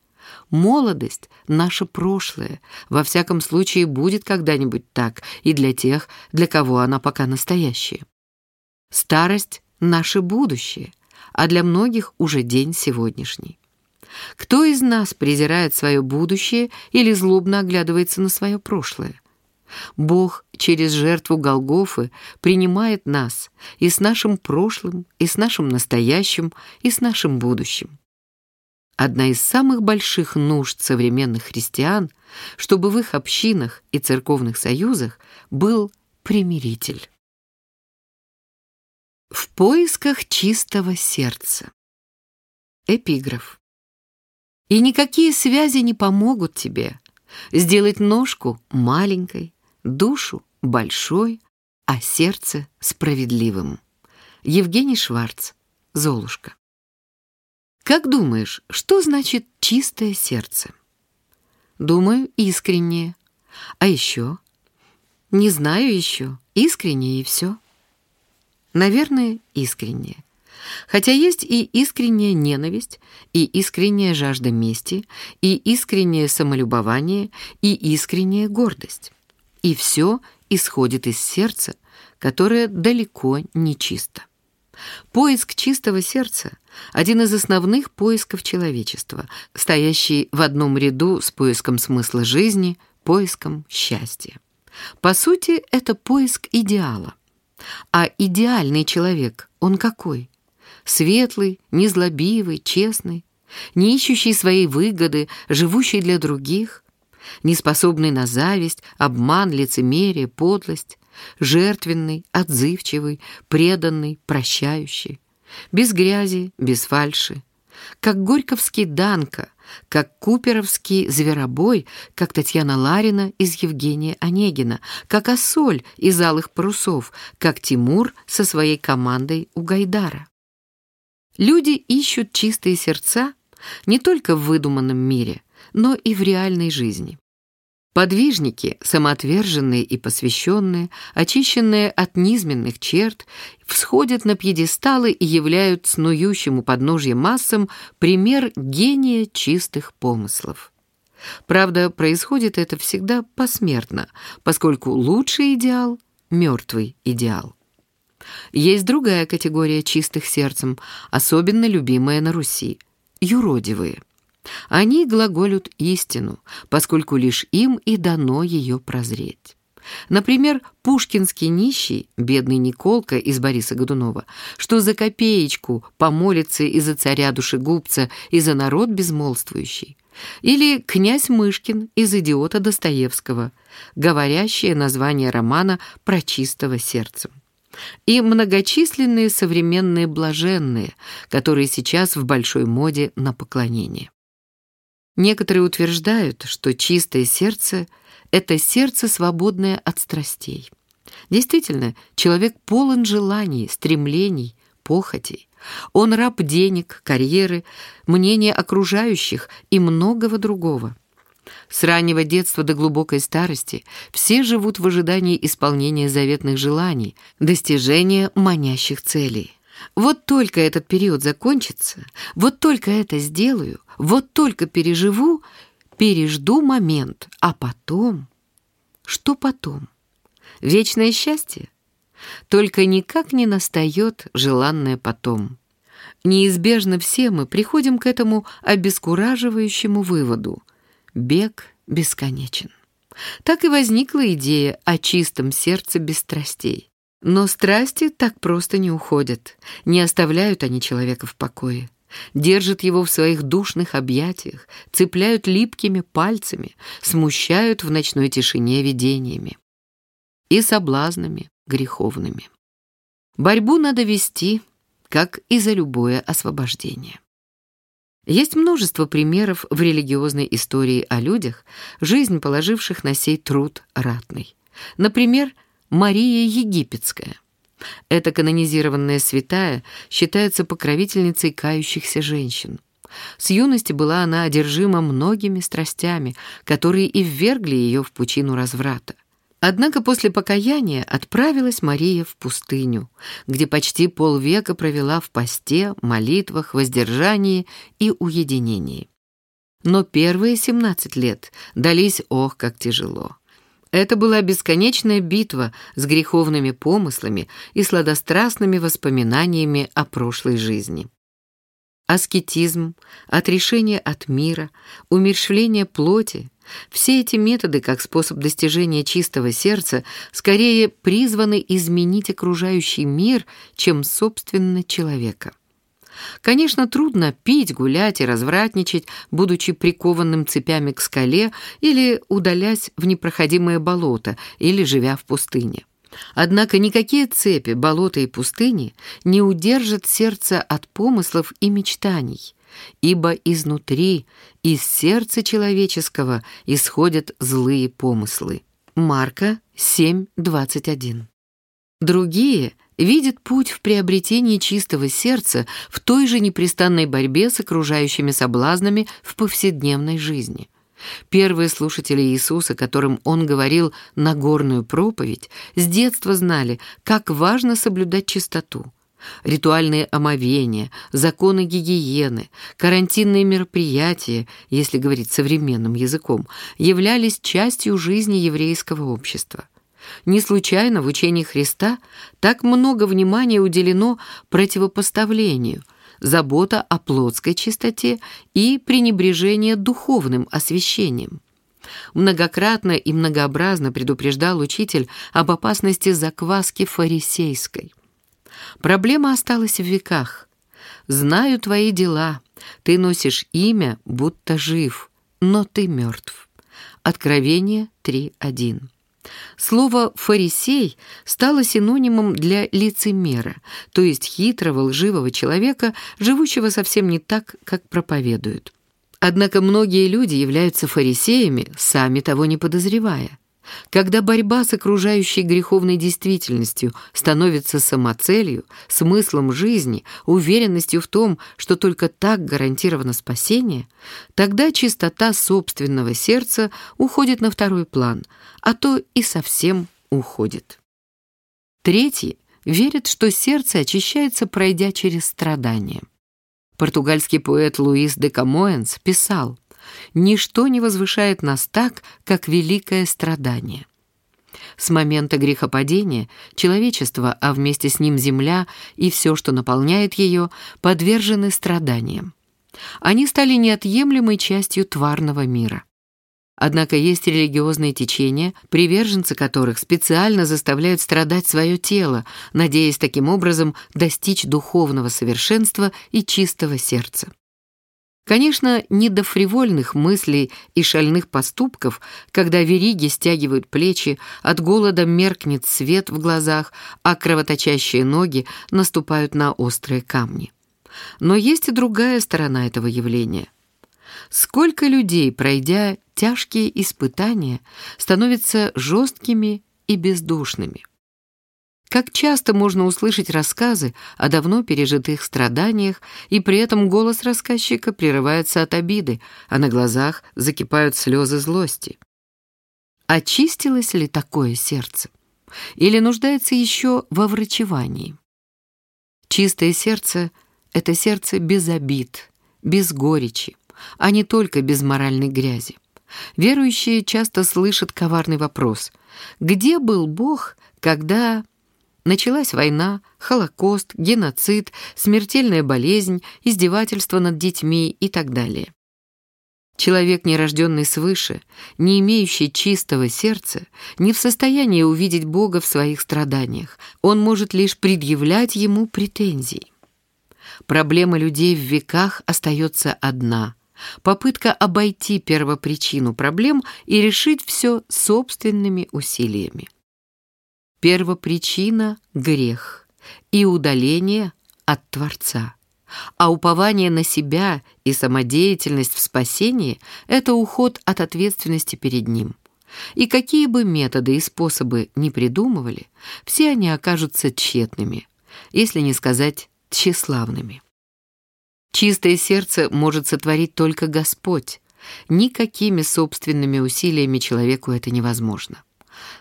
Молодость — наше прошлое, во всяком случае будет когда-нибудь так и для тех, для кого она пока настоящая. Старость — наше будущее, а для многих уже день сегодняшний. Кто из нас презирает свое будущее или злобно оглядывается на свое прошлое? Бог через жертву Голгофы принимает нас и с нашим прошлым, и с нашим настоящим, и с нашим будущим. Одна из самых больших нужд современных христиан, чтобы в их общинах и церковных союзах был примиритель. В поисках чистого сердца. Эпиграф. И никакие связи не помогут тебе сделать ножку маленькой, душу большой, а сердце справедливым. Евгений Шварц, Золушка. Как думаешь, что значит чистое сердце? Думаю, искреннее. А еще? Не знаю еще. Искреннее и все. Наверное, искреннее. Хотя есть и искренняя ненависть, и искренняя жажда мести, и искреннее самолюбование, и искренняя гордость. И все исходит из сердца, которое далеко не чисто. Поиск чистого сердца – один из основных поисков человечества, стоящий в одном ряду с поиском смысла жизни, поиском счастья. По сути, это поиск идеала. А идеальный человек, он какой? Светлый, незлобивый, честный, не ищущий своей выгоды, живущий для других, неспособный на зависть, обман, лицемерие, подлость, жертвенный, отзывчивый, преданный, прощающий, без грязи, без фальши, как горьковский Данка, как куперовский Зверобой, как Татьяна Ларина из Евгения Онегина, как Ассоль из «Алых парусов», как Тимур со своей командой у Гайдара. Люди ищут чистые сердца не только в выдуманном мире, но и в реальной жизни. Подвижники, самоотверженные и посвященные, очищенные от низменных черт, всходят на пьедесталы и являют снующему подножье массам пример гения чистых помыслов. Правда, происходит это всегда посмертно, поскольку лучший идеал — мертвый идеал. Есть другая категория чистых сердцем, особенно любимая на Руси — юродивые. Они глаголют истину, поскольку лишь им и дано ее прозреть. Например, пушкинский нищий, бедный Николка из Бориса Годунова, что за копеечку помолится и за царя душегубца, и за народ безмолвствующий. Или князь Мышкин из «Идиота» Достоевского, говорящее название романа «Про чистого сердцем» и многочисленные современные блаженные, которые сейчас в большой моде на поклонение. Некоторые утверждают, что чистое сердце — это сердце, свободное от страстей. Действительно, человек полон желаний, стремлений, похотей. Он раб денег, карьеры, мнения окружающих и многого другого. С раннего детства до глубокой старости все живут в ожидании исполнения заветных желаний, достижения манящих целей. Вот только этот период закончится, вот только это сделаю, вот только переживу, пережду момент, а потом... Что потом? Вечное счастье? Только никак не настает желанное потом. Неизбежно все мы приходим к этому обескураживающему выводу. Бег бесконечен. Так и возникла идея о чистом сердце без страстей. Но страсти так просто не уходят, не оставляют они человека в покое. Держат его в своих душных объятиях, цепляют липкими пальцами, смущают в ночной тишине видениями и соблазнами греховными. Борьбу надо вести, как и за любое освобождение. Есть множество примеров в религиозной истории о людях, жизнь положивших на сей труд ратный. Например, Мария Египетская. Эта канонизированная святая считается покровительницей кающихся женщин. С юности была она одержима многими страстями, которые и ввергли ее в пучину разврата. Однако после покаяния отправилась Мария в пустыню, где почти полвека провела в посте, молитвах, воздержании и уединении. Но первые 17 лет дались ох, как тяжело. Это была бесконечная битва с греховными помыслами и сладострастными воспоминаниями о прошлой жизни. Аскетизм, отрешение от мира, умерщвление плоти — все эти методы, как способ достижения чистого сердца, скорее призваны изменить окружающий мир, чем, собственно, человека. Конечно, трудно пить, гулять и развратничать, будучи прикованным цепями к скале или удалясь в непроходимое болото, или живя в пустыне. Однако никакие цепи, болота и пустыни не удержат сердце от помыслов и мечтаний, ибо изнутри, из сердца человеческого исходят злые помыслы. Марка 7.21 Другие — видит путь в приобретении чистого сердца в той же непрестанной борьбе с окружающими соблазнами в повседневной жизни. Первые слушатели Иисуса, которым Он говорил Нагорную проповедь, с детства знали, как важно соблюдать чистоту. Ритуальные омовения, законы гигиены, карантинные мероприятия, если говорить современным языком, являлись частью жизни еврейского общества. Не случайно в учении Христа так много внимания уделено противопоставлению, забота о плотской чистоте и пренебрежение духовным освящением. Многократно и многообразно предупреждал учитель об опасности закваски фарисейской. Проблема осталась в веках. «Знаю твои дела, ты носишь имя, будто жив, но ты мертв». Откровение 3.1. Слово «фарисей» стало синонимом для лицемера, то есть хитрого, лживого человека, живущего совсем не так, как проповедуют. Однако многие люди являются фарисеями, сами того не подозревая. Когда борьба с окружающей греховной действительностью становится самоцелью, смыслом жизни, уверенностью в том, что только так гарантировано спасение, тогда чистота собственного сердца уходит на второй план, а то и совсем уходит. Третий верит, что сердце очищается, пройдя через страдания. Португальский поэт Луис де Камоэнс писал «Ничто не возвышает нас так, как великое страдание». С момента грехопадения человечество, а вместе с ним земля и все, что наполняет ее, подвержены страданиям. Они стали неотъемлемой частью тварного мира. Однако есть религиозные течения, приверженцы которых специально заставляют страдать свое тело, надеясь таким образом достичь духовного совершенства и чистого сердца. Конечно, не до фривольных мыслей и шальных поступков, когда вериги стягивают плечи, от голода меркнет свет в глазах, а кровоточащие ноги наступают на острые камни. Но есть и другая сторона этого явления — Сколько людей, пройдя тяжкие испытания, становятся жесткими и бездушными. Как часто можно услышать рассказы о давно пережитых страданиях, и при этом голос рассказчика прерывается от обиды, а на глазах закипают слезы злости. Очистилось ли такое сердце? Или нуждается еще во врачевании? Чистое сердце — это сердце без обид, без горечи, а не только без моральной грязи. Верующие часто слышат коварный вопрос «Где был Бог, когда...» Началась война, Холокост, геноцид, смертельная болезнь, издевательство над детьми и так далее. Человек, нерожденный свыше, не имеющий чистого сердца, не в состоянии увидеть Бога в своих страданиях. Он может лишь предъявлять ему претензии. Проблема людей в веках остается одна Попытка обойти первопричину проблем и решить все собственными усилиями. Первопричина — грех и удаление от Творца. А упование на себя и самодеятельность в спасении — это уход от ответственности перед Ним. И какие бы методы и способы ни придумывали, все они окажутся тщетными, если не сказать тщеславными. Чистое сердце может сотворить только Господь. Никакими собственными усилиями человеку это невозможно.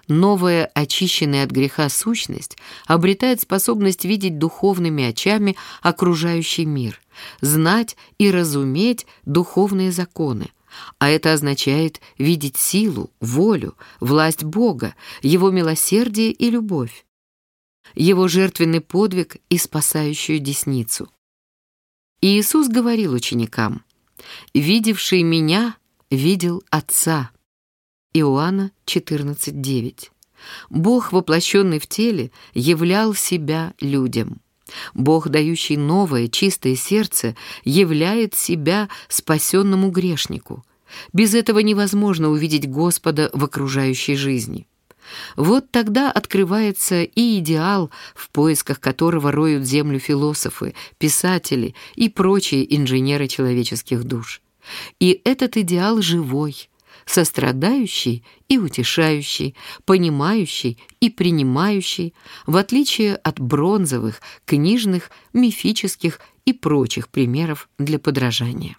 Новая, очищенная от греха сущность обретает способность видеть духовными очами окружающий мир, знать и разуметь духовные законы, а это означает видеть силу, волю, власть Бога, Его милосердие и любовь, Его жертвенный подвиг и спасающую десницу. И Иисус говорил ученикам, «Видевший меня, видел Отца». Иоанна 14:9. Бог, воплощенный в теле, являл себя людям. Бог, дающий новое, чистое сердце, являет себя спасенному грешнику. Без этого невозможно увидеть Господа в окружающей жизни. Вот тогда открывается и идеал, в поисках которого роют землю философы, писатели и прочие инженеры человеческих душ. И этот идеал живой, сострадающий и утешающий, понимающий и принимающий, в отличие от бронзовых, книжных, мифических и прочих примеров для подражания.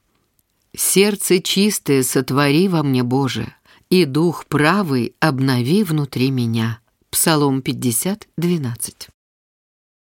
«Сердце чистое сотвори во мне, Боже, и дух правый обнови внутри меня. Псалом 50, 12.